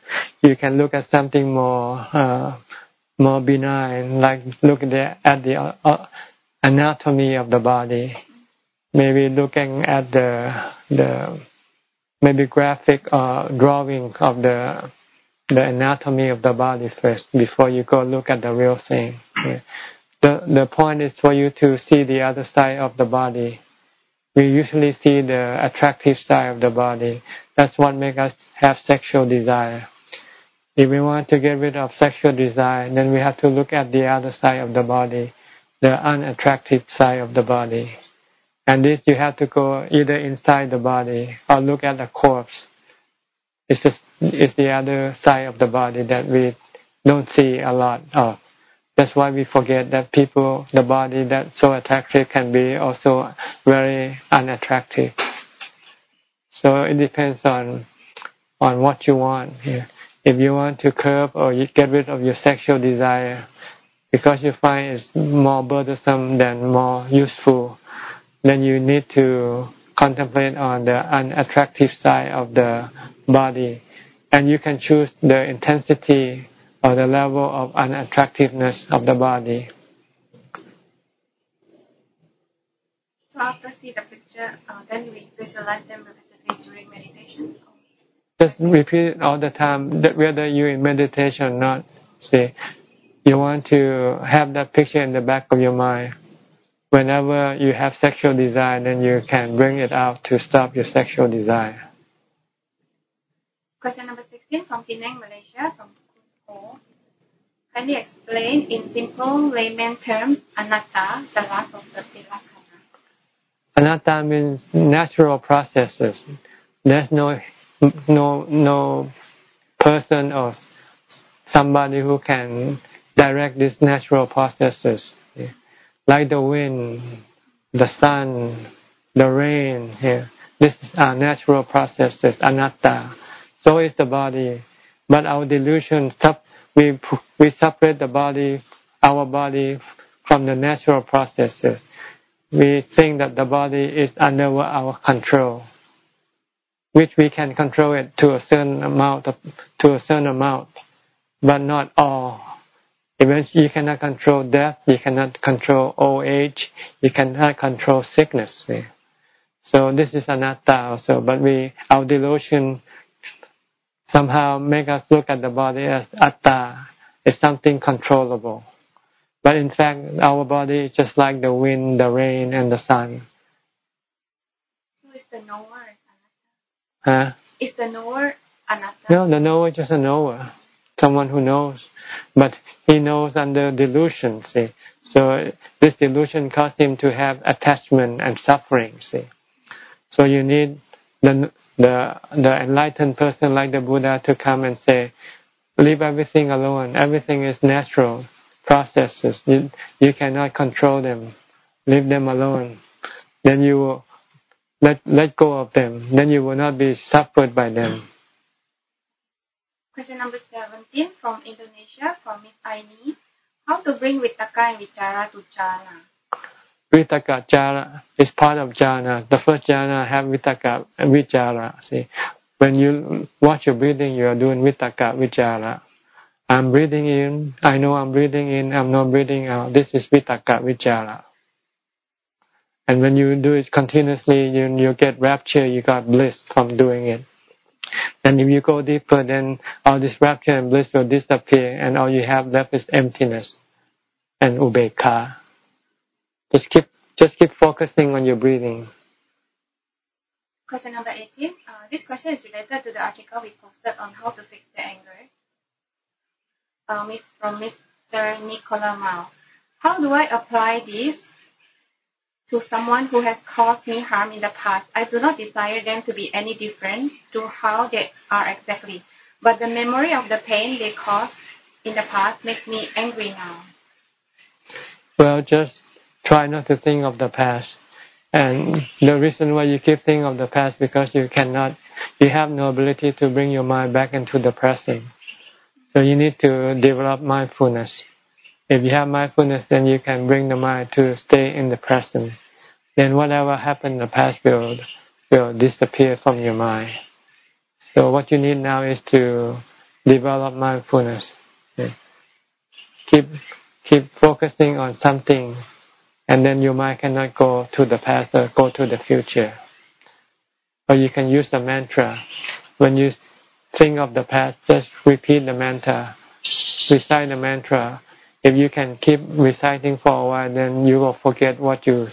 You can look at something more uh, more benign, like look at the, at the uh, anatomy of the body. Maybe looking at the the maybe graphic uh, drawing of the the anatomy of the body first before you go look at the real thing. Yeah. The the point is for you to see the other side of the body we usually see the attractive side of the body. That's what makes us have sexual desire. If we want to get rid of sexual desire, then we have to look at the other side of the body, the unattractive side of the body. And this you have to go either inside the body or look at the corpse. It's, just, it's the other side of the body that we don't see a lot of. That's why we forget that people, the body that's so attractive can be also very unattractive. So it depends on on what you want. If you want to curb or get rid of your sexual desire, because you find it's more burdensome than more useful, then you need to contemplate on the unattractive side of the body, and you can choose the intensity or the level of unattractiveness of the body. So after see the picture, uh, then we visualize them repeatedly during meditation. Just repeat it all the time, whether you're in meditation or not. See, you want to have that picture in the back of your mind. Whenever you have sexual desire, then you can bring it out to stop your sexual desire. Question number 16 from Penang, Malaysia, from can you explain in simple layman terms anatta, the last of the tilakkhana? Anatta means natural processes. There's no no no person or somebody who can direct these natural processes, like the wind, the sun, the rain. Here, these are natural processes. Anatta. So is the body but our delusion, we, we separate the body, our body from the natural processes. We think that the body is under our control, which we can control it to a certain amount, to a certain amount, but not all. Even you cannot control death, you cannot control old age, you cannot control sickness. So this is anatta also, but we our delusion somehow make us look at the body as atta, as something controllable. But in fact, our body is just like the wind, the rain, and the sun. So is the knower anatta? Huh? Is the knower anatta? No, the knower is just a knower, someone who knows, but he knows under delusion. See, so this delusion caused him to have attachment and suffering. See. So you need the the the enlightened person like the Buddha to come and say, leave everything alone. Everything is natural processes. You you cannot control them. Leave them alone. Then you will let let go of them. Then you will not be suffered by them. Question number seventeen from Indonesia from Miss Aini. How to bring vitaka and vichara to jhana? Vitaka jhana is part of jhana. The first jhana have vitaka and vichara. See, when you watch your breathing, you are doing vitaka vichara. I'm breathing in. I know I'm breathing in. I'm not breathing out. This is vitaka vichara. And when you do it continuously, you you get rapture. You got bliss from doing it. And if you go deeper, then all this rapture and bliss will disappear, and all you have left is emptiness and ubeka. Just keep just keep focusing on your breathing. Question number 18. Uh, this question is related to the article we posted on how to fix the anger. Um, it's from Mr. Nicola Miles. How do I apply this to someone who has caused me harm in the past? I do not desire them to be any different to how they are exactly, but the memory of the pain they caused in the past makes me angry now. Well, just try not to think of the past. And the reason why you keep thinking of the past because you cannot, you have no ability to bring your mind back into the present. So you need to develop mindfulness. If you have mindfulness, then you can bring the mind to stay in the present. Then whatever happened in the past will will disappear from your mind. So what you need now is to develop mindfulness. Keep keep focusing on something and then your mind cannot go to the past or go to the future. Or you can use a mantra. When you think of the past, just repeat the mantra, recite the mantra. If you can keep reciting for a while, then you will forget what you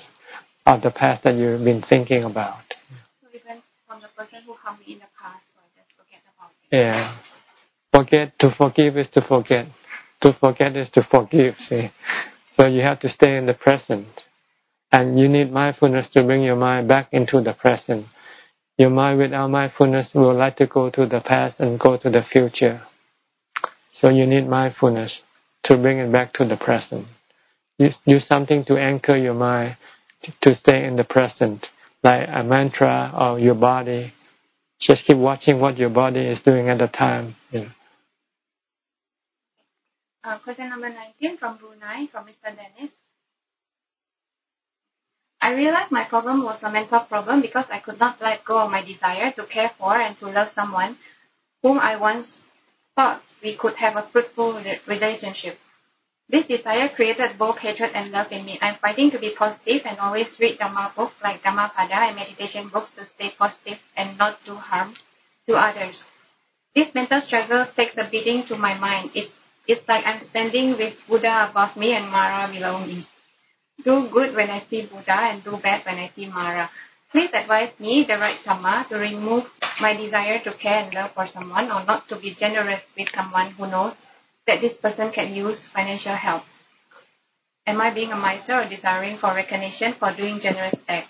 of the past that you've been thinking about. So even from the person who me in the past, so I just forget about it. Yeah. Forget to forgive is to forget. To forget is to forgive. See. So you have to stay in the present. And you need mindfulness to bring your mind back into the present. Your mind without mindfulness will like to go to the past and go to the future. So you need mindfulness to bring it back to the present. Use something to anchor your mind to stay in the present, like a mantra or your body. Just keep watching what your body is doing at the time. Yeah. Uh, question number 19 from Brunei, from Mr. Dennis. I realized my problem was a mental problem because I could not let go of my desire to care for and to love someone whom I once thought we could have a fruitful relationship. This desire created both hatred and love in me. I'm fighting to be positive and always read Dhamma books like Dhammapada and meditation books to stay positive and not do harm to others. This mental struggle takes a beating to my mind. It's it's like I'm standing with Buddha above me and Mara below me. Do good when I see Buddha and do bad when I see Mara. Please advise me the right Dhamma to remove my desire to care and love for someone or not to be generous with someone who knows that this person can use financial help. Am I being a miser or desiring for recognition for doing generous act?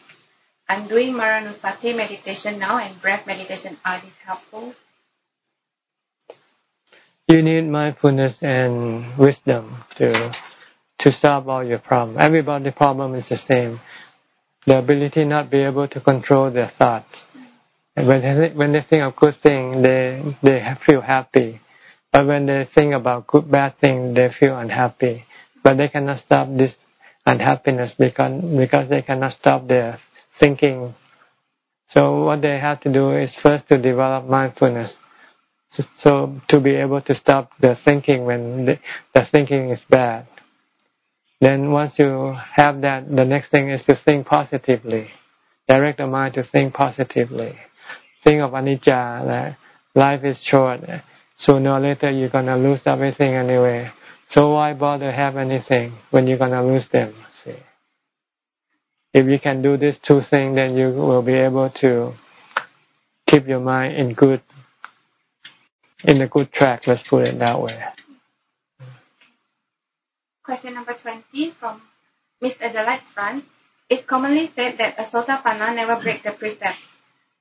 I'm doing Maranusati meditation now and breath meditation. Are these helpful? you need mindfulness and wisdom to to solve all your problems. Everybody's problem is the same. The ability not be able to control their thoughts. When they, when they think of good thing, they they feel happy. But when they think about good bad thing, they feel unhappy. But they cannot stop this unhappiness because because they cannot stop their thinking. So what they have to do is first to develop mindfulness so to be able to stop the thinking when the, the thinking is bad. Then once you have that, the next thing is to think positively. direct the mind to think positively. Think of anicca, life is short. Sooner or later you're gonna lose everything anyway. So why bother have anything when you're gonna lose them? See, if you can do these two things, then you will be able to keep your mind in good, in a good track. Let's put it that way. Question number twenty from Miss Adelaide France. It's commonly said that a sotapanna never break the precept.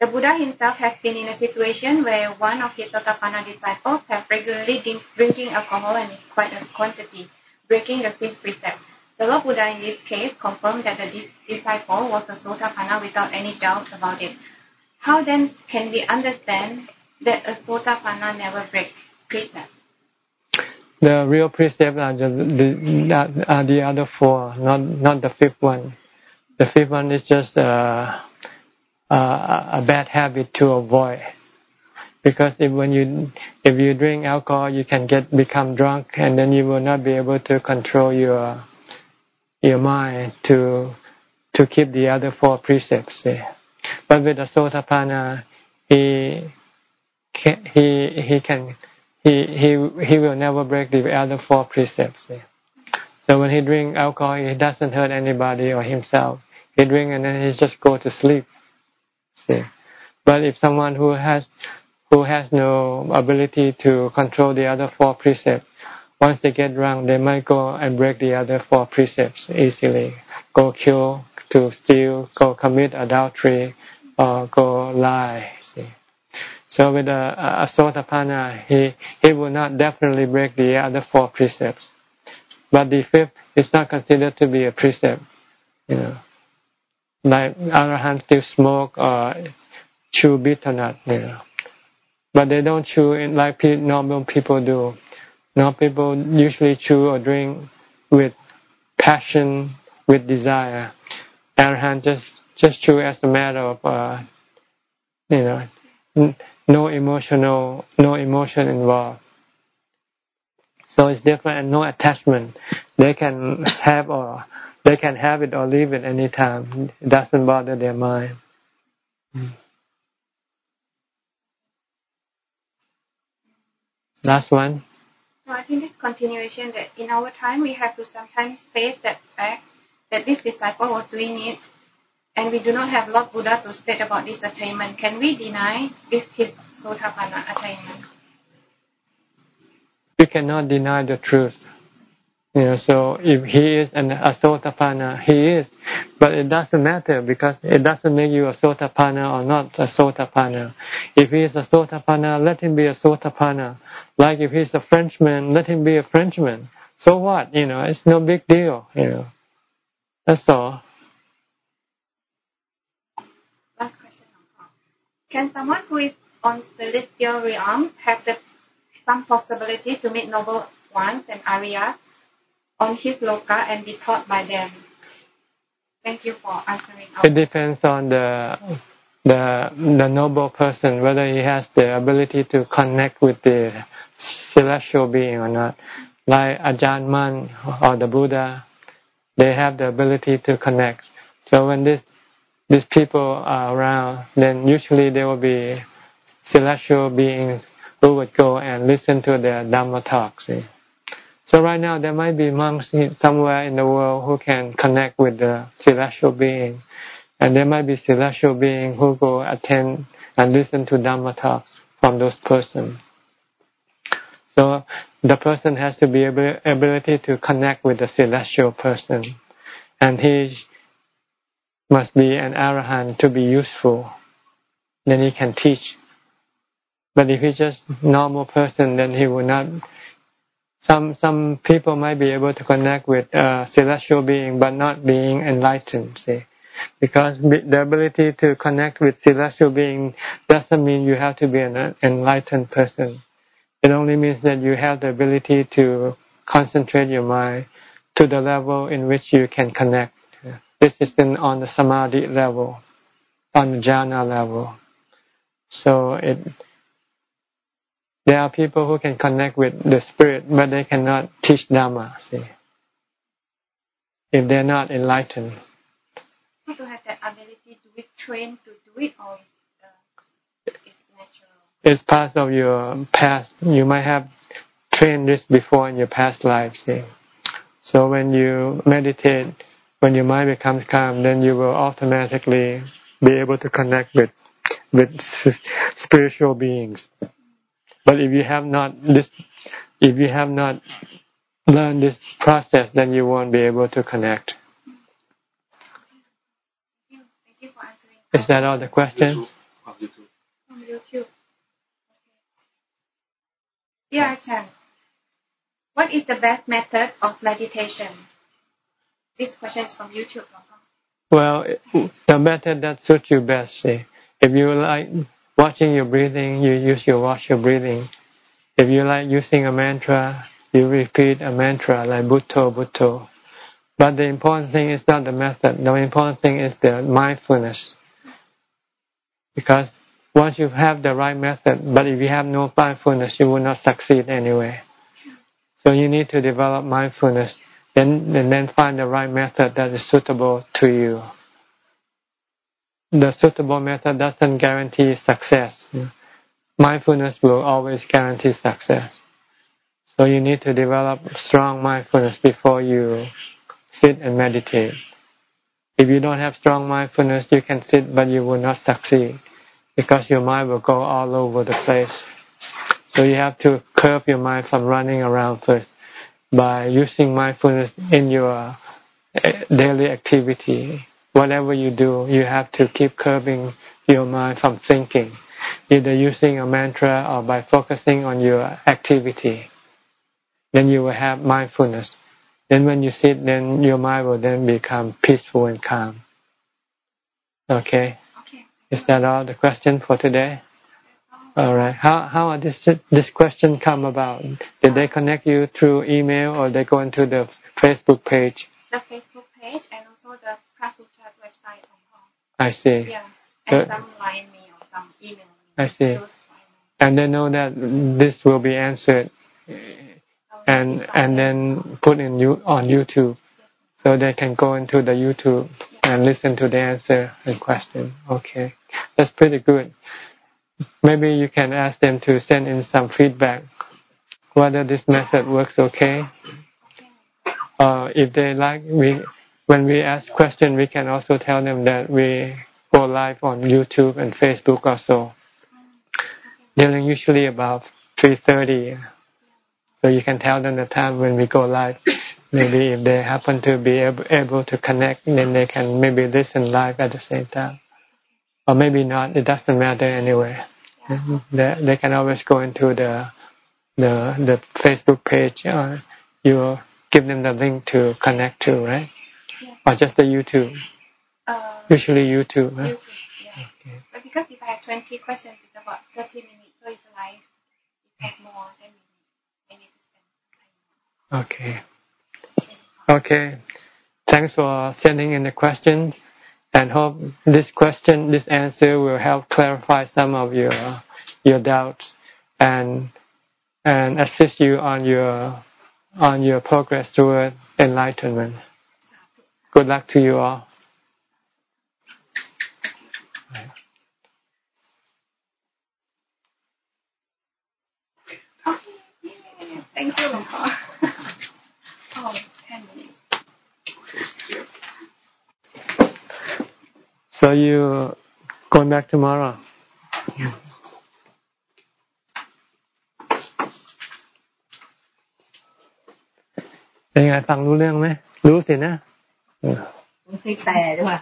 The Buddha himself has been in a situation where one of his Sotapanna disciples have regularly been drinking alcohol and in quite a quantity, breaking the fifth precept. The Lord Buddha in this case confirmed that the disciple was a Sotapanna without any doubt about it. How then can we understand that a Sotapanna never break precept? The real precept are the, the, are the other four, not not the fifth one. The fifth one is just uh, uh, a bad habit to avoid. Because if when you if you drink alcohol you can get become drunk and then you will not be able to control your your mind to to keep the other four precepts. But with the sotapanna he can, he he can he he he will never break the other four precepts. So when he drink alcohol he doesn't hurt anybody or himself. He drink and then he just go to sleep See, but if someone who has who has no ability to control the other four precepts, once they get drunk, they might go and break the other four precepts easily. Go kill, to steal, go commit adultery, or go lie. See. So with a, a sotapanna, he he will not definitely break the other four precepts. But the fifth is not considered to be a precept. You know like arahants still smoke or chew bitter nut, you know. But they don't chew it like normal people do. Normal people usually chew or drink with passion, with desire. Arahant just just chew as a matter of, uh, you know, no emotional, no emotion involved. So it's different and no attachment. They can have or they can have it or leave it anytime. It doesn't bother their mind. Hmm. Last one. No, I think this continuation that in our time we have to sometimes face that fact that this disciple was doing it and we do not have Lord Buddha to state about this attainment. Can we deny this his Sotapanna attainment? We cannot deny the truth. You know, so if he is an asotapanna, he is, but it doesn't matter because it doesn't make you a sotapanna or not a sotapanna. If he is a sotapanna, let him be a sotapanna. Like if he's a Frenchman, let him be a Frenchman. So what? You know, it's no big deal. You know, that's all. Last question. Can someone who is on celestial realms have the some possibility to meet noble ones and Aryas on his loka and be taught by them? Thank you for answering. it depends on the the the noble person whether he has the ability to connect with the celestial being or not. Like Ajahn Man or the Buddha, they have the ability to connect. So when this these people are around, then usually there will be celestial beings who would go and listen to their Dhamma talks. See? So right now there might be monks somewhere in the world who can connect with the celestial being, and there might be celestial being who go attend and listen to Dhamma talks from those persons. So the person has to be able ability to connect with the celestial person, and he must be an arahant to be useful. Then he can teach. But if he's just normal person, then he will not some some people might be able to connect with uh, celestial being but not being enlightened see because the ability to connect with celestial being doesn't mean you have to be an enlightened person. It only means that you have the ability to concentrate your mind to the level in which you can connect. This is in, on the samadhi level on the jhana level. So it there are people who can connect with the spirit, but they cannot teach Dharma. See, if they're not enlightened. So to have that ability to trained to do it, or is uh, it's natural? It's part of your past. You might have trained this before in your past life. See? So when you meditate, when your mind becomes calm, then you will automatically be able to connect with with spiritual beings. But if you have not this, if you have not learned this process, then you won't be able to connect. Is that all the questions? From YouTube. Dear Chan, what is the best method of meditation? This question is from YouTube. Well, the method that suits you best. See, if you like watching your breathing, you use your watch your breathing. If you like using a mantra, you repeat a mantra like Bhutto Bhutto. But the important thing is not the method. The important thing is the mindfulness. Because once you have the right method, but if you have no mindfulness, you will not succeed anyway. So you need to develop mindfulness, then and then find the right method that is suitable to you. The suitable method doesn't guarantee success. Mindfulness will always guarantee success. So you need to develop strong mindfulness before you sit and meditate. If you don't have strong mindfulness, you can sit, but you will not succeed because your mind will go all over the place. So you have to curb your mind from running around first by using mindfulness in your eh, daily activity. Whatever you do, you have to keep curbing your mind from thinking, either using a mantra or by focusing on your activity. Then you will have mindfulness. Then when you sit, then your mind will then become peaceful and calm. Okay? Okay. Is that all the question for today? Um, all right. How how this this question come about? Did they uh, connect you through email or they go into the Facebook page? The Facebook page and also the Prasuchat website. I see. Yeah. And so, some line me or some email me. I see. And they know that this will be answered and and then put in you on YouTube, so they can go into the YouTube and listen to the answer and question. Okay, that's pretty good. Maybe you can ask them to send in some feedback whether this method works okay. Uh, if they like, we when we ask question, we can also tell them that we go live on YouTube and Facebook also. During usually about three thirty so you can tell them the time when we go live. Maybe if they happen to be able, to connect, then they can maybe listen live at the same time. Or maybe not. It doesn't matter anyway. They, they can always go into the the the Facebook page. Or you give them the link to connect to, right? Or just the YouTube. Uh, Usually YouTube. Huh? YouTube, yeah. Okay. But because if I have 20 questions, it's about 30 minutes. So if I have more, then Okay. Okay. Thanks for sending in the questions and hope this question, this answer will help clarify some of your your doubts and and assist you on your on your progress toward enlightenment. Good luck to you all. Thank you, So you going back tomorrow? เป็นไงฟังรู้เรื่องไหมรู้สินะ รู้สิแต่ด้วย